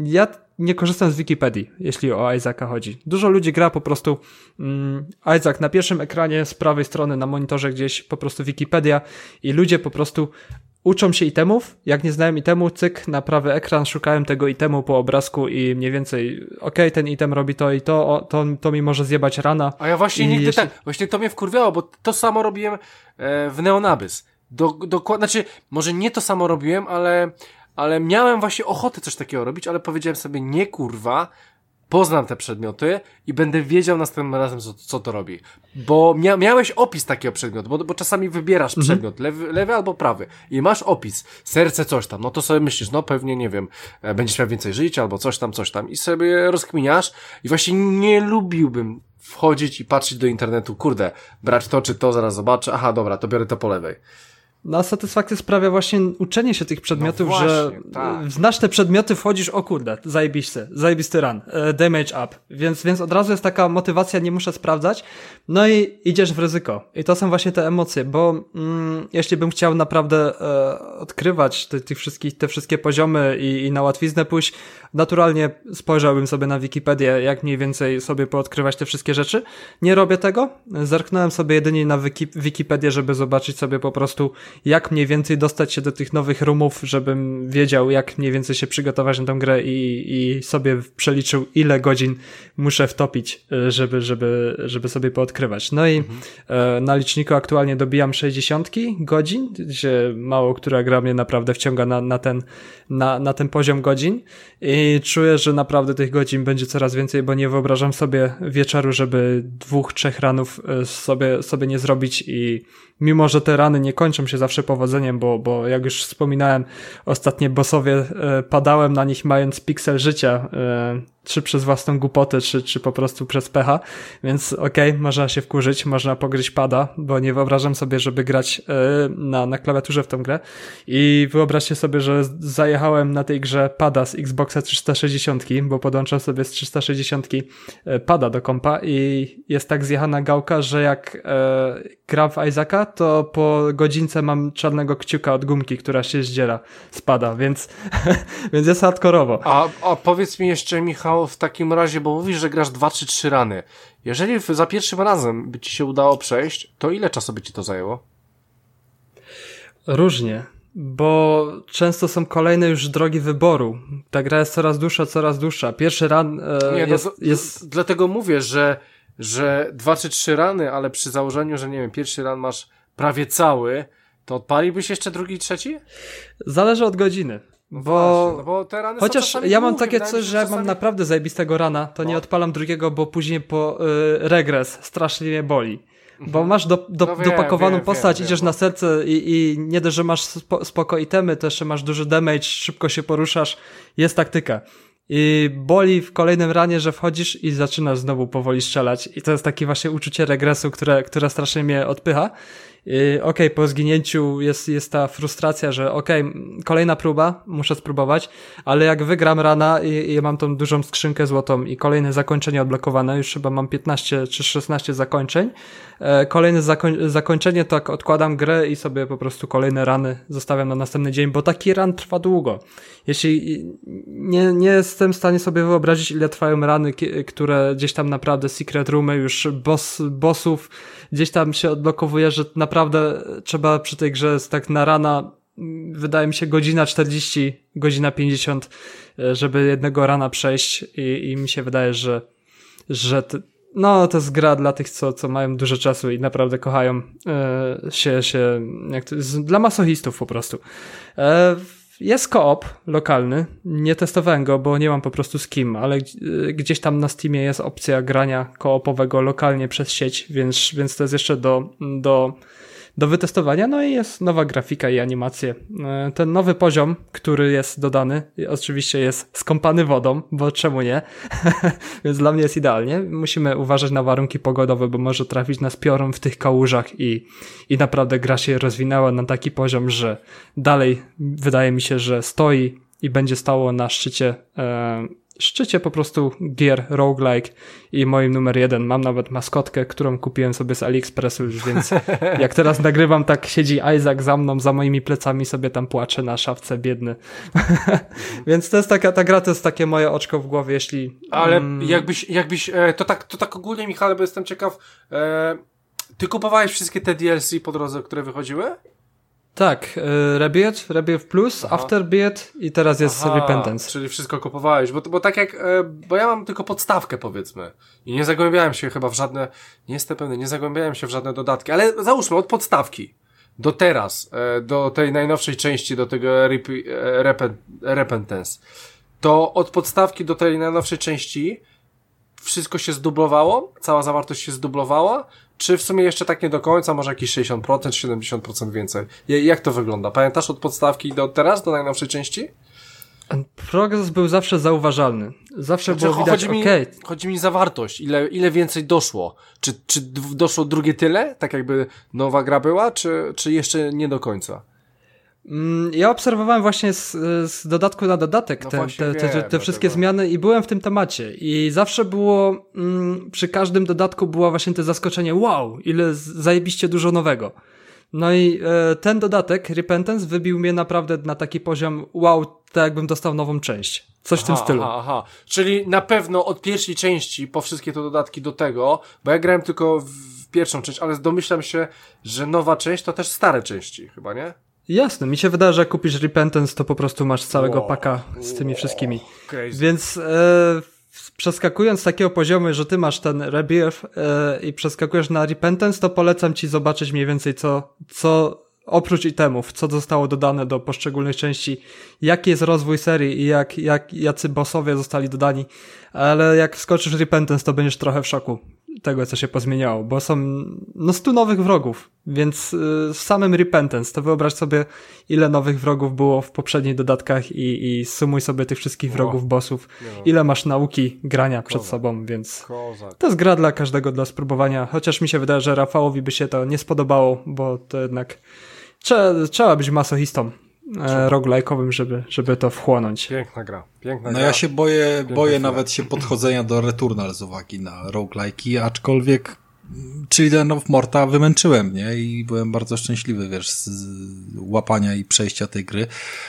Ja nie korzystam z Wikipedii, jeśli o Isaaca chodzi. Dużo ludzi gra po prostu um, Isaac na pierwszym ekranie z prawej strony na monitorze gdzieś po prostu Wikipedia i ludzie po prostu uczą się itemów, jak nie znają itemu, cyk, na prawy ekran, szukałem tego itemu po obrazku i mniej więcej, okej, okay, ten item robi to i to, o, to, to mi może zjebać rana. A ja właśnie nigdy jeśli... tak, właśnie to mnie wkurwiało, bo to samo robiłem e, w Neonabys. Do, dokładnie, znaczy, może nie to samo robiłem, ale, ale miałem właśnie ochotę coś takiego robić, ale powiedziałem sobie, nie kurwa, poznam te przedmioty i będę wiedział następnym razem, co, co to robi. Bo mia miałeś opis takiego przedmiotu, bo, bo czasami wybierasz mhm. przedmiot, lewy, lewy albo prawy i masz opis, serce coś tam, no to sobie myślisz, no pewnie, nie wiem, e, będziesz miał więcej życia albo coś tam, coś tam i sobie rozkminiasz i właśnie nie lubiłbym wchodzić i patrzeć do internetu, kurde, brać to czy to, zaraz zobaczę, aha, dobra, to biorę to po lewej na satysfakcję sprawia właśnie uczenie się tych przedmiotów, no właśnie, że tak. znasz te przedmioty, wchodzisz, o kurde, zajebisty, zajebisty run, e, damage up, więc, więc od razu jest taka motywacja, nie muszę sprawdzać, no i idziesz w ryzyko. I to są właśnie te emocje, bo mm, jeśli bym chciał naprawdę e, odkrywać te, tych wszystkich, te wszystkie poziomy i, i na łatwiznę pójść, naturalnie spojrzałbym sobie na Wikipedię, jak mniej więcej sobie poodkrywać te wszystkie rzeczy. Nie robię tego, zerknąłem sobie jedynie na Wiki, Wikipedię, żeby zobaczyć sobie po prostu jak mniej więcej dostać się do tych nowych roomów, żebym wiedział, jak mniej więcej się przygotować na tę grę i, i sobie przeliczył, ile godzin muszę wtopić, e, żeby, żeby, żeby sobie poodkrywać. No i mhm. e, na liczniku aktualnie dobijam 60 godzin, gdzie mało która gra mnie naprawdę wciąga na, na, ten, na, na ten poziom godzin i czuję, że naprawdę tych godzin będzie coraz więcej, bo nie wyobrażam sobie wieczoru, żeby dwóch, trzech ranów e, sobie, sobie nie zrobić i mimo że te rany nie kończą się zawsze powodzeniem, bo, bo jak już wspominałem, ostatnie bossowie e, padałem na nich mając piksel życia, e, czy przez własną głupotę, czy, czy po prostu przez pecha, więc okej, okay, można się wkurzyć, można pogryźć pada, bo nie wyobrażam sobie, żeby grać e, na, na klawiaturze w tą grę. I wyobraźcie sobie, że zajechałem na tej grze pada z Xboxa 360, bo podłączam sobie z 360 pada do kompa i jest tak zjechana gałka, że jak e, gram w Isaaca, to po godzince mam czarnego kciuka od gumki, która się zdziera, spada, więc, [LAUGHS] więc jest hardkorowo. A, a powiedz mi jeszcze, Michał, w takim razie, bo mówisz, że grasz 2 czy 3 rany. Jeżeli za pierwszym razem by ci się udało przejść, to ile czasu by ci to zajęło? Różnie, bo często są kolejne już drogi wyboru. Ta gra jest coraz dłuższa, coraz dłuższa. Pierwszy ran e, Nie, no jest, no, jest... Dlatego mówię, że że dwa czy trzy rany, ale przy założeniu, że nie wiem, pierwszy ran masz prawie cały, to odpalibyś jeszcze drugi i trzeci? Zależy od godziny. No bo, właśnie, no bo te rany chociaż ja mam takie coś, że czasami... mam naprawdę zajebistego rana, to no. nie odpalam drugiego, bo później po y, regres strasznie mnie boli. Bo mhm. masz do, do, no wiem, dopakowaną wiem, postać, wiem, idziesz na serce i, i nie dość, że masz spo, spoko itemy, to jeszcze masz duży damage, szybko się poruszasz, jest taktyka. I boli w kolejnym ranie, że wchodzisz i zaczynasz znowu powoli strzelać. I to jest takie właśnie uczucie regresu, które, które strasznie mnie odpycha. Okej, okay, po zginięciu jest, jest ta frustracja, że okej, okay, kolejna próba, muszę spróbować, ale jak wygram rana i, i mam tą dużą skrzynkę złotą i kolejne zakończenie odblokowane, już chyba mam 15 czy 16 zakończeń, e, kolejne zakoń, zakończenie tak odkładam grę i sobie po prostu kolejne rany zostawiam na następny dzień, bo taki ran trwa długo. Jeśli nie, nie jestem w stanie sobie wyobrazić, ile trwają rany, które gdzieś tam naprawdę secret roomy, już boss, bossów gdzieś tam się odblokowuje, że naprawdę trzeba przy tej grze tak na rana wydaje mi się godzina 40, godzina 50, żeby jednego rana przejść i, i mi się wydaje, że, że no, to jest gra dla tych, co, co mają dużo czasu i naprawdę kochają e, się, się jak to, dla masochistów po prostu. E, jest koop lokalny, nie testowałem go, bo nie mam po prostu z kim, ale gdzieś tam na Steamie jest opcja grania koopowego lokalnie przez sieć, więc, więc to jest jeszcze do, do do wytestowania. No i jest nowa grafika i animacje. E, ten nowy poziom, który jest dodany, oczywiście jest skąpany wodą, bo czemu nie? [LAUGHS] Więc dla mnie jest idealnie. Musimy uważać na warunki pogodowe, bo może trafić nas piorun w tych kałużach i, i naprawdę gra się rozwinęła na taki poziom, że dalej wydaje mi się, że stoi i będzie stało na szczycie e, szczycie po prostu gier roguelike i moim numer jeden. Mam nawet maskotkę, którą kupiłem sobie z AliExpressu już, więc [LAUGHS] jak teraz nagrywam, tak siedzi Isaac za mną, za moimi plecami sobie tam płacze na szafce, biedny. [LAUGHS] więc to jest taka, ta gra to jest takie moje oczko w głowie, jeśli... Ale mm, jakbyś, jakbyś, e, to tak, to tak ogólnie Michale, bo jestem ciekaw, e, ty kupowałeś wszystkie te DLC po drodze, które wychodziły? Tak, y, Rebirth, Rebirth Plus, Aha. I teraz jest Aha, Repentance. Czyli wszystko kupowałeś, bo, bo tak jak, e, bo ja mam tylko podstawkę powiedzmy i nie zagłębiałem się chyba w żadne, nie jestem pewny, nie zagłębiałem się w żadne dodatki, ale załóżmy od podstawki do teraz, e, do tej najnowszej części, do tego rep, e, Repentance, to od podstawki do tej najnowszej części wszystko się zdublowało, cała zawartość się zdublowała, czy w sumie jeszcze tak nie do końca, może jakieś 60%, 70% więcej? Jak to wygląda? Pamiętasz od podstawki do teraz, do najnowszej części? Progres był zawsze zauważalny. Zawsze znaczy, było widać, chodzi mi, okay. chodzi mi zawartość, ile, ile więcej doszło. Czy, czy doszło drugie tyle, tak jakby nowa gra była, czy, czy jeszcze nie do końca? Mm, ja obserwowałem właśnie z, z dodatku na dodatek no te, te, te, te, wszystkie zmiany i byłem w tym temacie. I zawsze było, mm, przy każdym dodatku było właśnie to zaskoczenie, wow, ile zajebiście dużo nowego. No i e, ten dodatek, Repentance, wybił mnie naprawdę na taki poziom, wow, tak jakbym dostał nową część. Coś aha, w tym stylu. Aha, aha. Czyli na pewno od pierwszej części, po wszystkie te dodatki do tego, bo ja grałem tylko w pierwszą część, ale domyślam się, że nowa część to też stare części, chyba nie? Jasne, mi się wydaje, że jak kupisz Repentance, to po prostu masz całego wow. paka z tymi wszystkimi. Crazy. Więc e, przeskakując z takiego poziomu, że ty masz ten Rebirth e, i przeskakujesz na Repentance, to polecam ci zobaczyć mniej więcej co, co oprócz itemów, co zostało dodane do poszczególnych części, jaki jest rozwój serii i jak, jak, jacy bossowie zostali dodani, ale jak wskoczysz Repentance, to będziesz trochę w szoku tego, co się pozmieniało, bo są no stu nowych wrogów, więc y, w samym Repentance to wyobraź sobie, ile nowych wrogów było w poprzednich dodatkach i, i sumuj sobie tych wszystkich wrogów, o, bossów, no. ile masz nauki grania Kozak. przed sobą, więc Kozak. to jest gra dla każdego do spróbowania, chociaż mi się wydaje, że Rafałowi by się to nie spodobało, bo to jednak trzeba, trzeba być masochistą e, roguelike'owym, żeby, żeby to wchłonąć. Piękna gra, piękna no gra. ja się boję, boję nawet się podchodzenia do Returnal z uwagi na roguelike'i, aczkolwiek Children of Morta wymęczyłem, nie? I byłem bardzo szczęśliwy, wiesz, z łapania i przejścia tej gry.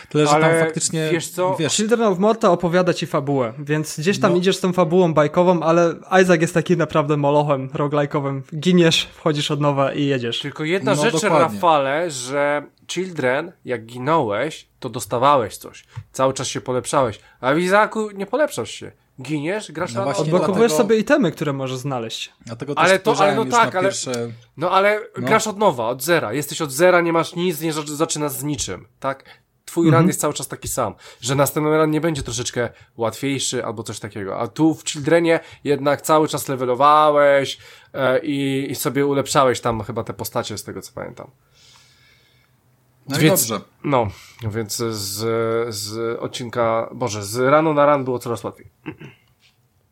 Tyle, że Ale tam faktycznie, wiesz co? Wiesz... Children of Morta opowiada ci fabułę, więc gdzieś tam no. idziesz z tą fabułą bajkową, ale Isaac jest taki naprawdę molochem roguelike'owym. Giniesz, wchodzisz od nowa i jedziesz. Tylko jedna no, rzecz, dokładnie. Rafale, że Children, jak ginąłeś, to dostawałeś coś. Cały czas się polepszałeś. A w Izaku nie polepszasz się giniesz, grasz no na. Odblokowujesz dlatego... sobie itemy, które możesz znaleźć. Dlatego też ale to, ale no tak, ale, pierwsze... no ale no. grasz od nowa, od zera. Jesteś od zera, nie masz nic, nie zaczynasz z niczym, tak? Twój mhm. run jest cały czas taki sam, że następny run nie będzie troszeczkę łatwiejszy albo coś takiego. A tu w Childrenie jednak cały czas levelowałeś e, i, i sobie ulepszałeś tam chyba te postacie z tego co pamiętam. No więc, dobrze. No, więc z, z odcinka, Boże, z ranu na ran było coraz łatwiej.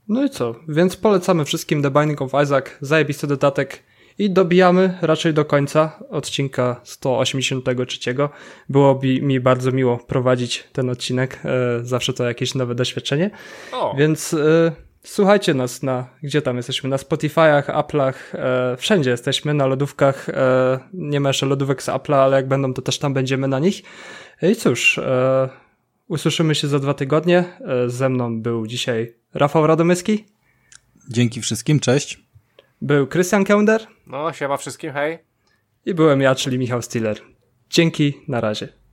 No i co? Więc polecamy wszystkim The Binding of Isaac, zajebisty dodatek I dobijamy raczej do końca odcinka 183. Byłoby mi bardzo miło prowadzić ten odcinek. E, zawsze to jakieś nowe doświadczenie. O. Więc e, słuchajcie nas na, gdzie tam jesteśmy? Na Spotify'ach, Apple'ach, e, wszędzie jesteśmy, na lodówkach. E, nie ma jeszcze lodówek z Apple'a, ale jak będą, to też tam będziemy na nich. I cóż, e, usłyszymy się za dwa tygodnie. E, ze mną był dzisiaj Rafał Radomyski. Dzięki wszystkim, cześć. Był Krystian Kender. No, siema wszystkim, hej. I byłem ja, czyli Michał Stiller. Dzięki, na razie.